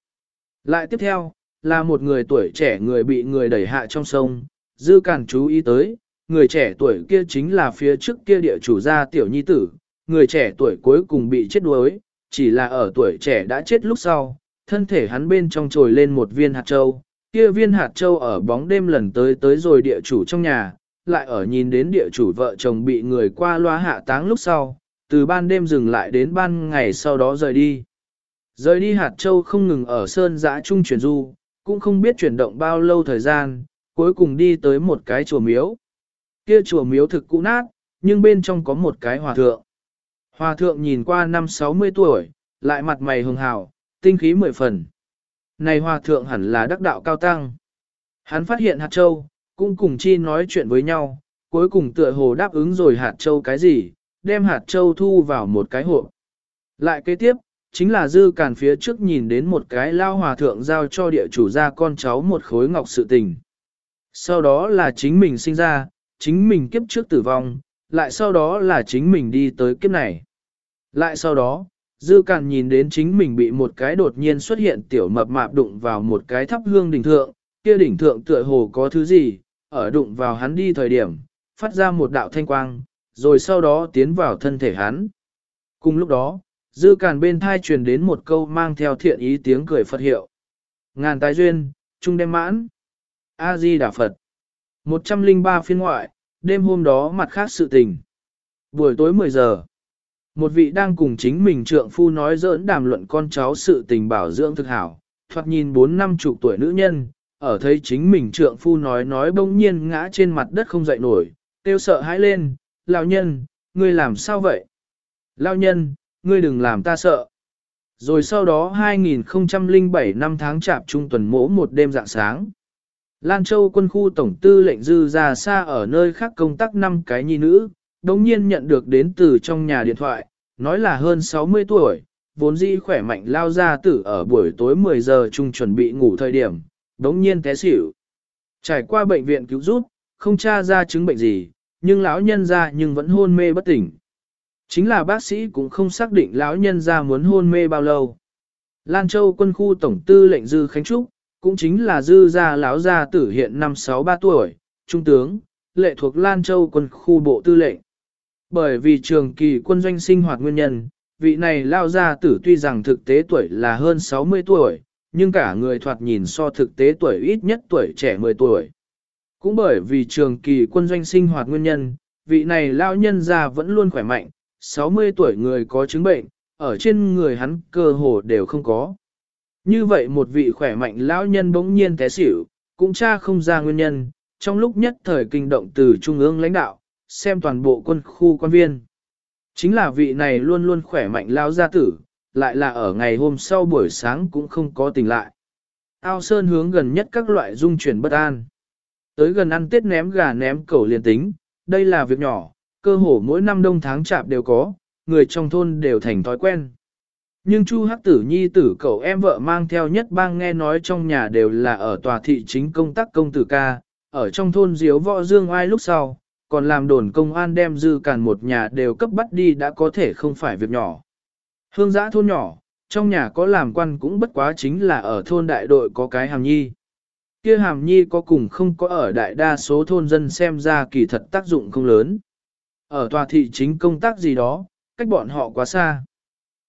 Lại tiếp theo, là một người tuổi trẻ người bị người đẩy hạ trong sông, dư càn chú ý tới, người trẻ tuổi kia chính là phía trước kia địa chủ gia tiểu nhi tử, người trẻ tuổi cuối cùng bị chết đuối, chỉ là ở tuổi trẻ đã chết lúc sau, thân thể hắn bên trong trồi lên một viên hạt châu, kia viên hạt châu ở bóng đêm lần tới tới rồi địa chủ trong nhà, lại ở nhìn đến địa chủ vợ chồng bị người qua loa hạ táng lúc sau, từ ban đêm dừng lại đến ban ngày sau đó rời đi. Rời đi hạt châu không ngừng ở sơn giã trung chuyển du, cũng không biết chuyển động bao lâu thời gian, cuối cùng đi tới một cái chùa miếu. Kia chùa miếu thực cũ nát, nhưng bên trong có một cái hòa thượng. Hòa thượng nhìn qua năm 60 tuổi, lại mặt mày hường hào, tinh khí mười phần. Này hòa thượng hẳn là đắc đạo cao tăng. Hắn phát hiện hạt châu, cũng cùng chi nói chuyện với nhau, cuối cùng tựa hồ đáp ứng rồi hạt châu cái gì, đem hạt châu thu vào một cái hộp. Lại kế tiếp, chính là dư càn phía trước nhìn đến một cái lao hòa thượng giao cho địa chủ ra con cháu một khối ngọc sự tình. Sau đó là chính mình sinh ra, chính mình kiếp trước tử vong, lại sau đó là chính mình đi tới kiếp này. Lại sau đó, dư càn nhìn đến chính mình bị một cái đột nhiên xuất hiện tiểu mập mạp đụng vào một cái thắp hương đỉnh thượng, kia đỉnh thượng tựa hồ có thứ gì, ở đụng vào hắn đi thời điểm, phát ra một đạo thanh quang, rồi sau đó tiến vào thân thể hắn. Cùng lúc đó, dư càn bên thai truyền đến một câu mang theo thiện ý tiếng cười Phật hiệu. Ngàn tái duyên, trung đem mãn. A-di Đà Phật. 103 phiên ngoại, đêm hôm đó mặt khác sự tình. Buổi tối 10 giờ, một vị đang cùng chính mình trượng phu nói giỡn đàm luận con cháu sự tình bảo dưỡng thực hảo, thoạt nhìn bốn năm chục tuổi nữ nhân, ở thấy chính mình trượng phu nói nói bỗng nhiên ngã trên mặt đất không dậy nổi, tiêu sợ hãi lên, lao nhân, ngươi làm sao vậy? lao nhân, ngươi đừng làm ta sợ. Rồi sau đó 2007 năm tháng chạp trung tuần mỗ một đêm dạng sáng. Lan Châu quân khu tổng tư lệnh dư ra xa ở nơi khác công tác năm cái nhi nữ, đồng nhiên nhận được đến từ trong nhà điện thoại, nói là hơn 60 tuổi, vốn dĩ khỏe mạnh lao ra tử ở buổi tối 10 giờ chung chuẩn bị ngủ thời điểm, đống nhiên té xỉu. Trải qua bệnh viện cứu giúp, không tra ra chứng bệnh gì, nhưng lão nhân ra nhưng vẫn hôn mê bất tỉnh. Chính là bác sĩ cũng không xác định lão nhân ra muốn hôn mê bao lâu. Lan Châu quân khu tổng tư lệnh Dư Khánh Trúc, cũng chính là Dư gia lão gia tử hiện năm 63 tuổi, trung tướng, lệ thuộc Lan Châu quân khu bộ tư lệnh. Bởi vì trường kỳ quân doanh sinh hoạt nguyên nhân, vị này lao gia tử tuy rằng thực tế tuổi là hơn 60 tuổi, nhưng cả người thoạt nhìn so thực tế tuổi ít nhất tuổi trẻ 10 tuổi. Cũng bởi vì trường kỳ quân doanh sinh hoạt nguyên nhân, vị này lao nhân gia vẫn luôn khỏe mạnh, 60 tuổi người có chứng bệnh, ở trên người hắn cơ hồ đều không có. Như vậy một vị khỏe mạnh lão nhân bỗng nhiên té xỉu, cũng cha không ra nguyên nhân, trong lúc nhất thời kinh động từ trung ương lãnh đạo, xem toàn bộ quân khu quan viên. Chính là vị này luôn luôn khỏe mạnh lao gia tử, lại là ở ngày hôm sau buổi sáng cũng không có tỉnh lại. Ao Sơn hướng gần nhất các loại dung chuyển bất an. Tới gần ăn tết ném gà ném cẩu liền tính, đây là việc nhỏ, cơ hồ mỗi năm đông tháng chạp đều có, người trong thôn đều thành thói quen. Nhưng Chu Hắc Tử Nhi tử cậu em vợ mang theo nhất bang nghe nói trong nhà đều là ở tòa thị chính công tác công tử ca, ở trong thôn diếu võ dương ai lúc sau, còn làm đồn công an đem dư càn một nhà đều cấp bắt đi đã có thể không phải việc nhỏ. Hương giã thôn nhỏ, trong nhà có làm quan cũng bất quá chính là ở thôn đại đội có cái hàm nhi. Kia hàm nhi có cùng không có ở đại đa số thôn dân xem ra kỳ thật tác dụng không lớn. Ở tòa thị chính công tác gì đó, cách bọn họ quá xa.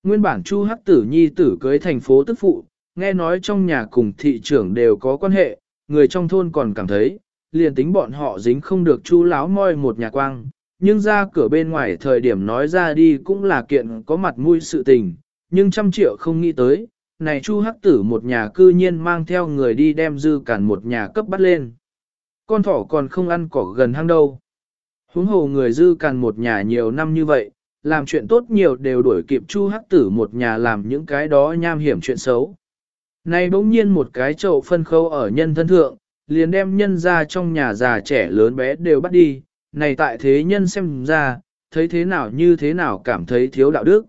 Nguyên bản Chu Hắc Tử Nhi tử cưới thành phố tức phụ, nghe nói trong nhà cùng thị trưởng đều có quan hệ, người trong thôn còn cảm thấy, liền tính bọn họ dính không được Chu láo moi một nhà quang, nhưng ra cửa bên ngoài thời điểm nói ra đi cũng là kiện có mặt mũi sự tình, nhưng trăm triệu không nghĩ tới, này Chu Hắc Tử một nhà cư nhiên mang theo người đi đem dư cản một nhà cấp bắt lên. Con thỏ còn không ăn cỏ gần hang đâu. Huống hồ người dư càn một nhà nhiều năm như vậy, làm chuyện tốt nhiều đều đuổi kịp Chu Hắc Tử một nhà làm những cái đó nham hiểm chuyện xấu. nay bỗng nhiên một cái chậu phân khâu ở nhân thân thượng, liền đem nhân ra trong nhà già trẻ lớn bé đều bắt đi, này tại thế nhân xem ra, thấy thế nào như thế nào cảm thấy thiếu đạo đức.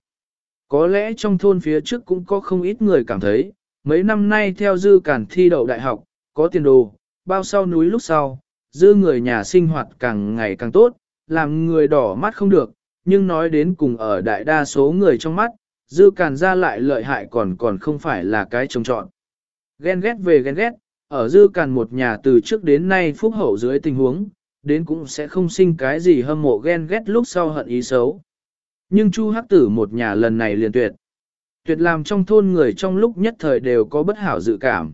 Có lẽ trong thôn phía trước cũng có không ít người cảm thấy, mấy năm nay theo dư cản thi đậu đại học, có tiền đồ, bao sau núi lúc sau, dư người nhà sinh hoạt càng ngày càng tốt, làm người đỏ mắt không được, nhưng nói đến cùng ở đại đa số người trong mắt, dư càn ra lại lợi hại còn còn không phải là cái trông trọn. Ghen ghét về ghen ghét, ở dư càn một nhà từ trước đến nay phúc hậu dưới tình huống, đến cũng sẽ không sinh cái gì hâm mộ ghen ghét lúc sau hận ý xấu. Nhưng Chu Hắc Tử một nhà lần này liền tuyệt. Tuyệt làm trong thôn người trong lúc nhất thời đều có bất hảo dự cảm.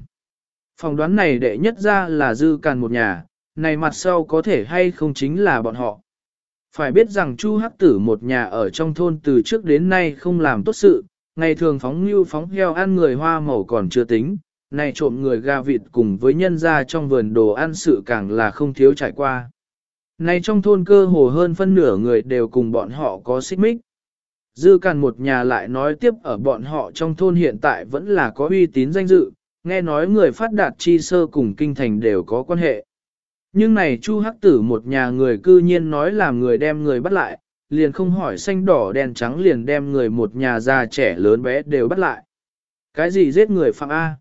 Phòng đoán này đệ nhất ra là dư càn một nhà, này mặt sau có thể hay không chính là bọn họ. Phải biết rằng Chu Hắc Tử một nhà ở trong thôn từ trước đến nay không làm tốt sự, ngày thường phóng như phóng heo ăn người hoa màu còn chưa tính, này trộm người gà vịt cùng với nhân gia trong vườn đồ ăn sự càng là không thiếu trải qua. Này trong thôn cơ hồ hơn phân nửa người đều cùng bọn họ có xích mích. Dư càn một nhà lại nói tiếp ở bọn họ trong thôn hiện tại vẫn là có uy tín danh dự, nghe nói người phát đạt chi sơ cùng kinh thành đều có quan hệ. Nhưng này Chu Hắc Tử một nhà người cư nhiên nói làm người đem người bắt lại, liền không hỏi xanh đỏ đen trắng liền đem người một nhà già trẻ lớn bé đều bắt lại. Cái gì giết người phạm A?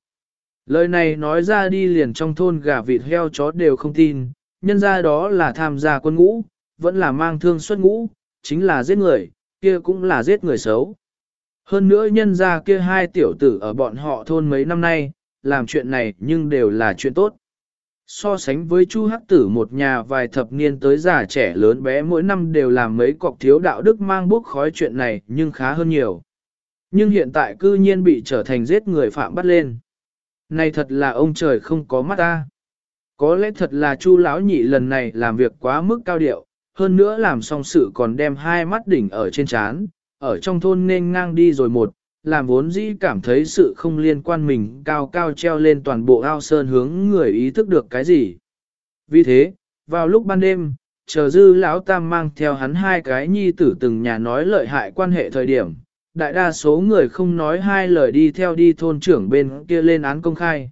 Lời này nói ra đi liền trong thôn gà vịt heo chó đều không tin, nhân ra đó là tham gia quân ngũ, vẫn là mang thương xuất ngũ, chính là giết người, kia cũng là giết người xấu. Hơn nữa nhân ra kia hai tiểu tử ở bọn họ thôn mấy năm nay, làm chuyện này nhưng đều là chuyện tốt. So sánh với Chu Hắc Tử một nhà vài thập niên tới già trẻ lớn bé mỗi năm đều làm mấy cọc thiếu đạo đức mang bốc khói chuyện này nhưng khá hơn nhiều. Nhưng hiện tại cư nhiên bị trở thành giết người phạm bắt lên. Này thật là ông trời không có mắt ta. Có lẽ thật là Chu lão nhị lần này làm việc quá mức cao điệu, hơn nữa làm xong sự còn đem hai mắt đỉnh ở trên trán, ở trong thôn nên ngang đi rồi một, làm vốn dĩ cảm thấy sự không liên quan mình cao cao treo lên toàn bộ ao sơn hướng người ý thức được cái gì. Vì thế, vào lúc ban đêm, chờ dư lão tam mang theo hắn hai cái nhi tử từng nhà nói lợi hại quan hệ thời điểm, đại đa số người không nói hai lời đi theo đi thôn trưởng bên kia lên án công khai.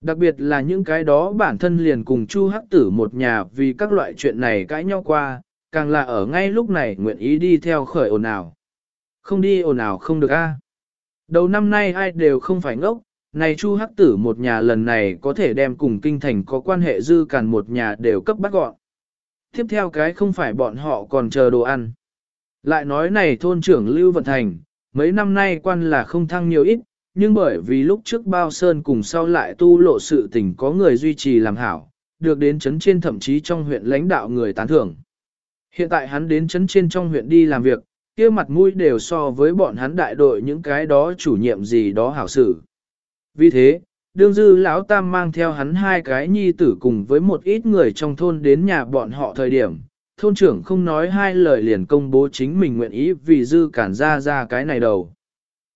Đặc biệt là những cái đó bản thân liền cùng Chu Hắc Tử một nhà vì các loại chuyện này cãi nhau qua, càng là ở ngay lúc này nguyện ý đi theo khởi ồn ào. Không đi ồn ào không được a. Đầu năm nay ai đều không phải ngốc, này Chu Hắc Tử một nhà lần này có thể đem cùng kinh thành có quan hệ dư càn một nhà đều cấp bắt gọn. Tiếp theo cái không phải bọn họ còn chờ đồ ăn. Lại nói này thôn trưởng Lưu Vận Thành, mấy năm nay quan là không thăng nhiều ít, nhưng bởi vì lúc trước bao sơn cùng sau lại tu lộ sự tình có người duy trì làm hảo, được đến chấn trên thậm chí trong huyện lãnh đạo người tán thưởng. Hiện tại hắn đến chấn trên trong huyện đi làm việc, kia mặt mũi đều so với bọn hắn đại đội những cái đó chủ nhiệm gì đó hảo xử. Vì thế, đương dư lão tam mang theo hắn hai cái nhi tử cùng với một ít người trong thôn đến nhà bọn họ thời điểm, thôn trưởng không nói hai lời liền công bố chính mình nguyện ý vì dư cản ra ra cái này đầu.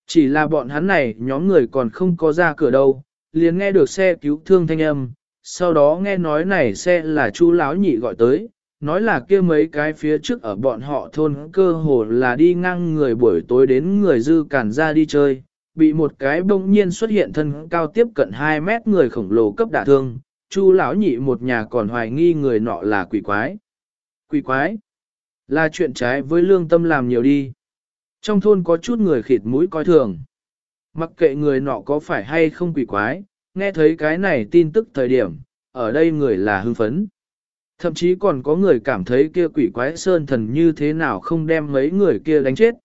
Chỉ là bọn hắn này nhóm người còn không có ra cửa đâu, liền nghe được xe cứu thương thanh âm, sau đó nghe nói này xe là chu lão nhị gọi tới, nói là kia mấy cái phía trước ở bọn họ thôn cơ hồ là đi ngang người buổi tối đến người dư cản ra đi chơi, bị một cái bỗng nhiên xuất hiện thân cao tiếp cận 2 mét người khổng lồ cấp đả thương, chu lão nhị một nhà còn hoài nghi người nọ là quỷ quái. Quỷ quái? Là chuyện trái với lương tâm làm nhiều đi. Trong thôn có chút người khịt mũi coi thường. Mặc kệ người nọ có phải hay không quỷ quái, nghe thấy cái này tin tức thời điểm, ở đây người là hưng phấn. Thậm chí còn có người cảm thấy kia quỷ quái sơn thần như thế nào không đem mấy người kia đánh chết.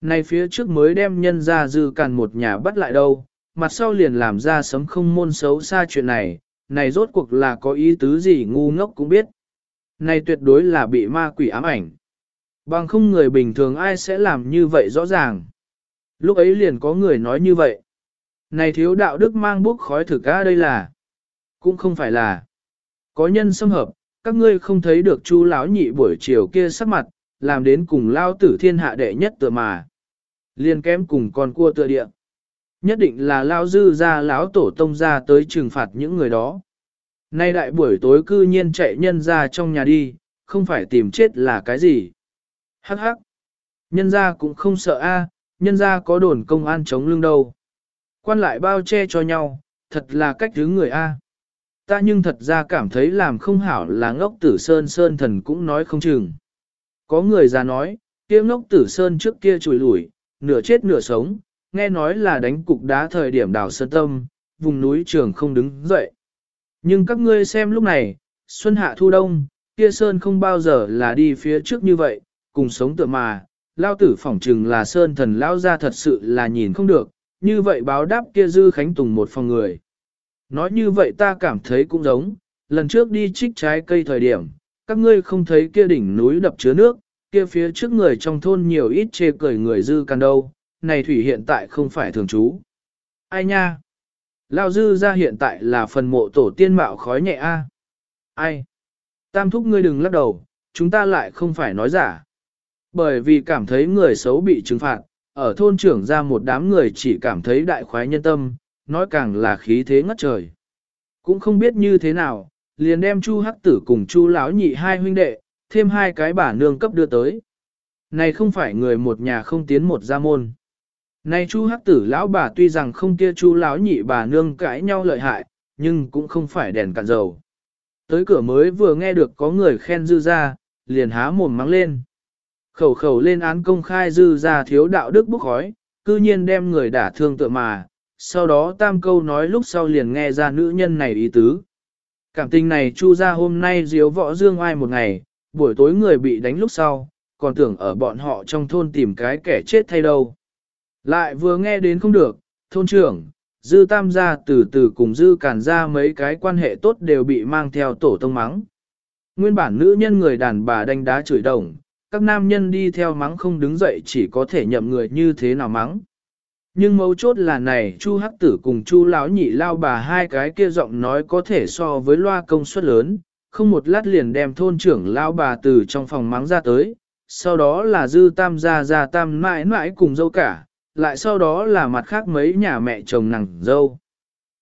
Này phía trước mới đem nhân ra dư càn một nhà bắt lại đâu, mặt sau liền làm ra sấm không môn xấu xa chuyện này, này rốt cuộc là có ý tứ gì ngu ngốc cũng biết. Này tuyệt đối là bị ma quỷ ám ảnh. Bằng không người bình thường ai sẽ làm như vậy rõ ràng. Lúc ấy liền có người nói như vậy. Này thiếu đạo đức mang bốc khói thử ca đây là. Cũng không phải là. Có nhân xâm hợp, các ngươi không thấy được chú lão nhị buổi chiều kia sắc mặt, làm đến cùng lao tử thiên hạ đệ nhất tựa mà. Liên kém cùng con cua tựa địa. Nhất định là lao dư ra lão tổ tông ra tới trừng phạt những người đó. Nay đại buổi tối cư nhiên chạy nhân ra trong nhà đi, không phải tìm chết là cái gì. Hắc hắc. Nhân ra cũng không sợ a, nhân ra có đồn công an chống lưng đâu. Quan lại bao che cho nhau, thật là cách thứ người a. Ta nhưng thật ra cảm thấy làm không hảo là ngốc tử sơn sơn thần cũng nói không chừng. Có người già nói, kia ngốc tử sơn trước kia chùi lủi, nửa chết nửa sống, nghe nói là đánh cục đá thời điểm đào sơn tâm, vùng núi trường không đứng dậy. Nhưng các ngươi xem lúc này, xuân hạ thu đông, kia sơn không bao giờ là đi phía trước như vậy, cùng sống tựa mà, lao tử phỏng trừng là sơn thần lao ra thật sự là nhìn không được, như vậy báo đáp kia dư khánh tùng một phòng người. Nói như vậy ta cảm thấy cũng giống, lần trước đi trích trái cây thời điểm, các ngươi không thấy kia đỉnh núi đập chứa nước, kia phía trước người trong thôn nhiều ít chê cười người dư can đâu, này thủy hiện tại không phải thường trú. Ai nha? Lao dư ra hiện tại là phần mộ tổ tiên mạo khói nhẹ a. À? Ai? Tam thúc ngươi đừng lắc đầu, chúng ta lại không phải nói giả. Bởi vì cảm thấy người xấu bị trừng phạt, ở thôn trưởng ra một đám người chỉ cảm thấy đại khoái nhân tâm, nói càng là khí thế ngất trời. Cũng không biết như thế nào, liền đem Chu Hắc Tử cùng Chu lão nhị hai huynh đệ, thêm hai cái bà nương cấp đưa tới. Này không phải người một nhà không tiến một gia môn. Này Chu Hắc Tử lão bà tuy rằng không kia Chu lão nhị bà nương cãi nhau lợi hại, nhưng cũng không phải đèn cạn dầu. Tới cửa mới vừa nghe được có người khen dư ra, liền há mồm mắng lên. khẩu khẩu lên án công khai dư ra thiếu đạo đức bốc khói, cư nhiên đem người đả thương tựa mà, sau đó tam câu nói lúc sau liền nghe ra nữ nhân này ý tứ. Cảm tình này chu ra hôm nay diếu võ dương ai một ngày, buổi tối người bị đánh lúc sau, còn tưởng ở bọn họ trong thôn tìm cái kẻ chết thay đâu. Lại vừa nghe đến không được, thôn trưởng, dư tam gia từ từ cùng dư cản ra mấy cái quan hệ tốt đều bị mang theo tổ tông mắng. Nguyên bản nữ nhân người đàn bà đánh đá chửi đồng, các nam nhân đi theo mắng không đứng dậy chỉ có thể nhậm người như thế nào mắng. Nhưng mấu chốt là này Chu Hắc Tử cùng Chu lão nhị lao bà hai cái kia giọng nói có thể so với loa công suất lớn, không một lát liền đem thôn trưởng lao bà từ trong phòng mắng ra tới, sau đó là dư tam gia gia tam mãi mãi cùng dâu cả, lại sau đó là mặt khác mấy nhà mẹ chồng nàng dâu.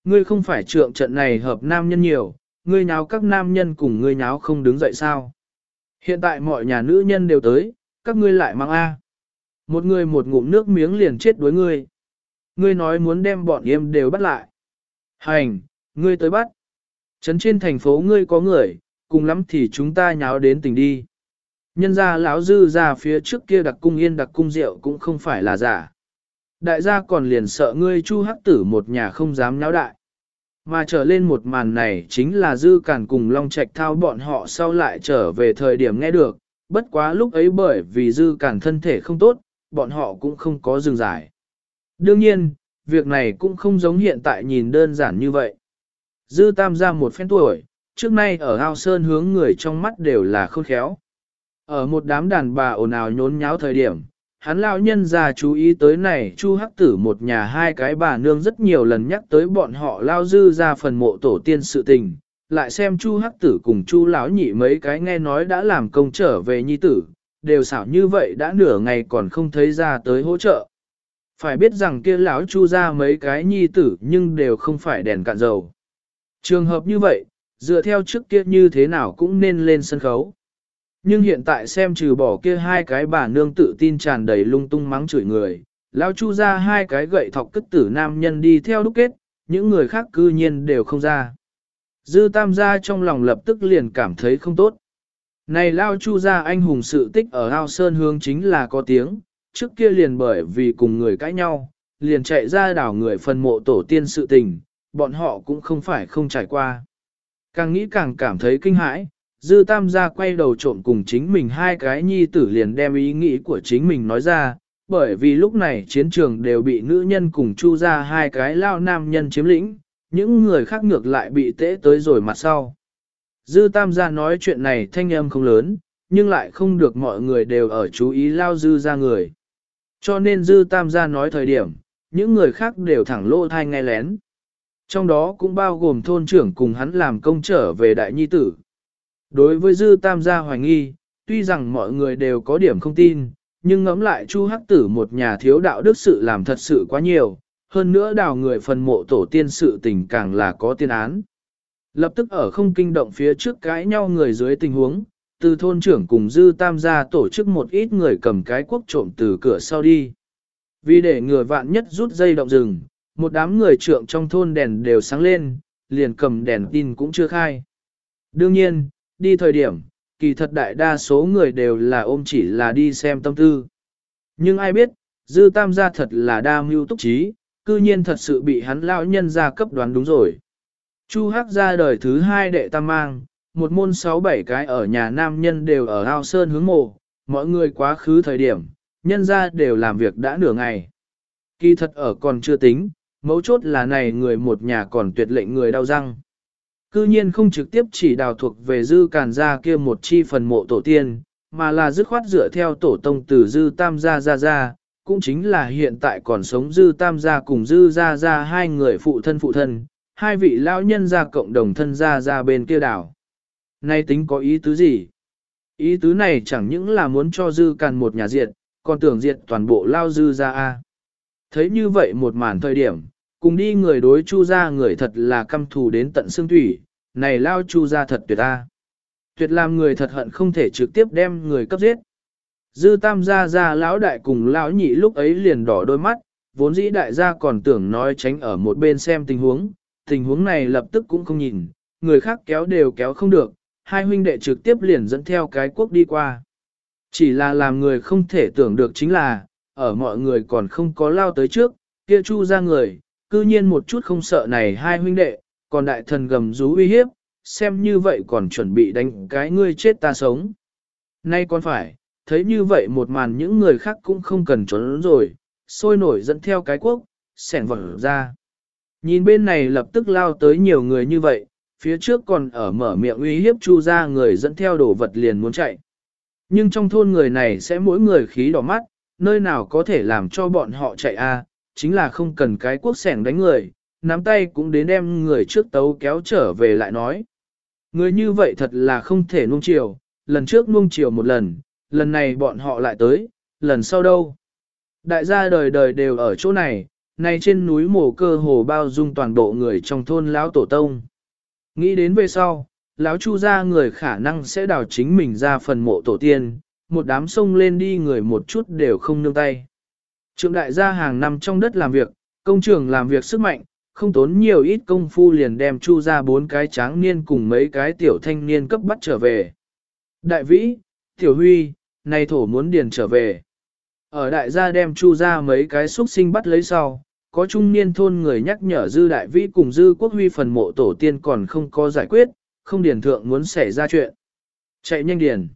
Ngươi không phải trượng trận này hợp nam nhân nhiều, ngươi nháo các nam nhân cùng ngươi nháo không đứng dậy sao. Hiện tại mọi nhà nữ nhân đều tới, các ngươi lại mang A. Một người một ngụm nước miếng liền chết đối ngươi. Ngươi nói muốn đem bọn em đều bắt lại. Hành, ngươi tới bắt. Trấn trên thành phố ngươi có người, cùng lắm thì chúng ta nháo đến tỉnh đi. Nhân ra lão dư ra phía trước kia đặc cung yên đặc cung rượu cũng không phải là giả. Đại gia còn liền sợ ngươi chu hắc tử một nhà không dám nháo đại. Mà trở lên một màn này chính là dư cản cùng Long Trạch thao bọn họ sau lại trở về thời điểm nghe được, bất quá lúc ấy bởi vì dư cản thân thể không tốt, bọn họ cũng không có dừng giải. Đương nhiên, việc này cũng không giống hiện tại nhìn đơn giản như vậy. Dư tam ra một phen tuổi, trước nay ở ao sơn hướng người trong mắt đều là khôn khéo. Ở một đám đàn bà ồn ào nhốn nháo thời điểm, hắn lão nhân già chú ý tới này chu hắc tử một nhà hai cái bà nương rất nhiều lần nhắc tới bọn họ lao dư ra phần mộ tổ tiên sự tình, lại xem chu hắc tử cùng chu lão nhị mấy cái nghe nói đã làm công trở về nhi tử, đều xảo như vậy đã nửa ngày còn không thấy ra tới hỗ trợ. Phải biết rằng kia lão chu ra mấy cái nhi tử nhưng đều không phải đèn cạn dầu. Trường hợp như vậy, dựa theo trước kia như thế nào cũng nên lên sân khấu. Nhưng hiện tại xem trừ bỏ kia hai cái bà nương tự tin tràn đầy lung tung mắng chửi người, lão chu ra hai cái gậy thọc cất tử nam nhân đi theo đúc kết, những người khác cư nhiên đều không ra. Dư tam gia trong lòng lập tức liền cảm thấy không tốt. Này lao chu ra anh hùng sự tích ở ao sơn hương chính là có tiếng, trước kia liền bởi vì cùng người cãi nhau, liền chạy ra đảo người phần mộ tổ tiên sự tình, bọn họ cũng không phải không trải qua. Càng nghĩ càng cảm thấy kinh hãi, dư tam gia quay đầu trộm cùng chính mình hai cái nhi tử liền đem ý nghĩ của chính mình nói ra, bởi vì lúc này chiến trường đều bị nữ nhân cùng chu ra hai cái lao nam nhân chiếm lĩnh, những người khác ngược lại bị tễ tới rồi mặt sau. Dư tam gia nói chuyện này thanh âm không lớn, nhưng lại không được mọi người đều ở chú ý lao dư ra người. Cho nên dư tam gia nói thời điểm, những người khác đều thẳng lô thai nghe lén. Trong đó cũng bao gồm thôn trưởng cùng hắn làm công trở về đại nhi tử. Đối với dư tam gia hoài nghi, tuy rằng mọi người đều có điểm không tin, nhưng ngẫm lại chu hắc tử một nhà thiếu đạo đức sự làm thật sự quá nhiều, hơn nữa đào người phần mộ tổ tiên sự tình càng là có tiên án. Lập tức ở không kinh động phía trước cãi nhau người dưới tình huống, từ thôn trưởng cùng dư tam gia tổ chức một ít người cầm cái quốc trộm từ cửa sau đi. Vì để ngừa vạn nhất rút dây động rừng, một đám người trượng trong thôn đèn đều sáng lên, liền cầm đèn tin cũng chưa khai. Đương nhiên, đi thời điểm, kỳ thật đại đa số người đều là ôm chỉ là đi xem tâm tư. Nhưng ai biết, dư tam gia thật là đa mưu túc trí, cư nhiên thật sự bị hắn lão nhân gia cấp đoán đúng rồi. Chu Hắc ra đời thứ hai đệ tam mang, một môn sáu bảy cái ở nhà nam nhân đều ở ao sơn hướng mộ, mọi người quá khứ thời điểm, nhân ra đều làm việc đã nửa ngày. Kỳ thật ở còn chưa tính, mấu chốt là này người một nhà còn tuyệt lệnh người đau răng. Cư nhiên không trực tiếp chỉ đào thuộc về dư càn gia kia một chi phần mộ tổ tiên, mà là dứt khoát dựa theo tổ tông từ dư tam gia ra ra, cũng chính là hiện tại còn sống dư tam gia cùng dư gia gia hai người phụ thân phụ thân, hai vị lão nhân gia cộng đồng thân gia ra bên kia đảo. Nay tính có ý tứ gì? Ý tứ này chẳng những là muốn cho dư càn một nhà diệt, còn tưởng diệt toàn bộ lao dư ra a. Thấy như vậy một màn thời điểm, cùng đi người đối chu ra người thật là căm thù đến tận xương thủy, này lao chu ra thật tuyệt a. Tuyệt làm người thật hận không thể trực tiếp đem người cấp giết. Dư tam gia gia lão đại cùng lão nhị lúc ấy liền đỏ đôi mắt, vốn dĩ đại gia còn tưởng nói tránh ở một bên xem tình huống, tình huống này lập tức cũng không nhìn, người khác kéo đều kéo không được, hai huynh đệ trực tiếp liền dẫn theo cái quốc đi qua. Chỉ là làm người không thể tưởng được chính là, ở mọi người còn không có lao tới trước, kia chu ra người, cư nhiên một chút không sợ này hai huynh đệ, còn đại thần gầm rú uy hiếp, xem như vậy còn chuẩn bị đánh cái ngươi chết ta sống. Nay còn phải, thấy như vậy một màn những người khác cũng không cần trốn rồi, sôi nổi dẫn theo cái quốc, sẻn vỡ ra. Nhìn bên này lập tức lao tới nhiều người như vậy, phía trước còn ở mở miệng uy hiếp chu ra người dẫn theo đồ vật liền muốn chạy. Nhưng trong thôn người này sẽ mỗi người khí đỏ mắt, nơi nào có thể làm cho bọn họ chạy a chính là không cần cái quốc sẻng đánh người, nắm tay cũng đến đem người trước tấu kéo trở về lại nói. Người như vậy thật là không thể nuông chiều, lần trước nuông chiều một lần, lần này bọn họ lại tới, lần sau đâu. Đại gia đời đời đều ở chỗ này, nay trên núi mồ cơ hồ bao dung toàn bộ người trong thôn lão tổ tông. Nghĩ đến về sau, lão chu ra người khả năng sẽ đào chính mình ra phần mộ tổ tiên, một đám sông lên đi người một chút đều không nương tay. Trượng đại gia hàng năm trong đất làm việc, công trường làm việc sức mạnh, không tốn nhiều ít công phu liền đem chu ra bốn cái tráng niên cùng mấy cái tiểu thanh niên cấp bắt trở về. Đại vĩ, tiểu huy, nay thổ muốn điền trở về. Ở đại gia đem chu ra mấy cái xuất sinh bắt lấy sau, có trung niên thôn người nhắc nhở dư đại vĩ cùng dư quốc huy phần mộ tổ tiên còn không có giải quyết, không điền thượng muốn xảy ra chuyện. Chạy nhanh điền.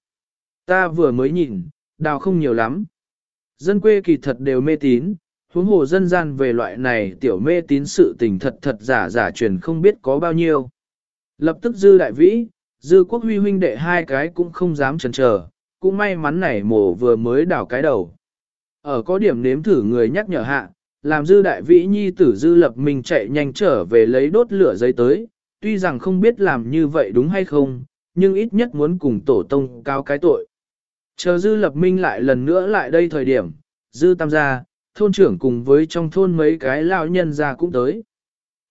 Ta vừa mới nhìn, đào không nhiều lắm. Dân quê kỳ thật đều mê tín, huống hồ dân gian về loại này tiểu mê tín sự tình thật thật giả giả truyền không biết có bao nhiêu. Lập tức dư đại vĩ, dư quốc huy huynh đệ hai cái cũng không dám chần chờ, cũng may mắn này mổ vừa mới đào cái đầu. Ở có điểm nếm thử người nhắc nhở hạ, làm dư đại vĩ nhi tử dư lập mình chạy nhanh trở về lấy đốt lửa giấy tới, tuy rằng không biết làm như vậy đúng hay không, nhưng ít nhất muốn cùng tổ tông cao cái tội. Chờ dư lập minh lại lần nữa lại đây thời điểm, dư tam gia, thôn trưởng cùng với trong thôn mấy cái lão nhân ra cũng tới.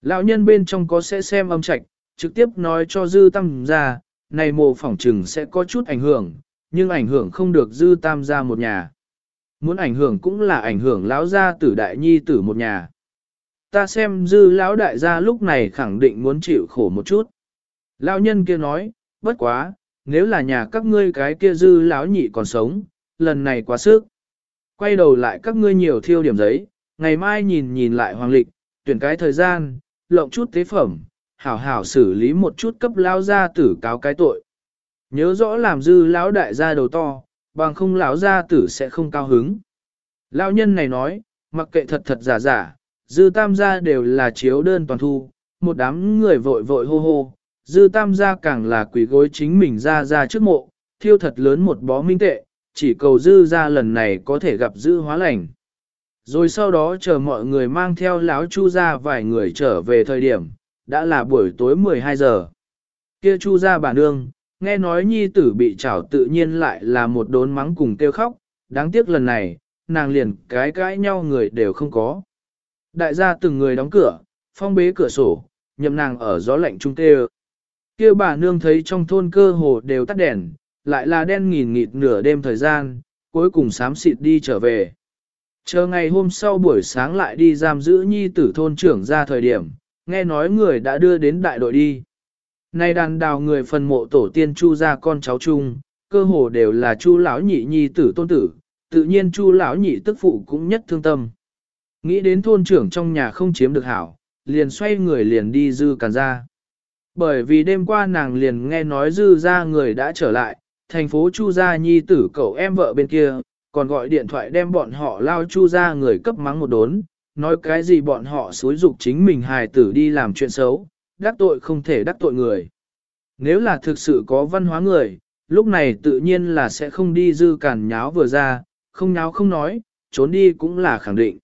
Lão nhân bên trong có sẽ xem âm trạch, trực tiếp nói cho dư tam gia, này mồ phỏng trừng sẽ có chút ảnh hưởng, nhưng ảnh hưởng không được dư tam gia một nhà. Muốn ảnh hưởng cũng là ảnh hưởng lão gia tử đại nhi tử một nhà. Ta xem dư lão đại gia lúc này khẳng định muốn chịu khổ một chút. Lão nhân kia nói, bất quá, nếu là nhà các ngươi cái kia dư lão nhị còn sống, lần này quá sức. Quay đầu lại các ngươi nhiều thiêu điểm giấy, ngày mai nhìn nhìn lại hoàng lịch, tuyển cái thời gian, lộng chút tế phẩm, hảo hảo xử lý một chút cấp lão gia tử cáo cái tội. Nhớ rõ làm dư lão đại gia đầu to, bằng không lão gia tử sẽ không cao hứng. Lão nhân này nói, mặc kệ thật thật giả giả, dư tam gia đều là chiếu đơn toàn thu, một đám người vội vội hô hô, dư tam gia càng là quỷ gối chính mình ra ra trước mộ, thiêu thật lớn một bó minh tệ, chỉ cầu dư ra lần này có thể gặp dư hóa lành. Rồi sau đó chờ mọi người mang theo lão chu ra vài người trở về thời điểm, đã là buổi tối 12 giờ. Kia chu ra bà nương, nghe nói nhi tử bị trảo tự nhiên lại là một đốn mắng cùng kêu khóc, đáng tiếc lần này, nàng liền cái cãi nhau người đều không có. Đại gia từng người đóng cửa, phong bế cửa sổ, nhậm nàng ở gió lạnh trung tê kia bà nương thấy trong thôn cơ hồ đều tắt đèn, lại là đen nghìn nghịt nửa đêm thời gian, cuối cùng sám xịt đi trở về. Chờ ngày hôm sau buổi sáng lại đi giam giữ nhi tử thôn trưởng ra thời điểm, nghe nói người đã đưa đến đại đội đi. Nay đàn đào người phần mộ tổ tiên chu ra con cháu chung, cơ hồ đều là chu lão nhị nhi tử tôn tử, tự nhiên chu lão nhị tức phụ cũng nhất thương tâm. Nghĩ đến thôn trưởng trong nhà không chiếm được hảo, liền xoay người liền đi dư càn ra. Bởi vì đêm qua nàng liền nghe nói dư ra người đã trở lại, thành phố Chu Gia Nhi tử cậu em vợ bên kia, còn gọi điện thoại đem bọn họ lao Chu Gia người cấp mắng một đốn, nói cái gì bọn họ xúi dục chính mình hài tử đi làm chuyện xấu, đắc tội không thể đắc tội người. Nếu là thực sự có văn hóa người, lúc này tự nhiên là sẽ không đi dư cản nháo vừa ra, không nháo không nói, trốn đi cũng là khẳng định.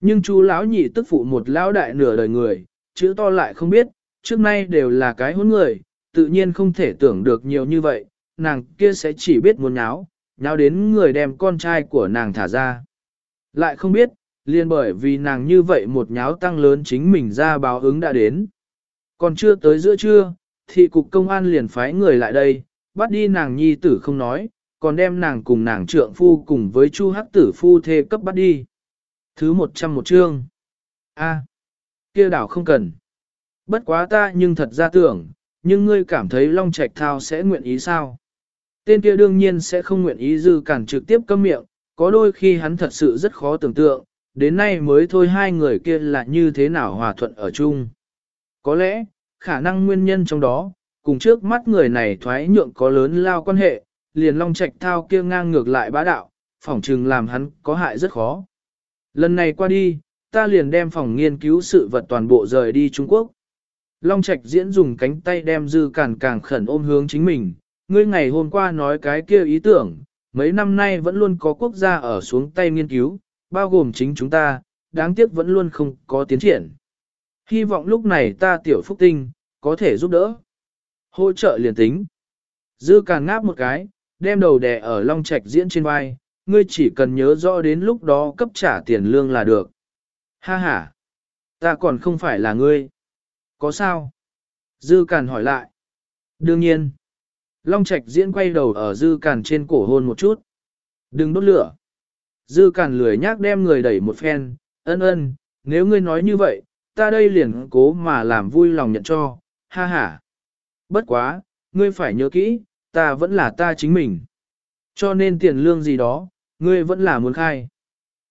Nhưng chú lão nhị tức phụ một lão đại nửa đời người, chữ to lại không biết, trước nay đều là cái hỗn người, tự nhiên không thể tưởng được nhiều như vậy, nàng kia sẽ chỉ biết muốn nháo, nháo đến người đem con trai của nàng thả ra. Lại không biết, liền bởi vì nàng như vậy một nháo tăng lớn chính mình ra báo ứng đã đến. Còn chưa tới giữa trưa, thị cục công an liền phái người lại đây, bắt đi nàng nhi tử không nói, còn đem nàng cùng nàng trượng phu cùng với chu hắc tử phu thê cấp bắt đi. Thứ 100 một chương. A, kia đảo không cần. Bất quá ta nhưng thật ra tưởng, nhưng ngươi cảm thấy Long Trạch Thao sẽ nguyện ý sao? Tên kia đương nhiên sẽ không nguyện ý dư cản trực tiếp câm miệng, có đôi khi hắn thật sự rất khó tưởng tượng, đến nay mới thôi hai người kia là như thế nào hòa thuận ở chung. Có lẽ, khả năng nguyên nhân trong đó, cùng trước mắt người này thoái nhượng có lớn lao quan hệ, liền long trạch thao kia ngang ngược lại bá đạo, phỏng trừng làm hắn có hại rất khó. Lần này qua đi, ta liền đem phòng nghiên cứu sự vật toàn bộ rời đi Trung Quốc. Long Trạch diễn dùng cánh tay đem dư càn càng khẩn ôm hướng chính mình, ngươi ngày hôm qua nói cái kia ý tưởng, mấy năm nay vẫn luôn có quốc gia ở xuống tay nghiên cứu, bao gồm chính chúng ta, đáng tiếc vẫn luôn không có tiến triển. Hy vọng lúc này ta tiểu phúc tinh, có thể giúp đỡ. Hỗ trợ liền tính. Dư càn ngáp một cái, đem đầu đè ở Long Trạch diễn trên vai, ngươi chỉ cần nhớ rõ đến lúc đó cấp trả tiền lương là được. Ha ha, ta còn không phải là ngươi. Có sao? Dư Càn hỏi lại. Đương nhiên. Long Trạch diễn quay đầu ở Dư Càn trên cổ hôn một chút. Đừng đốt lửa. Dư Càn lười nhác đem người đẩy một phen, ân ân, nếu ngươi nói như vậy, ta đây liền cố mà làm vui lòng nhận cho, ha ha. Bất quá, ngươi phải nhớ kỹ, ta vẫn là ta chính mình. Cho nên tiền lương gì đó, ngươi vẫn là muốn khai.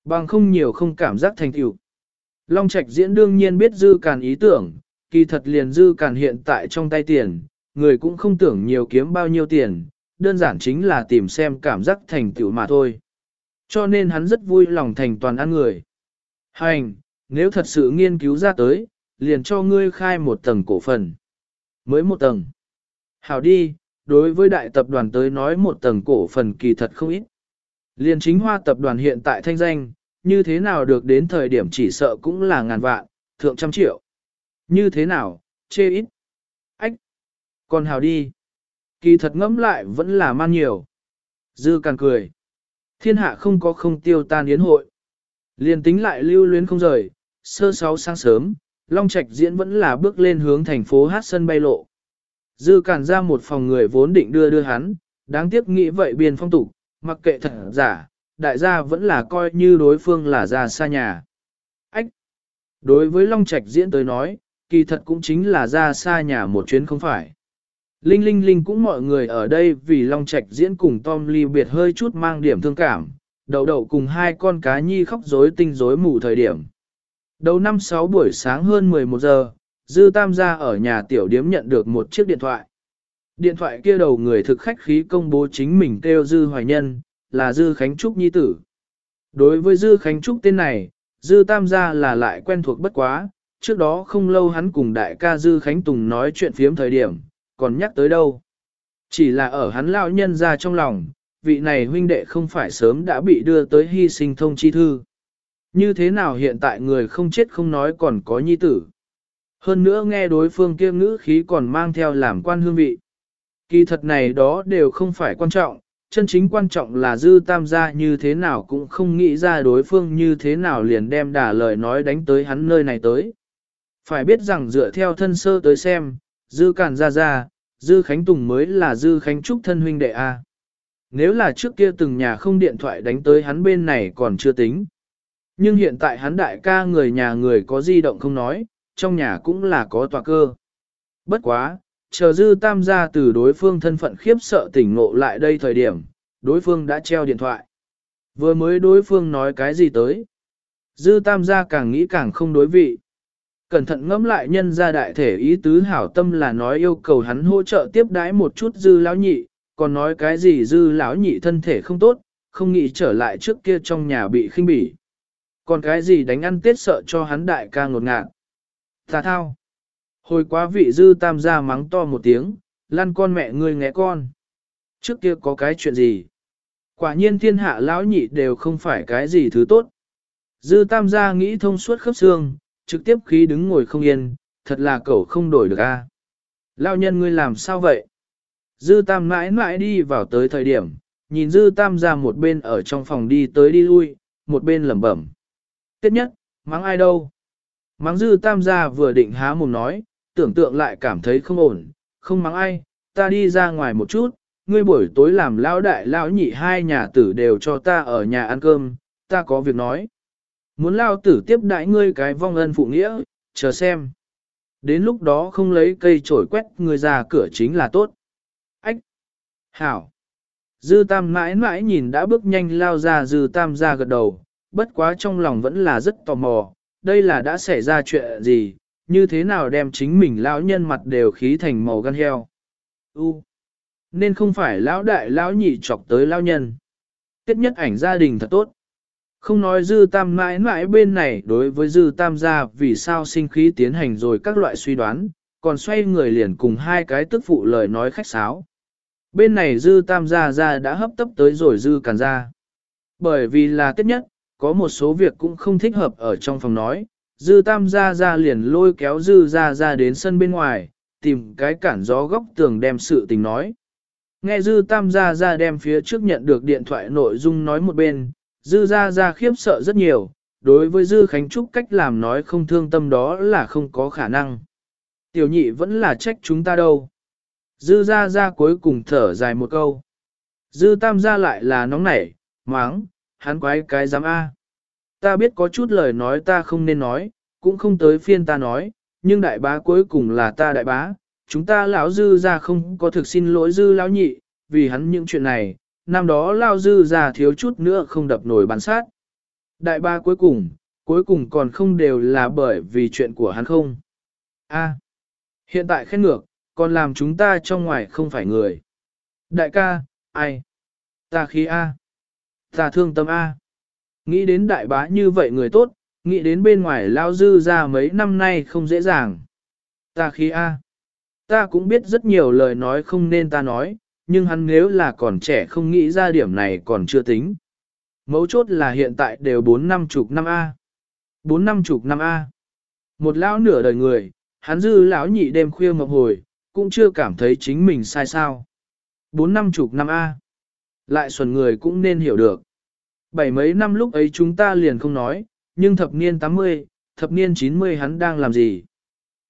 Bằng không nhiều không cảm giác thành tựu. Long Trạch diễn đương nhiên biết dư càn ý tưởng, kỳ thật liền dư càn hiện tại trong tay tiền, người cũng không tưởng nhiều kiếm bao nhiêu tiền, đơn giản chính là tìm xem cảm giác thành tựu mà thôi. Cho nên hắn rất vui lòng thành toàn ăn người. Hành, nếu thật sự nghiên cứu ra tới, liền cho ngươi khai một tầng cổ phần. Mới một tầng. Hảo đi, đối với đại tập đoàn tới nói một tầng cổ phần kỳ thật không ít. Liền chính hoa tập đoàn hiện tại thanh danh, như thế nào được đến thời điểm chỉ sợ cũng là ngàn vạn, thượng trăm triệu. Như thế nào, chê ít. Ách, còn hào đi. Kỳ thật ngẫm lại vẫn là man nhiều. Dư càng cười. Thiên hạ không có không tiêu tan yến hội. Liền tính lại lưu luyến không rời, sơ sáu sáng sớm, Long Trạch diễn vẫn là bước lên hướng thành phố hát sân bay lộ. Dư cản ra một phòng người vốn định đưa đưa hắn, đáng tiếc nghĩ vậy biên phong tục, mặc kệ thật giả, đại gia vẫn là coi như đối phương là ra xa nhà. Ách! Đối với Long Trạch diễn tới nói, kỳ thật cũng chính là ra xa nhà một chuyến không phải. Linh Linh Linh cũng mọi người ở đây vì Long Trạch diễn cùng Tom Lee biệt hơi chút mang điểm thương cảm, đầu đầu cùng hai con cá nhi khóc rối tinh rối mù thời điểm. Đầu năm sáu buổi sáng hơn 11 giờ, Dư Tam gia ở nhà tiểu điếm nhận được một chiếc điện thoại. Điện thoại kia đầu người thực khách khí công bố chính mình kêu Dư Hoài Nhân, là Dư Khánh Trúc Nhi Tử. Đối với Dư Khánh Trúc tên này, Dư Tam gia là lại quen thuộc bất quá, trước đó không lâu hắn cùng đại ca Dư Khánh Tùng nói chuyện phiếm thời điểm, còn nhắc tới đâu. Chỉ là ở hắn lão nhân ra trong lòng, vị này huynh đệ không phải sớm đã bị đưa tới hy sinh thông chi thư. Như thế nào hiện tại người không chết không nói còn có nhi tử. Hơn nữa nghe đối phương kia ngữ khí còn mang theo làm quan hương vị. Kỳ thật này đó đều không phải quan trọng, chân chính quan trọng là dư tam gia như thế nào cũng không nghĩ ra đối phương như thế nào liền đem đả lời nói đánh tới hắn nơi này tới. Phải biết rằng dựa theo thân sơ tới xem, dư càn ra ra, dư khánh tùng mới là dư khánh trúc thân huynh đệ A. Nếu là trước kia từng nhà không điện thoại đánh tới hắn bên này còn chưa tính. Nhưng hiện tại hắn đại ca người nhà người có di động không nói, trong nhà cũng là có tòa cơ. Bất quá, chờ dư tam gia từ đối phương thân phận khiếp sợ tỉnh ngộ lại đây thời điểm, đối phương đã treo điện thoại. Vừa mới đối phương nói cái gì tới. Dư tam gia càng nghĩ càng không đối vị. Cẩn thận ngẫm lại nhân gia đại thể ý tứ hảo tâm là nói yêu cầu hắn hỗ trợ tiếp đái một chút dư lão nhị, còn nói cái gì dư lão nhị thân thể không tốt, không nghĩ trở lại trước kia trong nhà bị khinh bỉ. Còn cái gì đánh ăn tết sợ cho hắn đại ca ngột ngạt. Ta thao. Hồi quá vị dư tam gia mắng to một tiếng, lăn con mẹ ngươi nghe con. Trước kia có cái chuyện gì? Quả nhiên thiên hạ lão nhị đều không phải cái gì thứ tốt. Dư tam gia nghĩ thông suốt khớp xương, trực tiếp khí đứng ngồi không yên, thật là cậu không đổi được a. Lão nhân ngươi làm sao vậy? Dư tam mãi mãi đi vào tới thời điểm, nhìn dư tam gia một bên ở trong phòng đi tới đi lui, một bên lẩm bẩm. Tiết nhất, mắng ai đâu? Mắng dư tam gia vừa định há mồm nói, tưởng tượng lại cảm thấy không ổn, không mắng ai, ta đi ra ngoài một chút, ngươi buổi tối làm lão đại lão nhị hai nhà tử đều cho ta ở nhà ăn cơm, ta có việc nói. Muốn lao tử tiếp đại ngươi cái vong ân phụ nghĩa, chờ xem. Đến lúc đó không lấy cây chổi quét ngươi ra cửa chính là tốt. Ách! Hảo! Dư tam mãi mãi nhìn đã bước nhanh lao ra dư tam ra gật đầu, bất quá trong lòng vẫn là rất tò mò, đây là đã xảy ra chuyện gì, như thế nào đem chính mình lão nhân mặt đều khí thành màu gan heo. U. Nên không phải lão đại lão nhị chọc tới lão nhân. Tiết nhất ảnh gia đình thật tốt. Không nói dư tam mãi mãi bên này đối với dư tam gia vì sao sinh khí tiến hành rồi các loại suy đoán, còn xoay người liền cùng hai cái tức phụ lời nói khách sáo. Bên này dư tam gia gia đã hấp tấp tới rồi dư càn gia. Bởi vì là tiết nhất, có một số việc cũng không thích hợp ở trong phòng nói, dư tam gia gia liền lôi kéo dư gia gia đến sân bên ngoài, tìm cái cản gió góc tường đem sự tình nói. Nghe dư tam gia gia đem phía trước nhận được điện thoại nội dung nói một bên, dư gia gia khiếp sợ rất nhiều, đối với dư khánh trúc cách làm nói không thương tâm đó là không có khả năng. Tiểu nhị vẫn là trách chúng ta đâu. Dư gia gia cuối cùng thở dài một câu. Dư tam gia lại là nóng nảy, máng, hắn quái cái dám A. Ta biết có chút lời nói ta không nên nói, cũng không tới phiên ta nói, nhưng đại bá cuối cùng là ta đại bá, chúng ta lão dư ra không có thực xin lỗi dư lão nhị, vì hắn những chuyện này, năm đó lão dư ra thiếu chút nữa không đập nổi bàn sát. Đại bá cuối cùng, cuối cùng còn không đều là bởi vì chuyện của hắn không. A, hiện tại khen ngược, còn làm chúng ta trong ngoài không phải người. Đại ca, ai? Ta khí A. Ta thương tâm A. Nghĩ đến đại bá như vậy người tốt, nghĩ đến bên ngoài lao dư ra mấy năm nay không dễ dàng. Ta khí A. Ta cũng biết rất nhiều lời nói không nên ta nói, nhưng hắn nếu là còn trẻ không nghĩ ra điểm này còn chưa tính. Mấu chốt là hiện tại đều bốn năm chục năm A. Bốn năm chục năm A. Một lão nửa đời người, hắn dư lão nhị đêm khuya mập hồi, cũng chưa cảm thấy chính mình sai sao. Bốn năm chục năm A. Lại xuẩn người cũng nên hiểu được. Bảy mấy năm lúc ấy chúng ta liền không nói, nhưng thập niên 80, thập niên 90 hắn đang làm gì?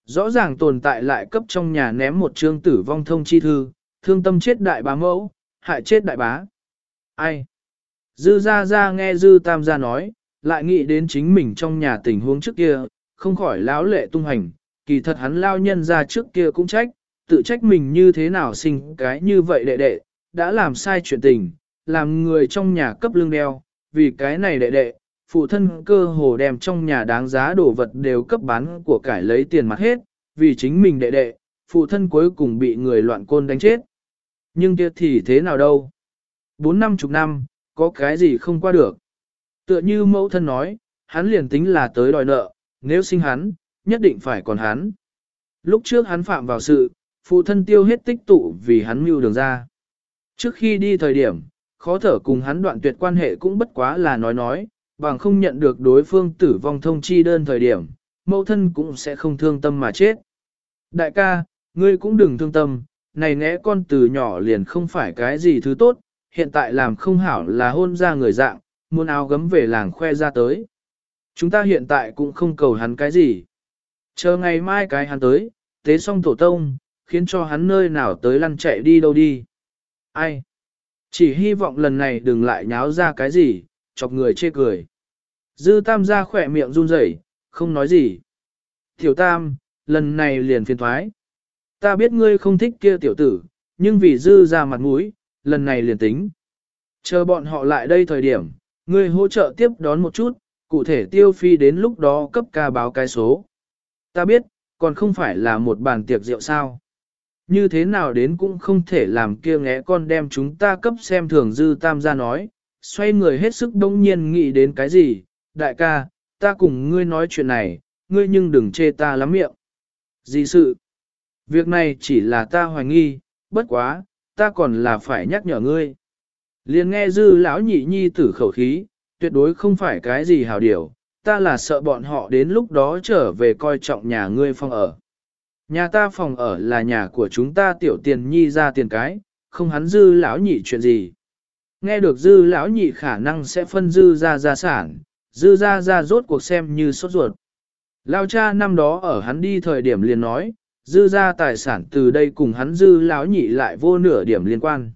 Rõ ràng tồn tại lại cấp trong nhà ném một chương tử vong thông chi thư, thương tâm chết đại bá mẫu, hại chết đại bá. Ai? Dư ra ra nghe dư tam gia nói, lại nghĩ đến chính mình trong nhà tình huống trước kia, không khỏi lão lệ tung hành, kỳ thật hắn lao nhân ra trước kia cũng trách, tự trách mình như thế nào sinh cái như vậy đệ đệ, đã làm sai chuyện tình, làm người trong nhà cấp lương đeo, vì cái này đệ đệ, phụ thân cơ hồ đem trong nhà đáng giá đồ vật đều cấp bán của cải lấy tiền mặt hết, vì chính mình đệ đệ, phụ thân cuối cùng bị người loạn côn đánh chết. Nhưng kia thì thế nào đâu? Bốn năm chục năm, có cái gì không qua được? Tựa như mẫu thân nói, hắn liền tính là tới đòi nợ, nếu sinh hắn, nhất định phải còn hắn. Lúc trước hắn phạm vào sự, phụ thân tiêu hết tích tụ vì hắn mưu đường ra. Trước khi đi thời điểm, khó thở cùng hắn đoạn tuyệt quan hệ cũng bất quá là nói nói, bằng không nhận được đối phương tử vong thông chi đơn thời điểm, mẫu thân cũng sẽ không thương tâm mà chết. Đại ca, ngươi cũng đừng thương tâm, này nẽ con từ nhỏ liền không phải cái gì thứ tốt, hiện tại làm không hảo là hôn ra người dạng, muốn áo gấm về làng khoe ra tới. Chúng ta hiện tại cũng không cầu hắn cái gì. Chờ ngày mai cái hắn tới, tế xong tổ tông, khiến cho hắn nơi nào tới lăn chạy đi đâu đi. Ai? Chỉ hy vọng lần này đừng lại nháo ra cái gì, chọc người chê cười. Dư tam ra khỏe miệng run rẩy, không nói gì. Tiểu tam, lần này liền phiền thoái. Ta biết ngươi không thích kia tiểu tử, nhưng vì dư ra mặt mũi, lần này liền tính. Chờ bọn họ lại đây thời điểm, ngươi hỗ trợ tiếp đón một chút, cụ thể tiêu phi đến lúc đó cấp ca báo cái số. Ta biết, còn không phải là một bàn tiệc rượu sao. Như thế nào đến cũng không thể làm kia ngẽ con đem chúng ta cấp xem thường dư tam gia nói, xoay người hết sức đông nhiên nghĩ đến cái gì, đại ca, ta cùng ngươi nói chuyện này, ngươi nhưng đừng chê ta lắm miệng. Gì sự? Việc này chỉ là ta hoài nghi, bất quá, ta còn là phải nhắc nhở ngươi. Liền nghe dư lão nhị nhi tử khẩu khí, tuyệt đối không phải cái gì hảo điều, ta là sợ bọn họ đến lúc đó trở về coi trọng nhà ngươi phong ở. Nhà ta phòng ở là nhà của chúng ta tiểu tiền nhi ra tiền cái, không hắn dư lão nhị chuyện gì. Nghe được dư lão nhị khả năng sẽ phân dư ra gia sản, dư ra ra rốt cuộc xem như sốt ruột. Lao cha năm đó ở hắn đi thời điểm liền nói, dư ra tài sản từ đây cùng hắn dư lão nhị lại vô nửa điểm liên quan.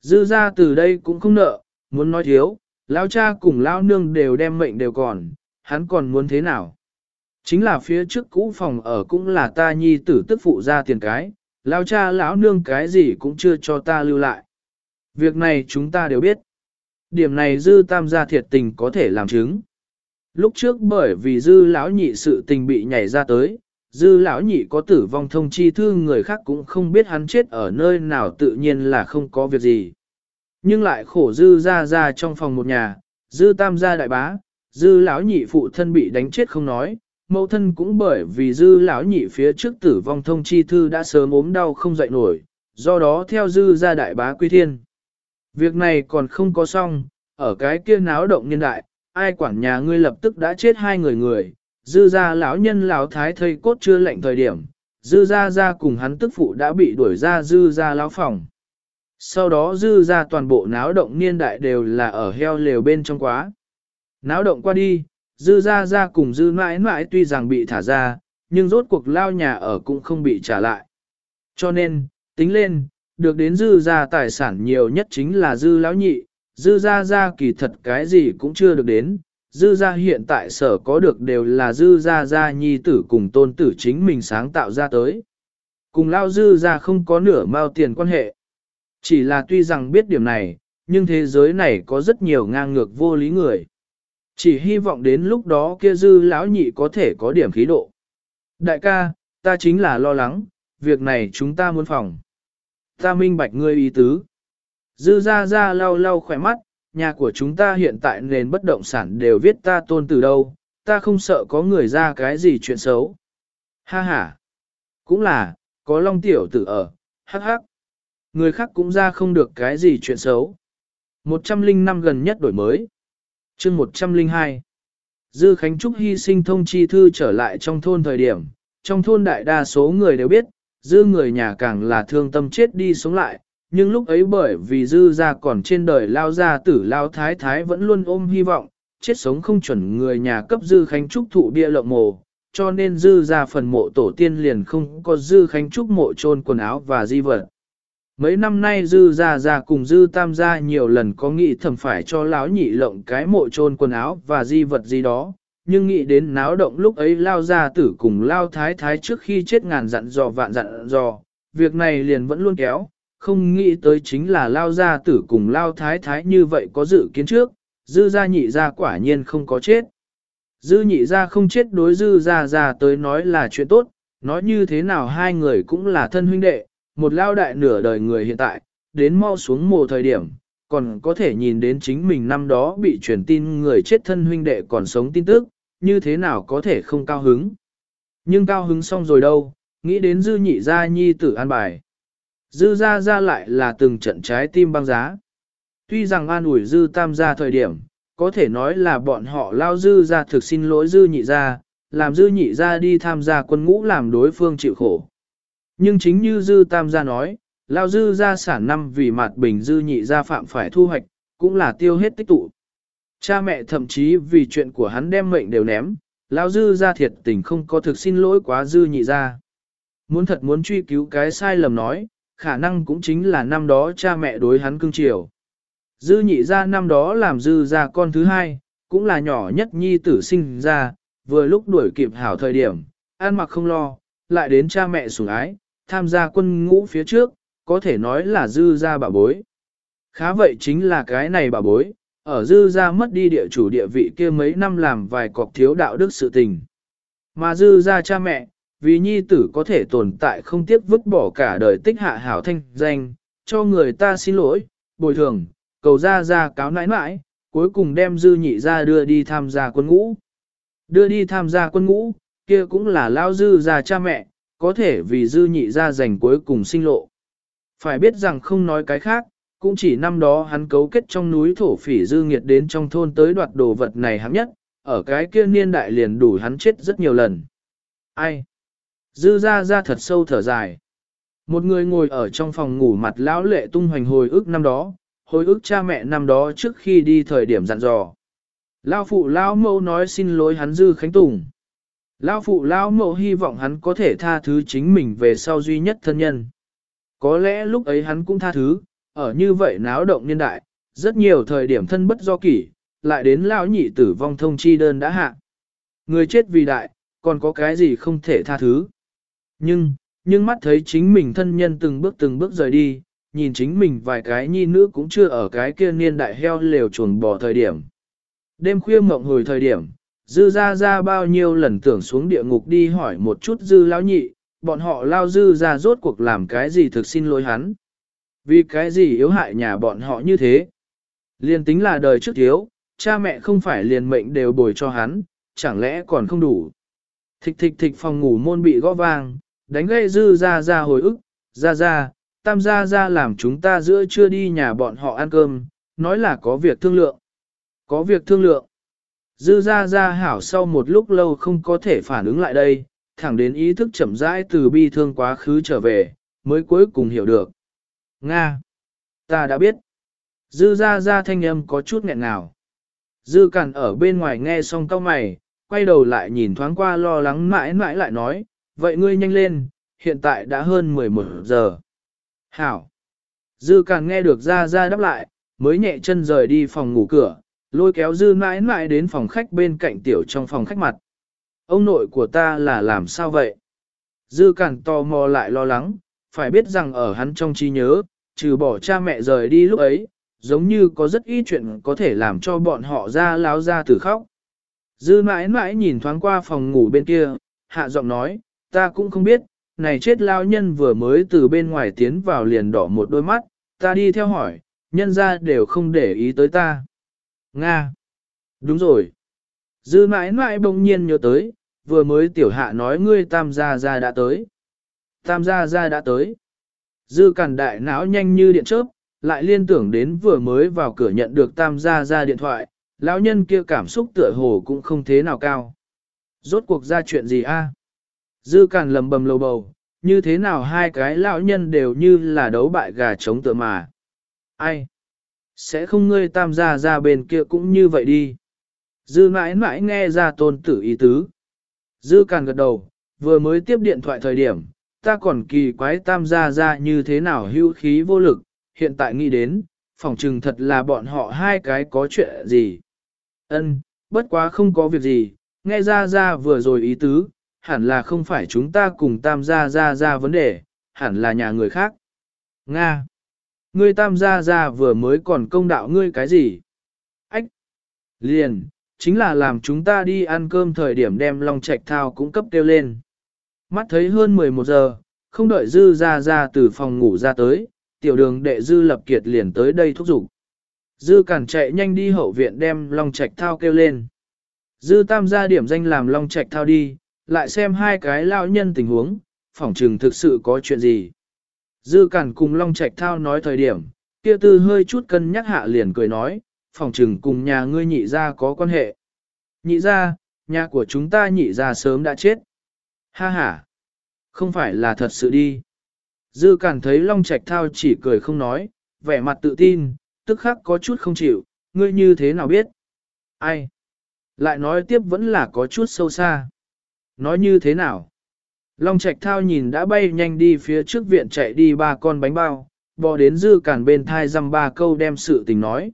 Dư ra từ đây cũng không nợ, muốn nói thiếu, lão cha cùng lão nương đều đem mệnh đều còn, hắn còn muốn thế nào? Chính là phía trước cũ phòng ở cũng là ta nhi tử tức phụ ra tiền cái, lão cha lão nương cái gì cũng chưa cho ta lưu lại. Việc này chúng ta đều biết. Điểm này dư tam gia thiệt tình có thể làm chứng. Lúc trước bởi vì dư lão nhị sự tình bị nhảy ra tới, dư lão nhị có tử vong thông chi thư người khác cũng không biết hắn chết ở nơi nào tự nhiên là không có việc gì. Nhưng lại khổ dư ra ra trong phòng một nhà, dư tam gia đại bá, dư lão nhị phụ thân bị đánh chết không nói, mẫu thân cũng bởi vì dư lão nhị phía trước tử vong thông chi thư đã sớm ốm đau không dậy nổi, do đó theo dư ra đại bá quy thiên. Việc này còn không có xong, ở cái kia náo động nhân đại, ai quản nhà ngươi lập tức đã chết hai người người, dư ra lão nhân lão thái thây cốt chưa lệnh thời điểm, dư ra ra cùng hắn tức phụ đã bị đuổi ra dư ra lão phòng. Sau đó dư ra toàn bộ náo động niên đại đều là ở heo lều bên trong quá. Náo động qua đi, dư ra ra cùng dư mãi mãi tuy rằng bị thả ra, nhưng rốt cuộc lao nhà ở cũng không bị trả lại. Cho nên, tính lên, được đến dư ra tài sản nhiều nhất chính là dư lão nhị, dư ra ra kỳ thật cái gì cũng chưa được đến, dư ra hiện tại sở có được đều là dư ra ra nhi tử cùng tôn tử chính mình sáng tạo ra tới. Cùng lao dư ra không có nửa mao tiền quan hệ. Chỉ là tuy rằng biết điểm này, nhưng thế giới này có rất nhiều ngang ngược vô lý người. Chỉ hy vọng đến lúc đó kia dư lão nhị có thể có điểm khí độ. Đại ca, ta chính là lo lắng, việc này chúng ta muốn phòng. Ta minh bạch ngươi ý tứ. Dư ra ra lau lau khỏe mắt, nhà của chúng ta hiện tại nền bất động sản đều viết ta tôn từ đâu, ta không sợ có người ra cái gì chuyện xấu. Ha ha, cũng là, có long tiểu tử ở, hắc hắc. Người khác cũng ra không được cái gì chuyện xấu. 105 gần nhất đổi mới chương 102. Dư Khánh Trúc hy sinh thông chi thư trở lại trong thôn thời điểm, trong thôn đại đa số người đều biết, dư người nhà càng là thương tâm chết đi sống lại, nhưng lúc ấy bởi vì dư ra còn trên đời lao ra tử lao thái thái vẫn luôn ôm hy vọng, chết sống không chuẩn người nhà cấp dư khánh trúc thụ bia lộng mồ, cho nên dư ra phần mộ tổ tiên liền không có dư khánh trúc mộ trôn quần áo và di vật. Mấy năm nay dư ra ra cùng dư tam gia nhiều lần có nghĩ thầm phải cho lão nhị lộng cái mộ trôn quần áo và di vật gì đó, nhưng nghĩ đến náo động lúc ấy lao ra tử cùng lao thái thái trước khi chết ngàn dặn dò vạn dặn dò, việc này liền vẫn luôn kéo, không nghĩ tới chính là lao gia tử cùng lao thái thái như vậy có dự kiến trước, dư gia nhị gia quả nhiên không có chết. Dư nhị gia không chết đối dư gia gia tới nói là chuyện tốt, nói như thế nào hai người cũng là thân huynh đệ, một lao đại nửa đời người hiện tại, đến mau xuống mồ thời điểm, còn có thể nhìn đến chính mình năm đó bị truyền tin người chết thân huynh đệ còn sống tin tức, như thế nào có thể không cao hứng. Nhưng cao hứng xong rồi đâu, nghĩ đến dư nhị gia nhi tử an bài. Dư ra ra lại là từng trận trái tim băng giá. Tuy rằng an ủi dư tam gia thời điểm, có thể nói là bọn họ lao dư ra thực xin lỗi dư nhị ra, làm dư nhị ra đi tham gia quân ngũ làm đối phương chịu khổ. Nhưng chính như dư tam gia nói, lao dư gia sản năm vì mặt bình dư nhị gia phạm phải thu hoạch, cũng là tiêu hết tích tụ. Cha mẹ thậm chí vì chuyện của hắn đem mệnh đều ném, lao dư gia thiệt tình không có thực xin lỗi quá dư nhị gia Muốn thật muốn truy cứu cái sai lầm nói, khả năng cũng chính là năm đó cha mẹ đối hắn cưng chiều. Dư nhị gia năm đó làm dư gia con thứ hai, cũng là nhỏ nhất nhi tử sinh ra, vừa lúc đuổi kịp hảo thời điểm, ăn mặc không lo, lại đến cha mẹ sủng ái, tham gia quân ngũ phía trước, có thể nói là dư ra bà bối. Khá vậy chính là cái này bà bối, ở dư ra mất đi địa chủ địa vị kia mấy năm làm vài cọc thiếu đạo đức sự tình. Mà dư ra cha mẹ, vì nhi tử có thể tồn tại không tiếc vứt bỏ cả đời tích hạ hảo thanh danh, cho người ta xin lỗi, bồi thường, cầu ra ra cáo nãi nãi, cuối cùng đem dư nhị ra đưa đi tham gia quân ngũ. Đưa đi tham gia quân ngũ, kia cũng là lao dư ra cha mẹ, có thể vì dư nhị ra giành cuối cùng sinh lộ. Phải biết rằng không nói cái khác, cũng chỉ năm đó hắn cấu kết trong núi thổ phỉ dư nghiệt đến trong thôn tới đoạt đồ vật này hạng nhất, ở cái kia niên đại liền đủ hắn chết rất nhiều lần. Ai? Dư ra ra thật sâu thở dài. Một người ngồi ở trong phòng ngủ mặt lão lệ tung hoành hồi ức năm đó, hồi ức cha mẹ năm đó trước khi đi thời điểm dặn dò. Lão phụ lão mẫu nói xin lỗi hắn Dư Khánh Tùng. Lão phụ lão mộ hy vọng hắn có thể tha thứ chính mình về sau duy nhất thân nhân. Có lẽ lúc ấy hắn cũng tha thứ, ở như vậy náo động niên đại, rất nhiều thời điểm thân bất do kỷ, lại đến lão nhị tử vong thông chi đơn đã hạ. Người chết vì đại, còn có cái gì không thể tha thứ. Nhưng, nhưng mắt thấy chính mình thân nhân từng bước từng bước rời đi, nhìn chính mình vài cái nhi nữ cũng chưa ở cái kia niên đại heo lều chuồng bò thời điểm. Đêm khuya mộng hồi thời điểm, dư ra ra bao nhiêu lần tưởng xuống địa ngục đi hỏi một chút dư lão nhị, bọn họ lao dư ra rốt cuộc làm cái gì thực xin lỗi hắn. Vì cái gì yếu hại nhà bọn họ như thế. Liên tính là đời trước thiếu, cha mẹ không phải liền mệnh đều bồi cho hắn, chẳng lẽ còn không đủ. Thịch thịch thịch phòng ngủ môn bị gõ vang, đánh gây dư ra ra hồi ức, ra ra, tam gia ra làm chúng ta giữa chưa đi nhà bọn họ ăn cơm, nói là có việc thương lượng. Có việc thương lượng. Dư ra ra hảo sau một lúc lâu không có thể phản ứng lại đây, thẳng đến ý thức chậm rãi từ bi thương quá khứ trở về, mới cuối cùng hiểu được. Nga! Ta đã biết. Dư ra ra thanh âm có chút nghẹn ngào. Dư cản ở bên ngoài nghe xong cau mày, quay đầu lại nhìn thoáng qua lo lắng mãi mãi lại nói, vậy ngươi nhanh lên, hiện tại đã hơn 11 giờ. Hảo! Dư cản nghe được ra ra đáp lại, mới nhẹ chân rời đi phòng ngủ cửa, lôi kéo dư mãi mãi đến phòng khách bên cạnh tiểu trong phòng khách mặt. Ông nội của ta là làm sao vậy? Dư cản tò mò lại lo lắng, phải biết rằng ở hắn trong trí nhớ, trừ bỏ cha mẹ rời đi lúc ấy, giống như có rất ít chuyện có thể làm cho bọn họ ra láo ra từ khóc. Dư mãi mãi nhìn thoáng qua phòng ngủ bên kia, hạ giọng nói, ta cũng không biết, này chết lao nhân vừa mới từ bên ngoài tiến vào liền đỏ một đôi mắt, ta đi theo hỏi, nhân ra đều không để ý tới ta. Nga. Đúng rồi. Dư mãi mãi bỗng nhiên nhớ tới, vừa mới tiểu hạ nói ngươi tam gia gia đã tới. Tam gia gia đã tới. Dư cản đại não nhanh như điện chớp, lại liên tưởng đến vừa mới vào cửa nhận được tam gia gia điện thoại, lão nhân kia cảm xúc tựa hồ cũng không thế nào cao. Rốt cuộc ra chuyện gì a? Dư cản lầm bầm lầu bầu, như thế nào hai cái lão nhân đều như là đấu bại gà trống tựa mà. Ai? Sẽ không ngươi tam gia ra bên kia cũng như vậy đi. Dư mãi mãi nghe ra tôn tử ý tứ. Dư càng gật đầu, vừa mới tiếp điện thoại thời điểm, ta còn kỳ quái tam gia ra như thế nào hưu khí vô lực, hiện tại nghĩ đến, phỏng chừng thật là bọn họ hai cái có chuyện gì. Ân, bất quá không có việc gì, nghe ra ra vừa rồi ý tứ, hẳn là không phải chúng ta cùng tam gia ra ra vấn đề, hẳn là nhà người khác. Nga. Ngươi tam gia gia vừa mới còn công đạo ngươi cái gì? Ách! Liền, chính là làm chúng ta đi ăn cơm thời điểm đem long trạch thao cũng cấp kêu lên. Mắt thấy hơn 11 giờ, không đợi dư ra ra từ phòng ngủ ra tới, tiểu đường đệ dư lập kiệt liền tới đây thúc giục. Dư cản chạy nhanh đi hậu viện đem long trạch thao kêu lên. Dư tam gia điểm danh làm long trạch thao đi, lại xem hai cái lao nhân tình huống, phỏng trừng thực sự có chuyện gì. Dư Cản cùng Long Trạch Thao nói thời điểm, kia tư hơi chút cân nhắc hạ liền cười nói, phòng trừng cùng nhà ngươi nhị ra có quan hệ. Nhị ra, nhà của chúng ta nhị ra sớm đã chết. Ha ha, không phải là thật sự đi. Dư Cản thấy Long Trạch Thao chỉ cười không nói, vẻ mặt tự tin, tức khắc có chút không chịu, ngươi như thế nào biết? Ai? Lại nói tiếp vẫn là có chút sâu xa. Nói như thế nào? Long Trạch Thao nhìn đã bay nhanh đi phía trước viện chạy đi ba con bánh bao, bò đến Dư Cản bên thai dăm ba câu đem sự tình nói.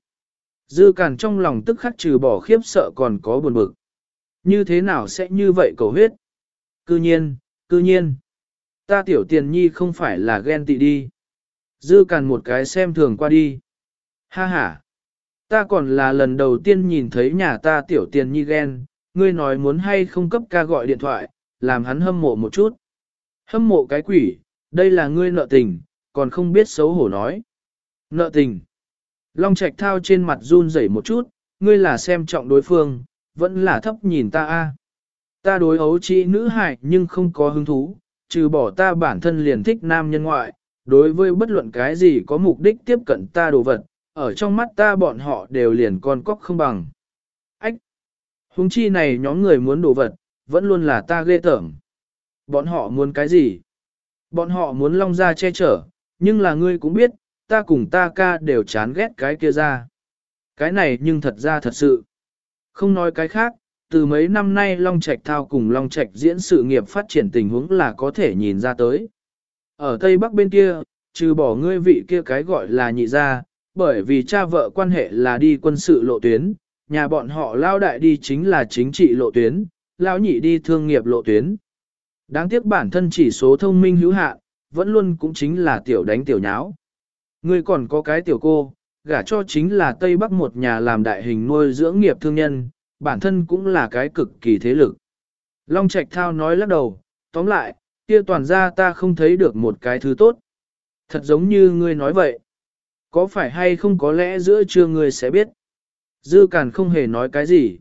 Dư Cản trong lòng tức khắc trừ bỏ khiếp sợ còn có buồn bực. Như thế nào sẽ như vậy cầu huyết? Cư nhiên, cư nhiên. Ta tiểu tiền nhi không phải là ghen tị đi. Dư Cản một cái xem thường qua đi. Ha ha. Ta còn là lần đầu tiên nhìn thấy nhà ta tiểu tiền nhi ghen, ngươi nói muốn hay không cấp ca gọi điện thoại, làm hắn hâm mộ một chút. Hâm mộ cái quỷ, đây là ngươi nợ tình, còn không biết xấu hổ nói. Nợ tình. Long Trạch thao trên mặt run rẩy một chút, ngươi là xem trọng đối phương, vẫn là thấp nhìn ta a. Ta đối ấu trí nữ hại nhưng không có hứng thú, trừ bỏ ta bản thân liền thích nam nhân ngoại, đối với bất luận cái gì có mục đích tiếp cận ta đồ vật, ở trong mắt ta bọn họ đều liền con cóc không bằng. Ách! Hùng chi này nhóm người muốn đồ vật, vẫn luôn là ta ghê tởm. Bọn họ muốn cái gì? Bọn họ muốn long ra che chở, nhưng là ngươi cũng biết, ta cùng ta ca đều chán ghét cái kia ra. Cái này nhưng thật ra thật sự. Không nói cái khác, từ mấy năm nay Long Trạch thao cùng Long Trạch diễn sự nghiệp phát triển tình huống là có thể nhìn ra tới. Ở Tây Bắc bên kia, trừ bỏ ngươi vị kia cái gọi là nhị gia, bởi vì cha vợ quan hệ là đi quân sự lộ tuyến, nhà bọn họ lao đại đi chính là chính trị lộ tuyến, lão nhị đi thương nghiệp lộ tuyến. Đáng tiếc bản thân chỉ số thông minh hữu hạn, vẫn luôn cũng chính là tiểu đánh tiểu nháo. Ngươi còn có cái tiểu cô, gả cho chính là Tây Bắc một nhà làm đại hình nuôi dưỡng nghiệp thương nhân, bản thân cũng là cái cực kỳ thế lực. Long Trạch Thao nói lắc đầu, tóm lại, kia toàn ra ta không thấy được một cái thứ tốt. Thật giống như ngươi nói vậy. Có phải hay không có lẽ giữa trưa ngươi sẽ biết. Dư Càn không hề nói cái gì.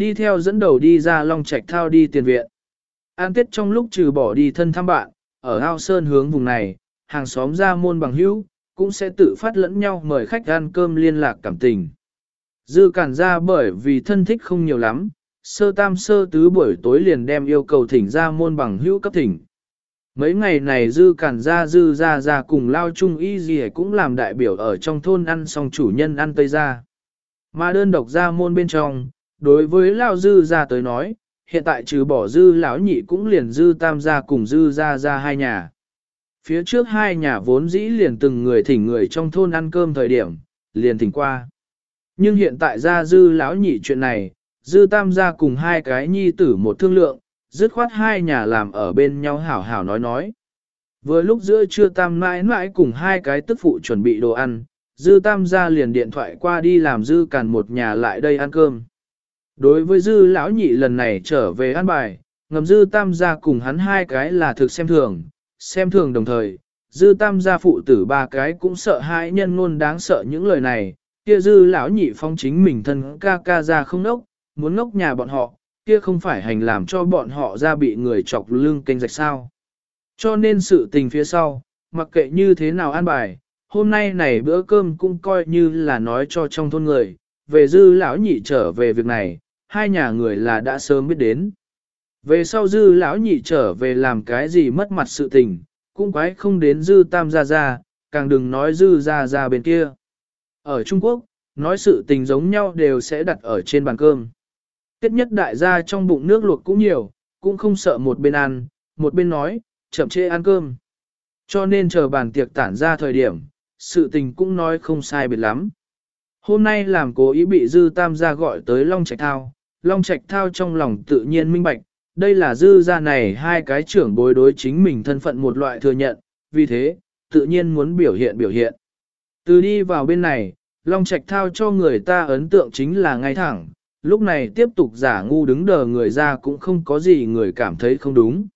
Đi theo dẫn đầu đi ra Long Trạch Thao đi tiền viện. An tiết trong lúc trừ bỏ đi thân thăm bạn, ở ao sơn hướng vùng này, hàng xóm ra môn bằng hữu, cũng sẽ tự phát lẫn nhau mời khách ăn cơm liên lạc cảm tình. Dư cản ra bởi vì thân thích không nhiều lắm, sơ tam sơ tứ buổi tối liền đem yêu cầu thỉnh ra môn bằng hữu cấp thỉnh. Mấy ngày này dư cản ra dư ra ra cùng lao chung y gì cũng làm đại biểu ở trong thôn ăn xong chủ nhân ăn tây ra. Mà đơn độc ra môn bên trong, đối với lao dư ra tới nói, hiện tại trừ bỏ dư lão nhị cũng liền dư tam gia cùng dư ra ra hai nhà. Phía trước hai nhà vốn dĩ liền từng người thỉnh người trong thôn ăn cơm thời điểm, liền thỉnh qua. Nhưng hiện tại ra dư lão nhị chuyện này, dư tam gia cùng hai cái nhi tử một thương lượng, dứt khoát hai nhà làm ở bên nhau hảo hảo nói nói. Vừa lúc giữa trưa tam mãi mãi cùng hai cái tức phụ chuẩn bị đồ ăn, dư tam gia liền điện thoại qua đi làm dư càn một nhà lại đây ăn cơm. Đối với dư lão nhị lần này trở về ăn bài, ngầm dư tam gia cùng hắn hai cái là thực xem thường, xem thường đồng thời, dư tam gia phụ tử ba cái cũng sợ hai nhân ngôn đáng sợ những lời này, kia dư lão nhị phong chính mình thân ca ca ra không nốc, muốn ngốc nhà bọn họ, kia không phải hành làm cho bọn họ ra bị người chọc lưng kênh rạch sao. Cho nên sự tình phía sau, mặc kệ như thế nào an bài, hôm nay này bữa cơm cũng coi như là nói cho trong thôn người, về dư lão nhị trở về việc này, hai nhà người là đã sớm biết đến. Về sau dư lão nhị trở về làm cái gì mất mặt sự tình, cũng quái không đến dư tam gia gia, càng đừng nói dư gia gia bên kia. Ở Trung Quốc, nói sự tình giống nhau đều sẽ đặt ở trên bàn cơm. Kết nhất đại gia trong bụng nước luộc cũng nhiều, cũng không sợ một bên ăn, một bên nói, chậm chê ăn cơm. Cho nên chờ bàn tiệc tản ra thời điểm, sự tình cũng nói không sai biệt lắm. Hôm nay làm cố ý bị dư tam gia gọi tới Long Trạch Thao, Long Trạch Thao trong lòng tự nhiên minh bạch, đây là dư gia này hai cái trưởng bối đối chính mình thân phận một loại thừa nhận, vì thế, tự nhiên muốn biểu hiện biểu hiện. Từ đi vào bên này, Long Trạch Thao cho người ta ấn tượng chính là ngay thẳng, lúc này tiếp tục giả ngu đứng đờ người ra cũng không có gì người cảm thấy không đúng.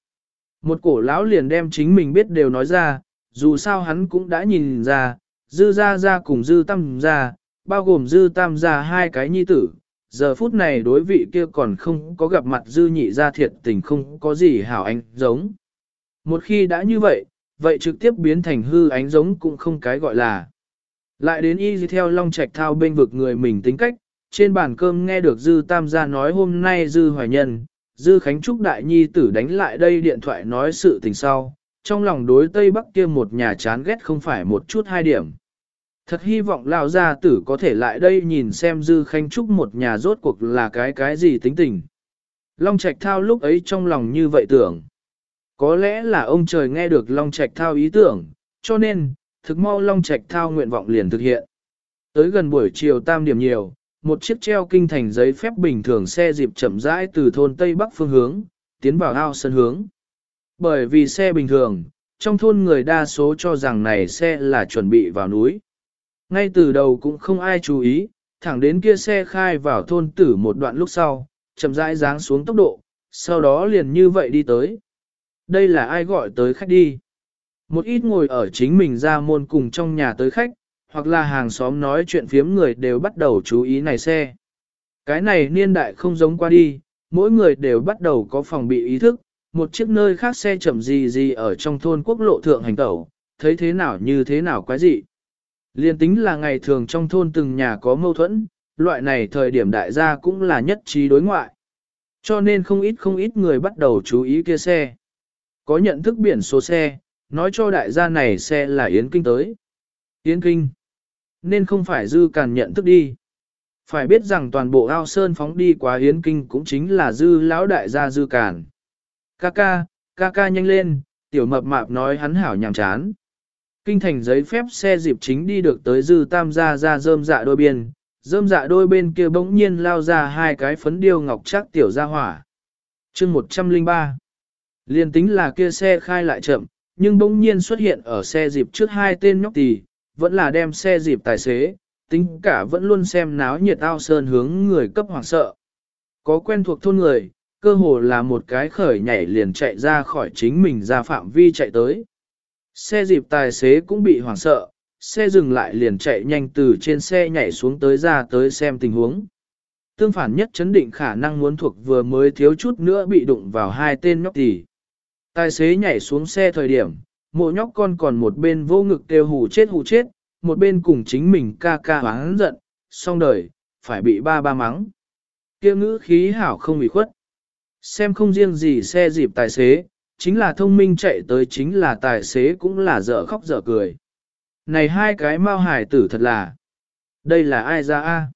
Một cổ lão liền đem chính mình biết đều nói ra, dù sao hắn cũng đã nhìn ra, dư ra ra cùng dư tam ra, bao gồm dư tam ra hai cái nhi tử, giờ phút này đối vị kia còn không có gặp mặt dư nhị ra thiệt tình không có gì hảo ánh giống. Một khi đã như vậy, vậy trực tiếp biến thành hư ánh giống cũng không cái gọi là. Lại đến y theo long trạch thao bên vực người mình tính cách, trên bàn cơm nghe được dư tam gia nói hôm nay dư hoài nhân, dư khánh trúc đại nhi tử đánh lại đây điện thoại nói sự tình sau, trong lòng đối tây bắc kia một nhà chán ghét không phải một chút hai điểm. Thật hy vọng lão gia tử có thể lại đây nhìn xem Dư Khanh Trúc một nhà rốt cuộc là cái cái gì tính tình. Long Trạch Thao lúc ấy trong lòng như vậy tưởng. Có lẽ là ông trời nghe được Long Trạch Thao ý tưởng, cho nên, thực mau Long Trạch Thao nguyện vọng liền thực hiện. Tới gần buổi chiều tam điểm nhiều, một chiếc treo kinh thành giấy phép bình thường xe dịp chậm rãi từ thôn Tây Bắc phương hướng, tiến vào ao sân hướng. Bởi vì xe bình thường, trong thôn người đa số cho rằng này xe là chuẩn bị vào núi. Ngay từ đầu cũng không ai chú ý, thẳng đến kia xe khai vào thôn tử một đoạn lúc sau, chậm rãi giáng xuống tốc độ, sau đó liền như vậy đi tới. Đây là ai gọi tới khách đi? Một ít ngồi ở chính mình ra môn cùng trong nhà tới khách, hoặc là hàng xóm nói chuyện phiếm người đều bắt đầu chú ý này xe. Cái này niên đại không giống qua đi, mỗi người đều bắt đầu có phòng bị ý thức, một chiếc nơi khác xe chậm gì gì ở trong thôn quốc lộ thượng hành tẩu, thấy thế nào như thế nào quái dị. Liên tính là ngày thường trong thôn từng nhà có mâu thuẫn, loại này thời điểm đại gia cũng là nhất trí đối ngoại. Cho nên không ít không ít người bắt đầu chú ý kia xe. Có nhận thức biển số xe, nói cho đại gia này xe là Yến Kinh tới. Yến Kinh. Nên không phải dư càn nhận thức đi. Phải biết rằng toàn bộ ao sơn phóng đi qua Yến Kinh cũng chính là dư lão đại gia dư càn. Ca ca, ca ca nhanh lên, tiểu mập mạp nói hắn hảo nhàm chán. Kinh thành giấy phép xe dịp chính đi được tới dư tam gia ra rơm dạ đôi biên, rơm dạ đôi bên kia bỗng nhiên lao ra hai cái phấn điêu ngọc chắc tiểu ra hỏa. chương 103 Liên tính là kia xe khai lại chậm, nhưng bỗng nhiên xuất hiện ở xe dịp trước hai tên nhóc tỳ, vẫn là đem xe dịp tài xế, tính cả vẫn luôn xem náo nhiệt ao sơn hướng người cấp hoàng sợ. Có quen thuộc thôn người, cơ hồ là một cái khởi nhảy liền chạy ra khỏi chính mình ra phạm vi chạy tới. Xe dịp tài xế cũng bị hoảng sợ, xe dừng lại liền chạy nhanh từ trên xe nhảy xuống tới ra tới xem tình huống. Tương phản nhất chấn định khả năng muốn thuộc vừa mới thiếu chút nữa bị đụng vào hai tên nhóc tỷ. Tài xế nhảy xuống xe thời điểm, mộ nhóc con còn một bên vô ngực kêu hù chết hù chết, một bên cùng chính mình ca ca hoáng giận, xong đời, phải bị ba ba mắng. kia ngữ khí hảo không bị khuất. Xem không riêng gì xe dịp tài xế, chính là thông minh chạy tới chính là tài xế cũng là dở khóc dở cười. Này hai cái mau hải tử thật là, đây là ai ra a?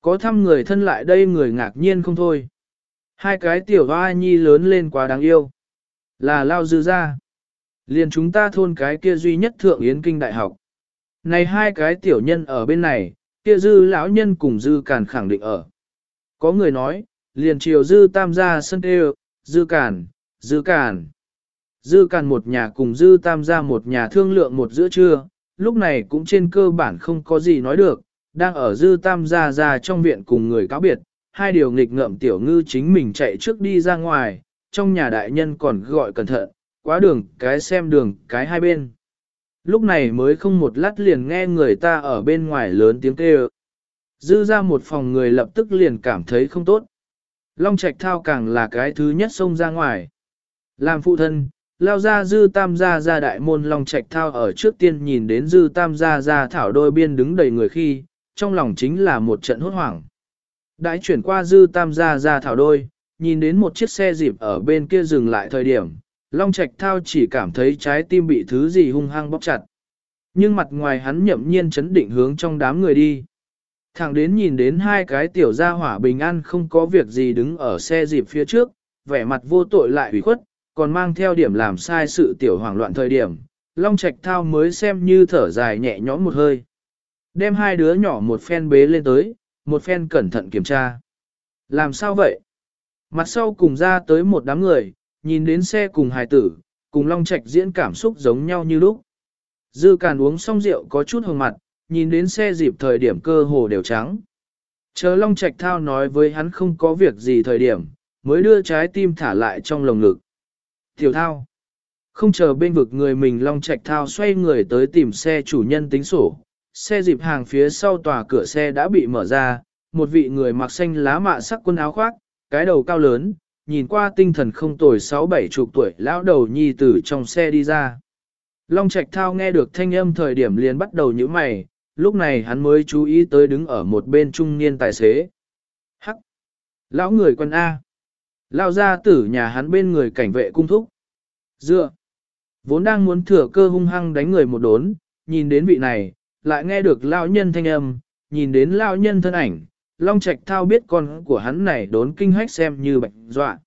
Có thăm người thân lại đây người ngạc nhiên không thôi. Hai cái tiểu hoa nhi lớn lên quá đáng yêu. Là lao dư ra. Liền chúng ta thôn cái kia duy nhất thượng yến kinh đại học. Này hai cái tiểu nhân ở bên này, kia dư lão nhân cùng dư càn khẳng định ở. Có người nói, liền chiều dư tam gia sân đều dư càn, dư càn. Dư càn một nhà cùng dư tam gia một nhà thương lượng một giữa trưa, lúc này cũng trên cơ bản không có gì nói được, đang ở dư tam gia ra trong viện cùng người cáo biệt, hai điều nghịch ngợm tiểu ngư chính mình chạy trước đi ra ngoài, trong nhà đại nhân còn gọi cẩn thận, quá đường cái xem đường cái hai bên. Lúc này mới không một lát liền nghe người ta ở bên ngoài lớn tiếng kêu. Dư ra một phòng người lập tức liền cảm thấy không tốt. Long Trạch thao càng là cái thứ nhất xông ra ngoài. Làm phụ thân, lao ra dư tam gia ra đại môn Long Trạch thao ở trước tiên nhìn đến dư tam gia ra thảo đôi biên đứng đầy người khi, trong lòng chính là một trận hốt hoảng. Đãi chuyển qua dư tam gia ra thảo đôi, nhìn đến một chiếc xe dịp ở bên kia dừng lại thời điểm, Long Trạch Thao chỉ cảm thấy trái tim bị thứ gì hung hăng bóp chặt. Nhưng mặt ngoài hắn nhậm nhiên chấn định hướng trong đám người đi. Thẳng đến nhìn đến hai cái tiểu gia hỏa bình an không có việc gì đứng ở xe dịp phía trước, vẻ mặt vô tội lại ủy khuất, còn mang theo điểm làm sai sự tiểu hoảng loạn thời điểm. Long Trạch Thao mới xem như thở dài nhẹ nhõm một hơi. Đem hai đứa nhỏ một phen bế lên tới, một phen cẩn thận kiểm tra. Làm sao vậy? Mặt sau cùng ra tới một đám người, nhìn đến xe cùng hài tử, cùng Long Trạch diễn cảm xúc giống nhau như lúc. Dư Càn uống xong rượu có chút hồng mặt, nhìn đến xe dịp thời điểm cơ hồ đều trắng. Chờ Long Trạch thao nói với hắn không có việc gì thời điểm, mới đưa trái tim thả lại trong lồng ngực. Tiểu thao. Không chờ bên vực người mình Long Trạch thao xoay người tới tìm xe chủ nhân tính sổ. Xe dịp hàng phía sau tòa cửa xe đã bị mở ra, một vị người mặc xanh lá mạ sắc quần áo khoác, cái đầu cao lớn, nhìn qua tinh thần không tồi sáu bảy chục tuổi lão đầu nhi tử trong xe đi ra. Long Trạch Thao nghe được thanh âm thời điểm liền bắt đầu nhíu mày, lúc này hắn mới chú ý tới đứng ở một bên trung niên tài xế. Hắc! Lão người quân A! Lão gia tử nhà hắn bên người cảnh vệ cung thúc. Dựa! Vốn đang muốn thừa cơ hung hăng đánh người một đốn, nhìn đến vị này, lại nghe được lão nhân thanh âm, nhìn đến lão nhân thân ảnh, Long Trạch Thao biết con của hắn này đốn kinh hách xem như bệnh dọa.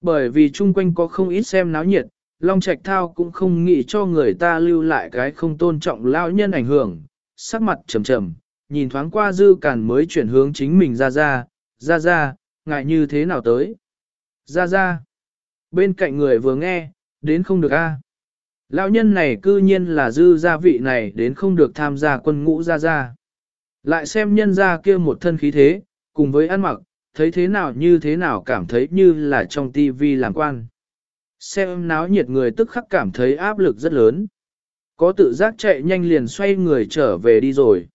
Bởi vì chung quanh có không ít xem náo nhiệt, Long Trạch Thao cũng không nghĩ cho người ta lưu lại cái không tôn trọng lao nhân ảnh hưởng, sắc mặt trầm trầm, nhìn thoáng qua dư càn mới chuyển hướng chính mình ra ra, ra ra, ngại như thế nào tới. Ra ra, bên cạnh người vừa nghe, đến không được a. Lão nhân này cư nhiên là dư gia vị này đến không được tham gia quân ngũ ra ra. Lại xem nhân gia kia một thân khí thế, cùng với ăn mặc, thấy thế nào như thế nào cảm thấy như là trong tivi làm quan. Xem náo nhiệt người tức khắc cảm thấy áp lực rất lớn. Có tự giác chạy nhanh liền xoay người trở về đi rồi.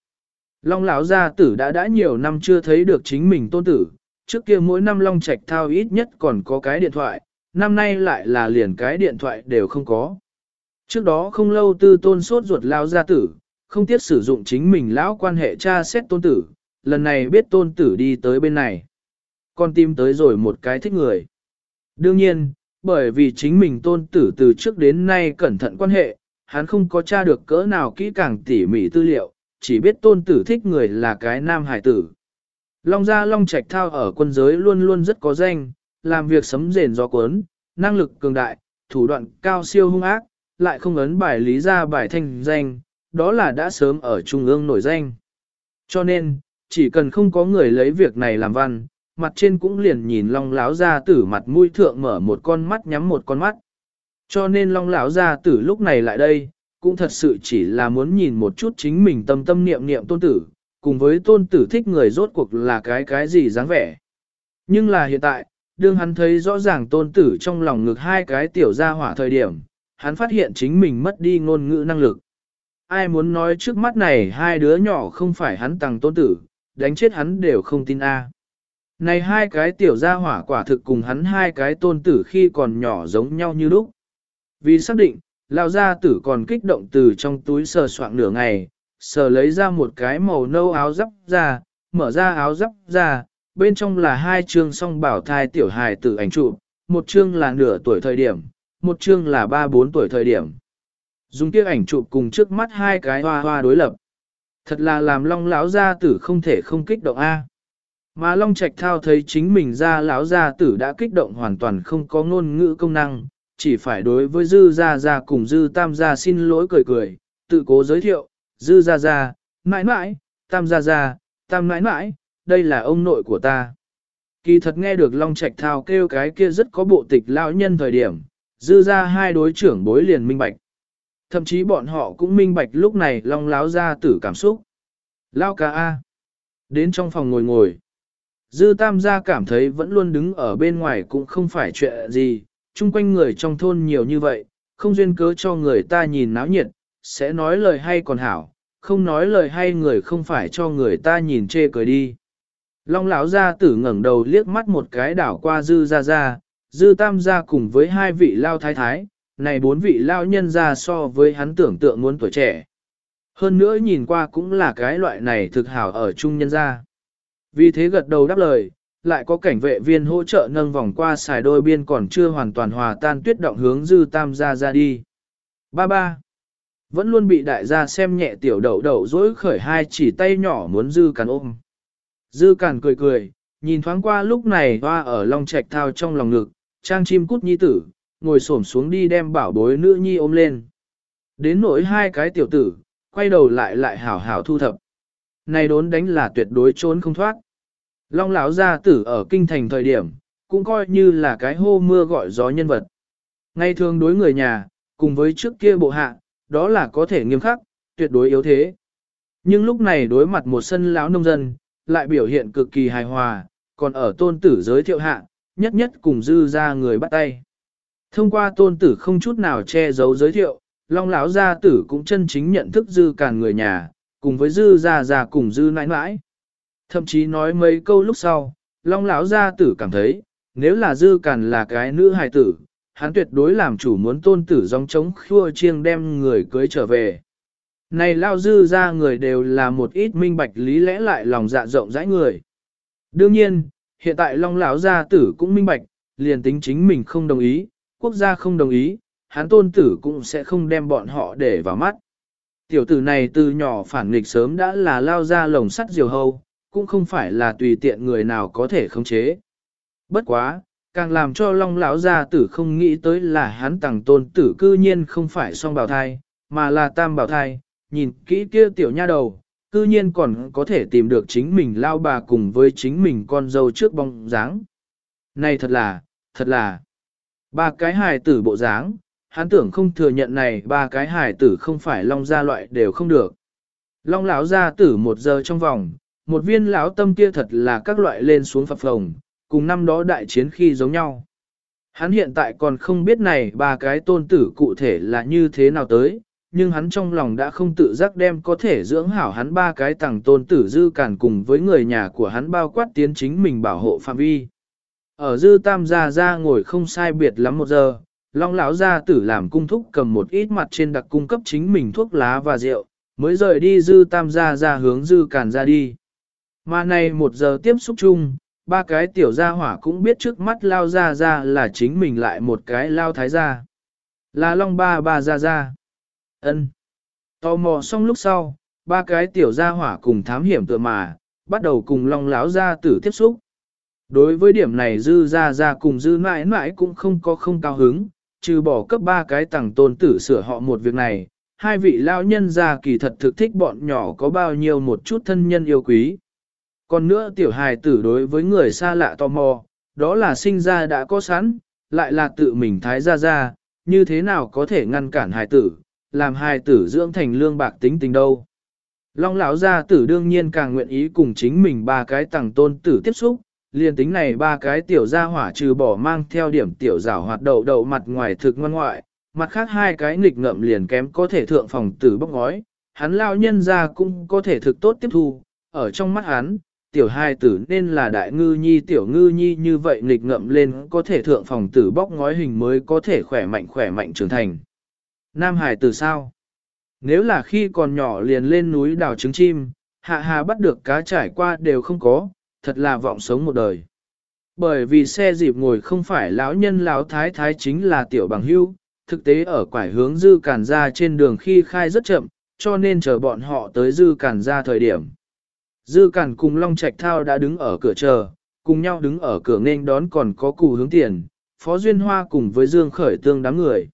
Long lão gia tử đã đã nhiều năm chưa thấy được chính mình tôn tử, trước kia mỗi năm Long Trạch thao ít nhất còn có cái điện thoại, năm nay lại là liền cái điện thoại đều không có. Trước đó không lâu tư tôn sốt ruột lao gia tử, không tiếc sử dụng chính mình lão quan hệ cha xét tôn tử, lần này biết tôn tử đi tới bên này. Con tim tới rồi một cái thích người. Đương nhiên, bởi vì chính mình tôn tử từ trước đến nay cẩn thận quan hệ, hắn không có tra được cỡ nào kỹ càng tỉ mỉ tư liệu, chỉ biết tôn tử thích người là cái nam hải tử. Long gia Long Trạch Thao ở quân giới luôn luôn rất có danh, làm việc sấm rền gió cuốn, năng lực cường đại, thủ đoạn cao siêu hung ác, lại không ấn bài lý ra bài thanh danh, đó là đã sớm ở trung ương nổi danh. Cho nên, chỉ cần không có người lấy việc này làm văn, mặt trên cũng liền nhìn long láo gia tử mặt mũi thượng mở một con mắt nhắm một con mắt. Cho nên long lão gia tử lúc này lại đây, cũng thật sự chỉ là muốn nhìn một chút chính mình tâm tâm niệm niệm tôn tử, cùng với tôn tử thích người rốt cuộc là cái cái gì dáng vẻ. Nhưng là hiện tại, đương hắn thấy rõ ràng tôn tử trong lòng ngực hai cái tiểu gia hỏa thời điểm, hắn phát hiện chính mình mất đi ngôn ngữ năng lực. Ai muốn nói trước mắt này hai đứa nhỏ không phải hắn tàng tôn tử, đánh chết hắn đều không tin a. À. Này hai cái tiểu gia hỏa quả thực cùng hắn hai cái tôn tử khi còn nhỏ giống nhau như lúc. Vì xác định, lão gia tử còn kích động từ trong túi sờ soạng nửa ngày, sờ lấy ra một cái màu nâu áo giáp ra, mở ra áo giáp ra, bên trong là hai chương song bảo thai tiểu hài tử ảnh chụp, một chương là nửa tuổi thời điểm, một chương là ba bốn tuổi thời điểm. Dùng kia ảnh chụp cùng trước mắt hai cái hoa hoa đối lập. Thật là làm long lão gia tử không thể không kích động A. Mà long trạch thao thấy chính mình ra lão gia tử đã kích động hoàn toàn không có ngôn ngữ công năng, chỉ phải đối với dư gia gia cùng dư tam gia xin lỗi cười cười, tự cố giới thiệu, dư gia gia, mãi mãi, tam gia gia, tam mãi mãi, đây là ông nội của ta. Kỳ thật nghe được Long Trạch Thao kêu cái kia rất có bộ tịch lão nhân thời điểm, dư ra hai đối trưởng bối liền minh bạch. Thậm chí bọn họ cũng minh bạch lúc này Long láo ra tử cảm xúc. Lao ca A. Đến trong phòng ngồi ngồi. Dư tam gia cảm thấy vẫn luôn đứng ở bên ngoài cũng không phải chuyện gì, chung quanh người trong thôn nhiều như vậy, không duyên cớ cho người ta nhìn náo nhiệt, sẽ nói lời hay còn hảo, không nói lời hay người không phải cho người ta nhìn chê cười đi. Long lão gia tử ngẩng đầu liếc mắt một cái đảo qua dư gia gia, dư tam gia cùng với hai vị lao thái thái, này bốn vị lao nhân gia so với hắn tưởng tượng muốn tuổi trẻ. Hơn nữa nhìn qua cũng là cái loại này thực hảo ở trung nhân gia. Vì thế gật đầu đáp lời, lại có cảnh vệ viên hỗ trợ nâng vòng qua xài đôi biên còn chưa hoàn toàn hòa tan tuyết động hướng dư tam gia ra đi. Ba ba. Vẫn luôn bị đại gia xem nhẹ tiểu đậu đậu dối khởi hai chỉ tay nhỏ muốn dư càn ôm. Dư càn cười cười, nhìn thoáng qua lúc này hoa ở long trạch thao trong lòng ngực, trang chim cút nhi tử, ngồi xổm xuống đi đem bảo bối nữ nhi ôm lên. Đến nỗi hai cái tiểu tử, quay đầu lại lại hảo hảo thu thập. Này đốn đánh là tuyệt đối trốn không thoát. Long lão gia tử ở kinh thành thời điểm, cũng coi như là cái hô mưa gọi gió nhân vật. Ngay thường đối người nhà, cùng với trước kia bộ hạ, đó là có thể nghiêm khắc, tuyệt đối yếu thế. Nhưng lúc này đối mặt một sân lão nông dân, lại biểu hiện cực kỳ hài hòa, còn ở tôn tử giới thiệu hạ, nhất nhất cùng dư ra người bắt tay. Thông qua tôn tử không chút nào che giấu giới thiệu, long lão gia tử cũng chân chính nhận thức dư càn người nhà, cùng với dư gia già cùng dư nãi nãi. Thậm chí nói mấy câu lúc sau, long lão gia tử cảm thấy, nếu là dư càn là cái nữ hài tử, hắn tuyệt đối làm chủ muốn tôn tử dòng trống khua chiêng đem người cưới trở về. Này lao dư ra người đều là một ít minh bạch lý lẽ lại lòng dạ rộng rãi người. Đương nhiên, hiện tại long lão gia tử cũng minh bạch, liền tính chính mình không đồng ý, quốc gia không đồng ý, hắn tôn tử cũng sẽ không đem bọn họ để vào mắt. Tiểu tử này từ nhỏ phản nghịch sớm đã là lao ra lồng sắt diều hâu, cũng không phải là tùy tiện người nào có thể khống chế. Bất quá, càng làm cho long lão gia tử không nghĩ tới là hắn tàng tôn tử cư nhiên không phải song bào thai, mà là tam bào thai, nhìn kỹ kia tiểu nha đầu, cư nhiên còn có thể tìm được chính mình lao bà cùng với chính mình con dâu trước bóng dáng. Này thật là, thật là, ba cái hài tử bộ dáng, hắn tưởng không thừa nhận này ba cái hài tử không phải long gia loại đều không được. Long lão gia tử một giờ trong vòng, một viên lão tâm kia thật là các loại lên xuống phập phồng, cùng năm đó đại chiến khi giống nhau. Hắn hiện tại còn không biết này ba cái tôn tử cụ thể là như thế nào tới, nhưng hắn trong lòng đã không tự giác đem có thể dưỡng hảo hắn ba cái tàng tôn tử dư cản cùng với người nhà của hắn bao quát tiến chính mình bảo hộ phạm vi. Ở dư tam gia ra ngồi không sai biệt lắm một giờ, long lão gia tử làm cung thúc cầm một ít mặt trên đặc cung cấp chính mình thuốc lá và rượu, mới rời đi dư tam gia ra hướng dư cản ra đi. Mà này một giờ tiếp xúc chung, ba cái tiểu gia hỏa cũng biết trước mắt lao ra ra là chính mình lại một cái lao thái gia. Là long ba ba ra ra. ân Tò mò xong lúc sau, ba cái tiểu gia hỏa cùng thám hiểm tựa mà, bắt đầu cùng long láo gia tử tiếp xúc. Đối với điểm này dư ra ra cùng dư mãi mãi cũng không có không cao hứng, trừ bỏ cấp ba cái tàng tôn tử sửa họ một việc này, hai vị lao nhân ra kỳ thật thực thích bọn nhỏ có bao nhiêu một chút thân nhân yêu quý. Còn nữa tiểu hài tử đối với người xa lạ tò mò, đó là sinh ra đã có sẵn, lại là tự mình thái ra ra, như thế nào có thể ngăn cản hài tử, làm hài tử dưỡng thành lương bạc tính tình đâu. Long lão gia tử đương nhiên càng nguyện ý cùng chính mình ba cái tàng tôn tử tiếp xúc, liền tính này ba cái tiểu gia hỏa trừ bỏ mang theo điểm tiểu giảo hoạt đậu đậu mặt ngoài thực ngoan ngoại, mặt khác hai cái nghịch ngợm liền kém có thể thượng phòng tử bốc ngói, hắn lao nhân ra cũng có thể thực tốt tiếp thu, ở trong mắt hắn, tiểu hai tử nên là đại ngư nhi tiểu ngư nhi như vậy nghịch ngợm lên có thể thượng phòng tử bóc ngói hình mới có thể khỏe mạnh khỏe mạnh trưởng thành. Nam hải tử sao? Nếu là khi còn nhỏ liền lên núi đào trứng chim, hạ hà bắt được cá trải qua đều không có, thật là vọng sống một đời. Bởi vì xe dịp ngồi không phải lão nhân lão thái thái chính là tiểu bằng hưu, thực tế ở quải hướng dư cản ra trên đường khi khai rất chậm, cho nên chờ bọn họ tới dư cản ra thời điểm. Dư cản cùng Long Trạch Thao đã đứng ở cửa chờ, cùng nhau đứng ở cửa nên đón còn có cù hướng tiền, Phó Duyên Hoa cùng với Dương Khởi Tương đám người.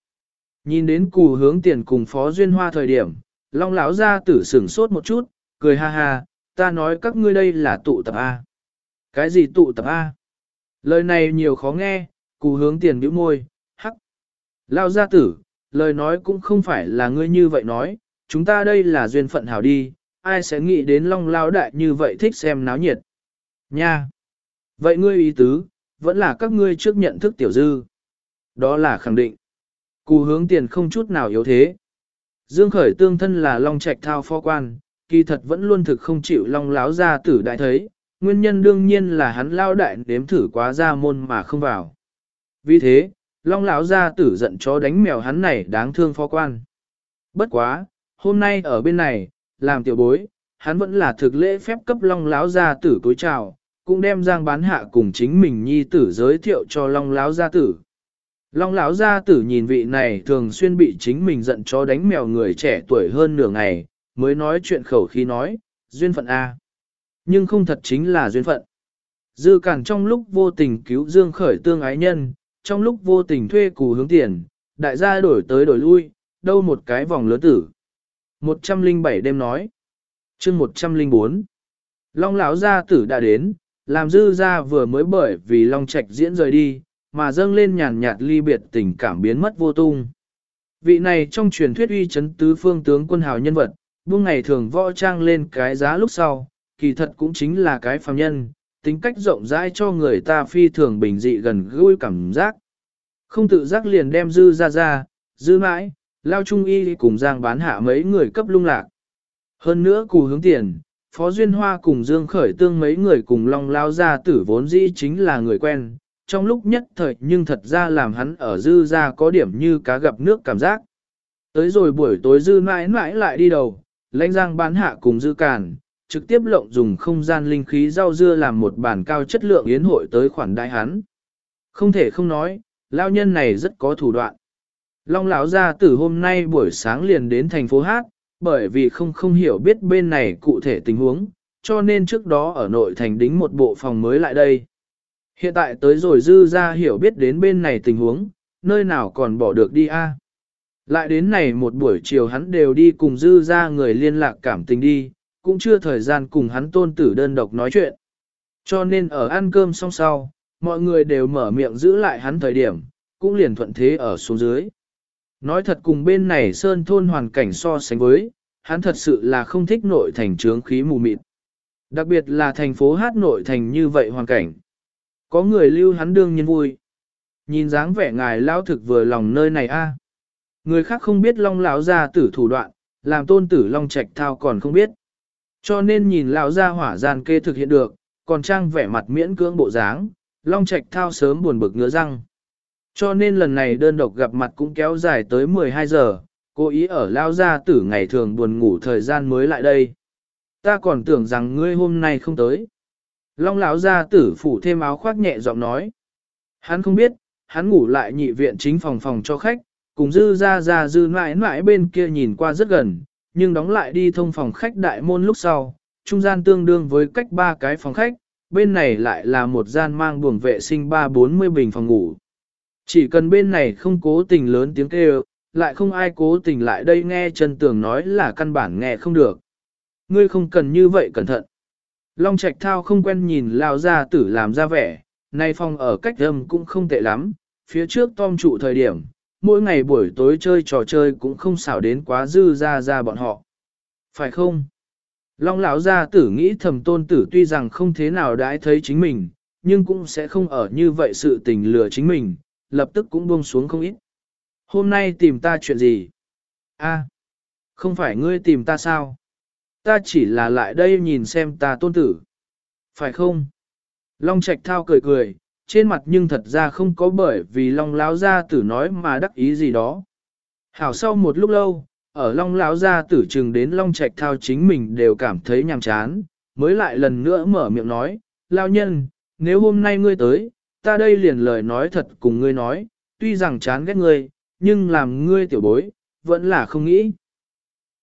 Nhìn đến cù hướng tiền cùng Phó Duyên Hoa thời điểm, Long lão ra tử sửng sốt một chút, cười ha ha, ta nói các ngươi đây là tụ tập A. Cái gì tụ tập A? Lời này nhiều khó nghe, cù hướng tiền bĩu môi, hắc. Lao gia tử, lời nói cũng không phải là ngươi như vậy nói, chúng ta đây là duyên phận hảo đi, ai sẽ nghĩ đến long lao đại như vậy thích xem náo nhiệt. Nha! Vậy ngươi ý tứ, vẫn là các ngươi trước nhận thức tiểu dư. Đó là khẳng định. Cù hướng tiền không chút nào yếu thế. Dương khởi tương thân là long trạch thao phó quan, kỳ thật vẫn luôn thực không chịu long láo ra tử đại thấy, nguyên nhân đương nhiên là hắn lao đại nếm thử quá ra môn mà không vào. Vì thế, long lão gia tử giận chó đánh mèo hắn này đáng thương phó quan. Bất quá, hôm nay ở bên này, làm tiểu bối, hắn vẫn là thực lễ phép cấp long Láo gia tử cối chào, cũng đem giang bán hạ cùng chính mình nhi tử giới thiệu cho long Láo gia tử. Long lão gia tử nhìn vị này thường xuyên bị chính mình giận chó đánh mèo người trẻ tuổi hơn nửa ngày, mới nói chuyện khẩu khí nói, duyên phận A. Nhưng không thật chính là duyên phận. Dư cản trong lúc vô tình cứu Dương Khởi tương ái nhân, trong lúc vô tình thuê cù hướng tiền, đại gia đổi tới đổi lui, đâu một cái vòng lớn tử. 107 đêm nói. chương 104. Long lão gia tử đã đến, làm dư gia vừa mới bởi vì Long Trạch diễn rời đi, mà dâng lên nhàn nhạt ly biệt tình cảm biến mất vô tung. Vị này trong truyền thuyết uy chấn tứ phương tướng quân hào nhân vật, buông ngày thường võ trang lên cái giá lúc sau, kỳ thật cũng chính là cái phàm nhân, tính cách rộng rãi cho người ta phi thường bình dị gần gũi cảm giác. Không tự giác liền đem dư ra ra, dư mãi, lao trung y cùng giang bán hạ mấy người cấp lung lạc. Hơn nữa cù hướng tiền, Phó Duyên Hoa cùng Dương Khởi Tương mấy người cùng Long Lao ra tử vốn dĩ chính là người quen, trong lúc nhất thời nhưng thật ra làm hắn ở dư ra có điểm như cá gặp nước cảm giác. Tới rồi buổi tối dư mãi mãi lại đi đầu, lãnh giang bán hạ cùng dư càn, trực tiếp lộng dùng không gian linh khí rau dưa làm một bản cao chất lượng yến hội tới khoản đại hắn. Không thể không nói, lao nhân này rất có thủ đoạn. Long lão gia tử hôm nay buổi sáng liền đến thành phố Hát, bởi vì không không hiểu biết bên này cụ thể tình huống, cho nên trước đó ở nội thành đính một bộ phòng mới lại đây. Hiện tại tới rồi dư ra hiểu biết đến bên này tình huống, nơi nào còn bỏ được đi a? Lại đến này một buổi chiều hắn đều đi cùng dư ra người liên lạc cảm tình đi, cũng chưa thời gian cùng hắn tôn tử đơn độc nói chuyện. Cho nên ở ăn cơm xong sau, mọi người đều mở miệng giữ lại hắn thời điểm, cũng liền thuận thế ở xuống dưới. Nói thật cùng bên này sơn thôn hoàn cảnh so sánh với, hắn thật sự là không thích nội thành trướng khí mù mịt. Đặc biệt là thành phố hát nội thành như vậy hoàn cảnh. Có người lưu hắn đương nhiên vui. Nhìn dáng vẻ ngài lao thực vừa lòng nơi này a. Người khác không biết long lão ra tử thủ đoạn, làm tôn tử long trạch thao còn không biết. Cho nên nhìn lão ra hỏa gian kê thực hiện được, còn trang vẻ mặt miễn cưỡng bộ dáng, long trạch thao sớm buồn bực ngứa răng. Cho nên lần này đơn độc gặp mặt cũng kéo dài tới 12 giờ, cố ý ở lao ra tử ngày thường buồn ngủ thời gian mới lại đây. Ta còn tưởng rằng ngươi hôm nay không tới. Long lão gia tử phủ thêm áo khoác nhẹ giọng nói. Hắn không biết, hắn ngủ lại nhị viện chính phòng phòng cho khách, cùng dư ra ra dư mãi mãi bên kia nhìn qua rất gần, nhưng đóng lại đi thông phòng khách đại môn lúc sau, trung gian tương đương với cách ba cái phòng khách, bên này lại là một gian mang buồng vệ sinh ba bốn mươi bình phòng ngủ. Chỉ cần bên này không cố tình lớn tiếng kêu, lại không ai cố tình lại đây nghe chân tường nói là căn bản nghe không được. Ngươi không cần như vậy cẩn thận. Long Trạch Thao không quen nhìn lao ra tử làm ra vẻ, nay phòng ở cách âm cũng không tệ lắm, phía trước tom trụ thời điểm, mỗi ngày buổi tối chơi trò chơi cũng không xảo đến quá dư ra ra bọn họ. Phải không? Long lão gia tử nghĩ thầm tôn tử tuy rằng không thế nào đãi thấy chính mình, nhưng cũng sẽ không ở như vậy sự tình lừa chính mình, lập tức cũng buông xuống không ít. Hôm nay tìm ta chuyện gì? A, không phải ngươi tìm ta sao? Ta chỉ là lại đây nhìn xem ta tôn tử. Phải không? Long Trạch thao cười cười, trên mặt nhưng thật ra không có bởi vì Long Lão gia tử nói mà đắc ý gì đó. Hảo sau một lúc lâu, ở Long Lão gia tử chừng đến Long Trạch thao chính mình đều cảm thấy nhàm chán, mới lại lần nữa mở miệng nói, lao nhân, nếu hôm nay ngươi tới, ta đây liền lời nói thật cùng ngươi nói, tuy rằng chán ghét ngươi, nhưng làm ngươi tiểu bối, vẫn là không nghĩ.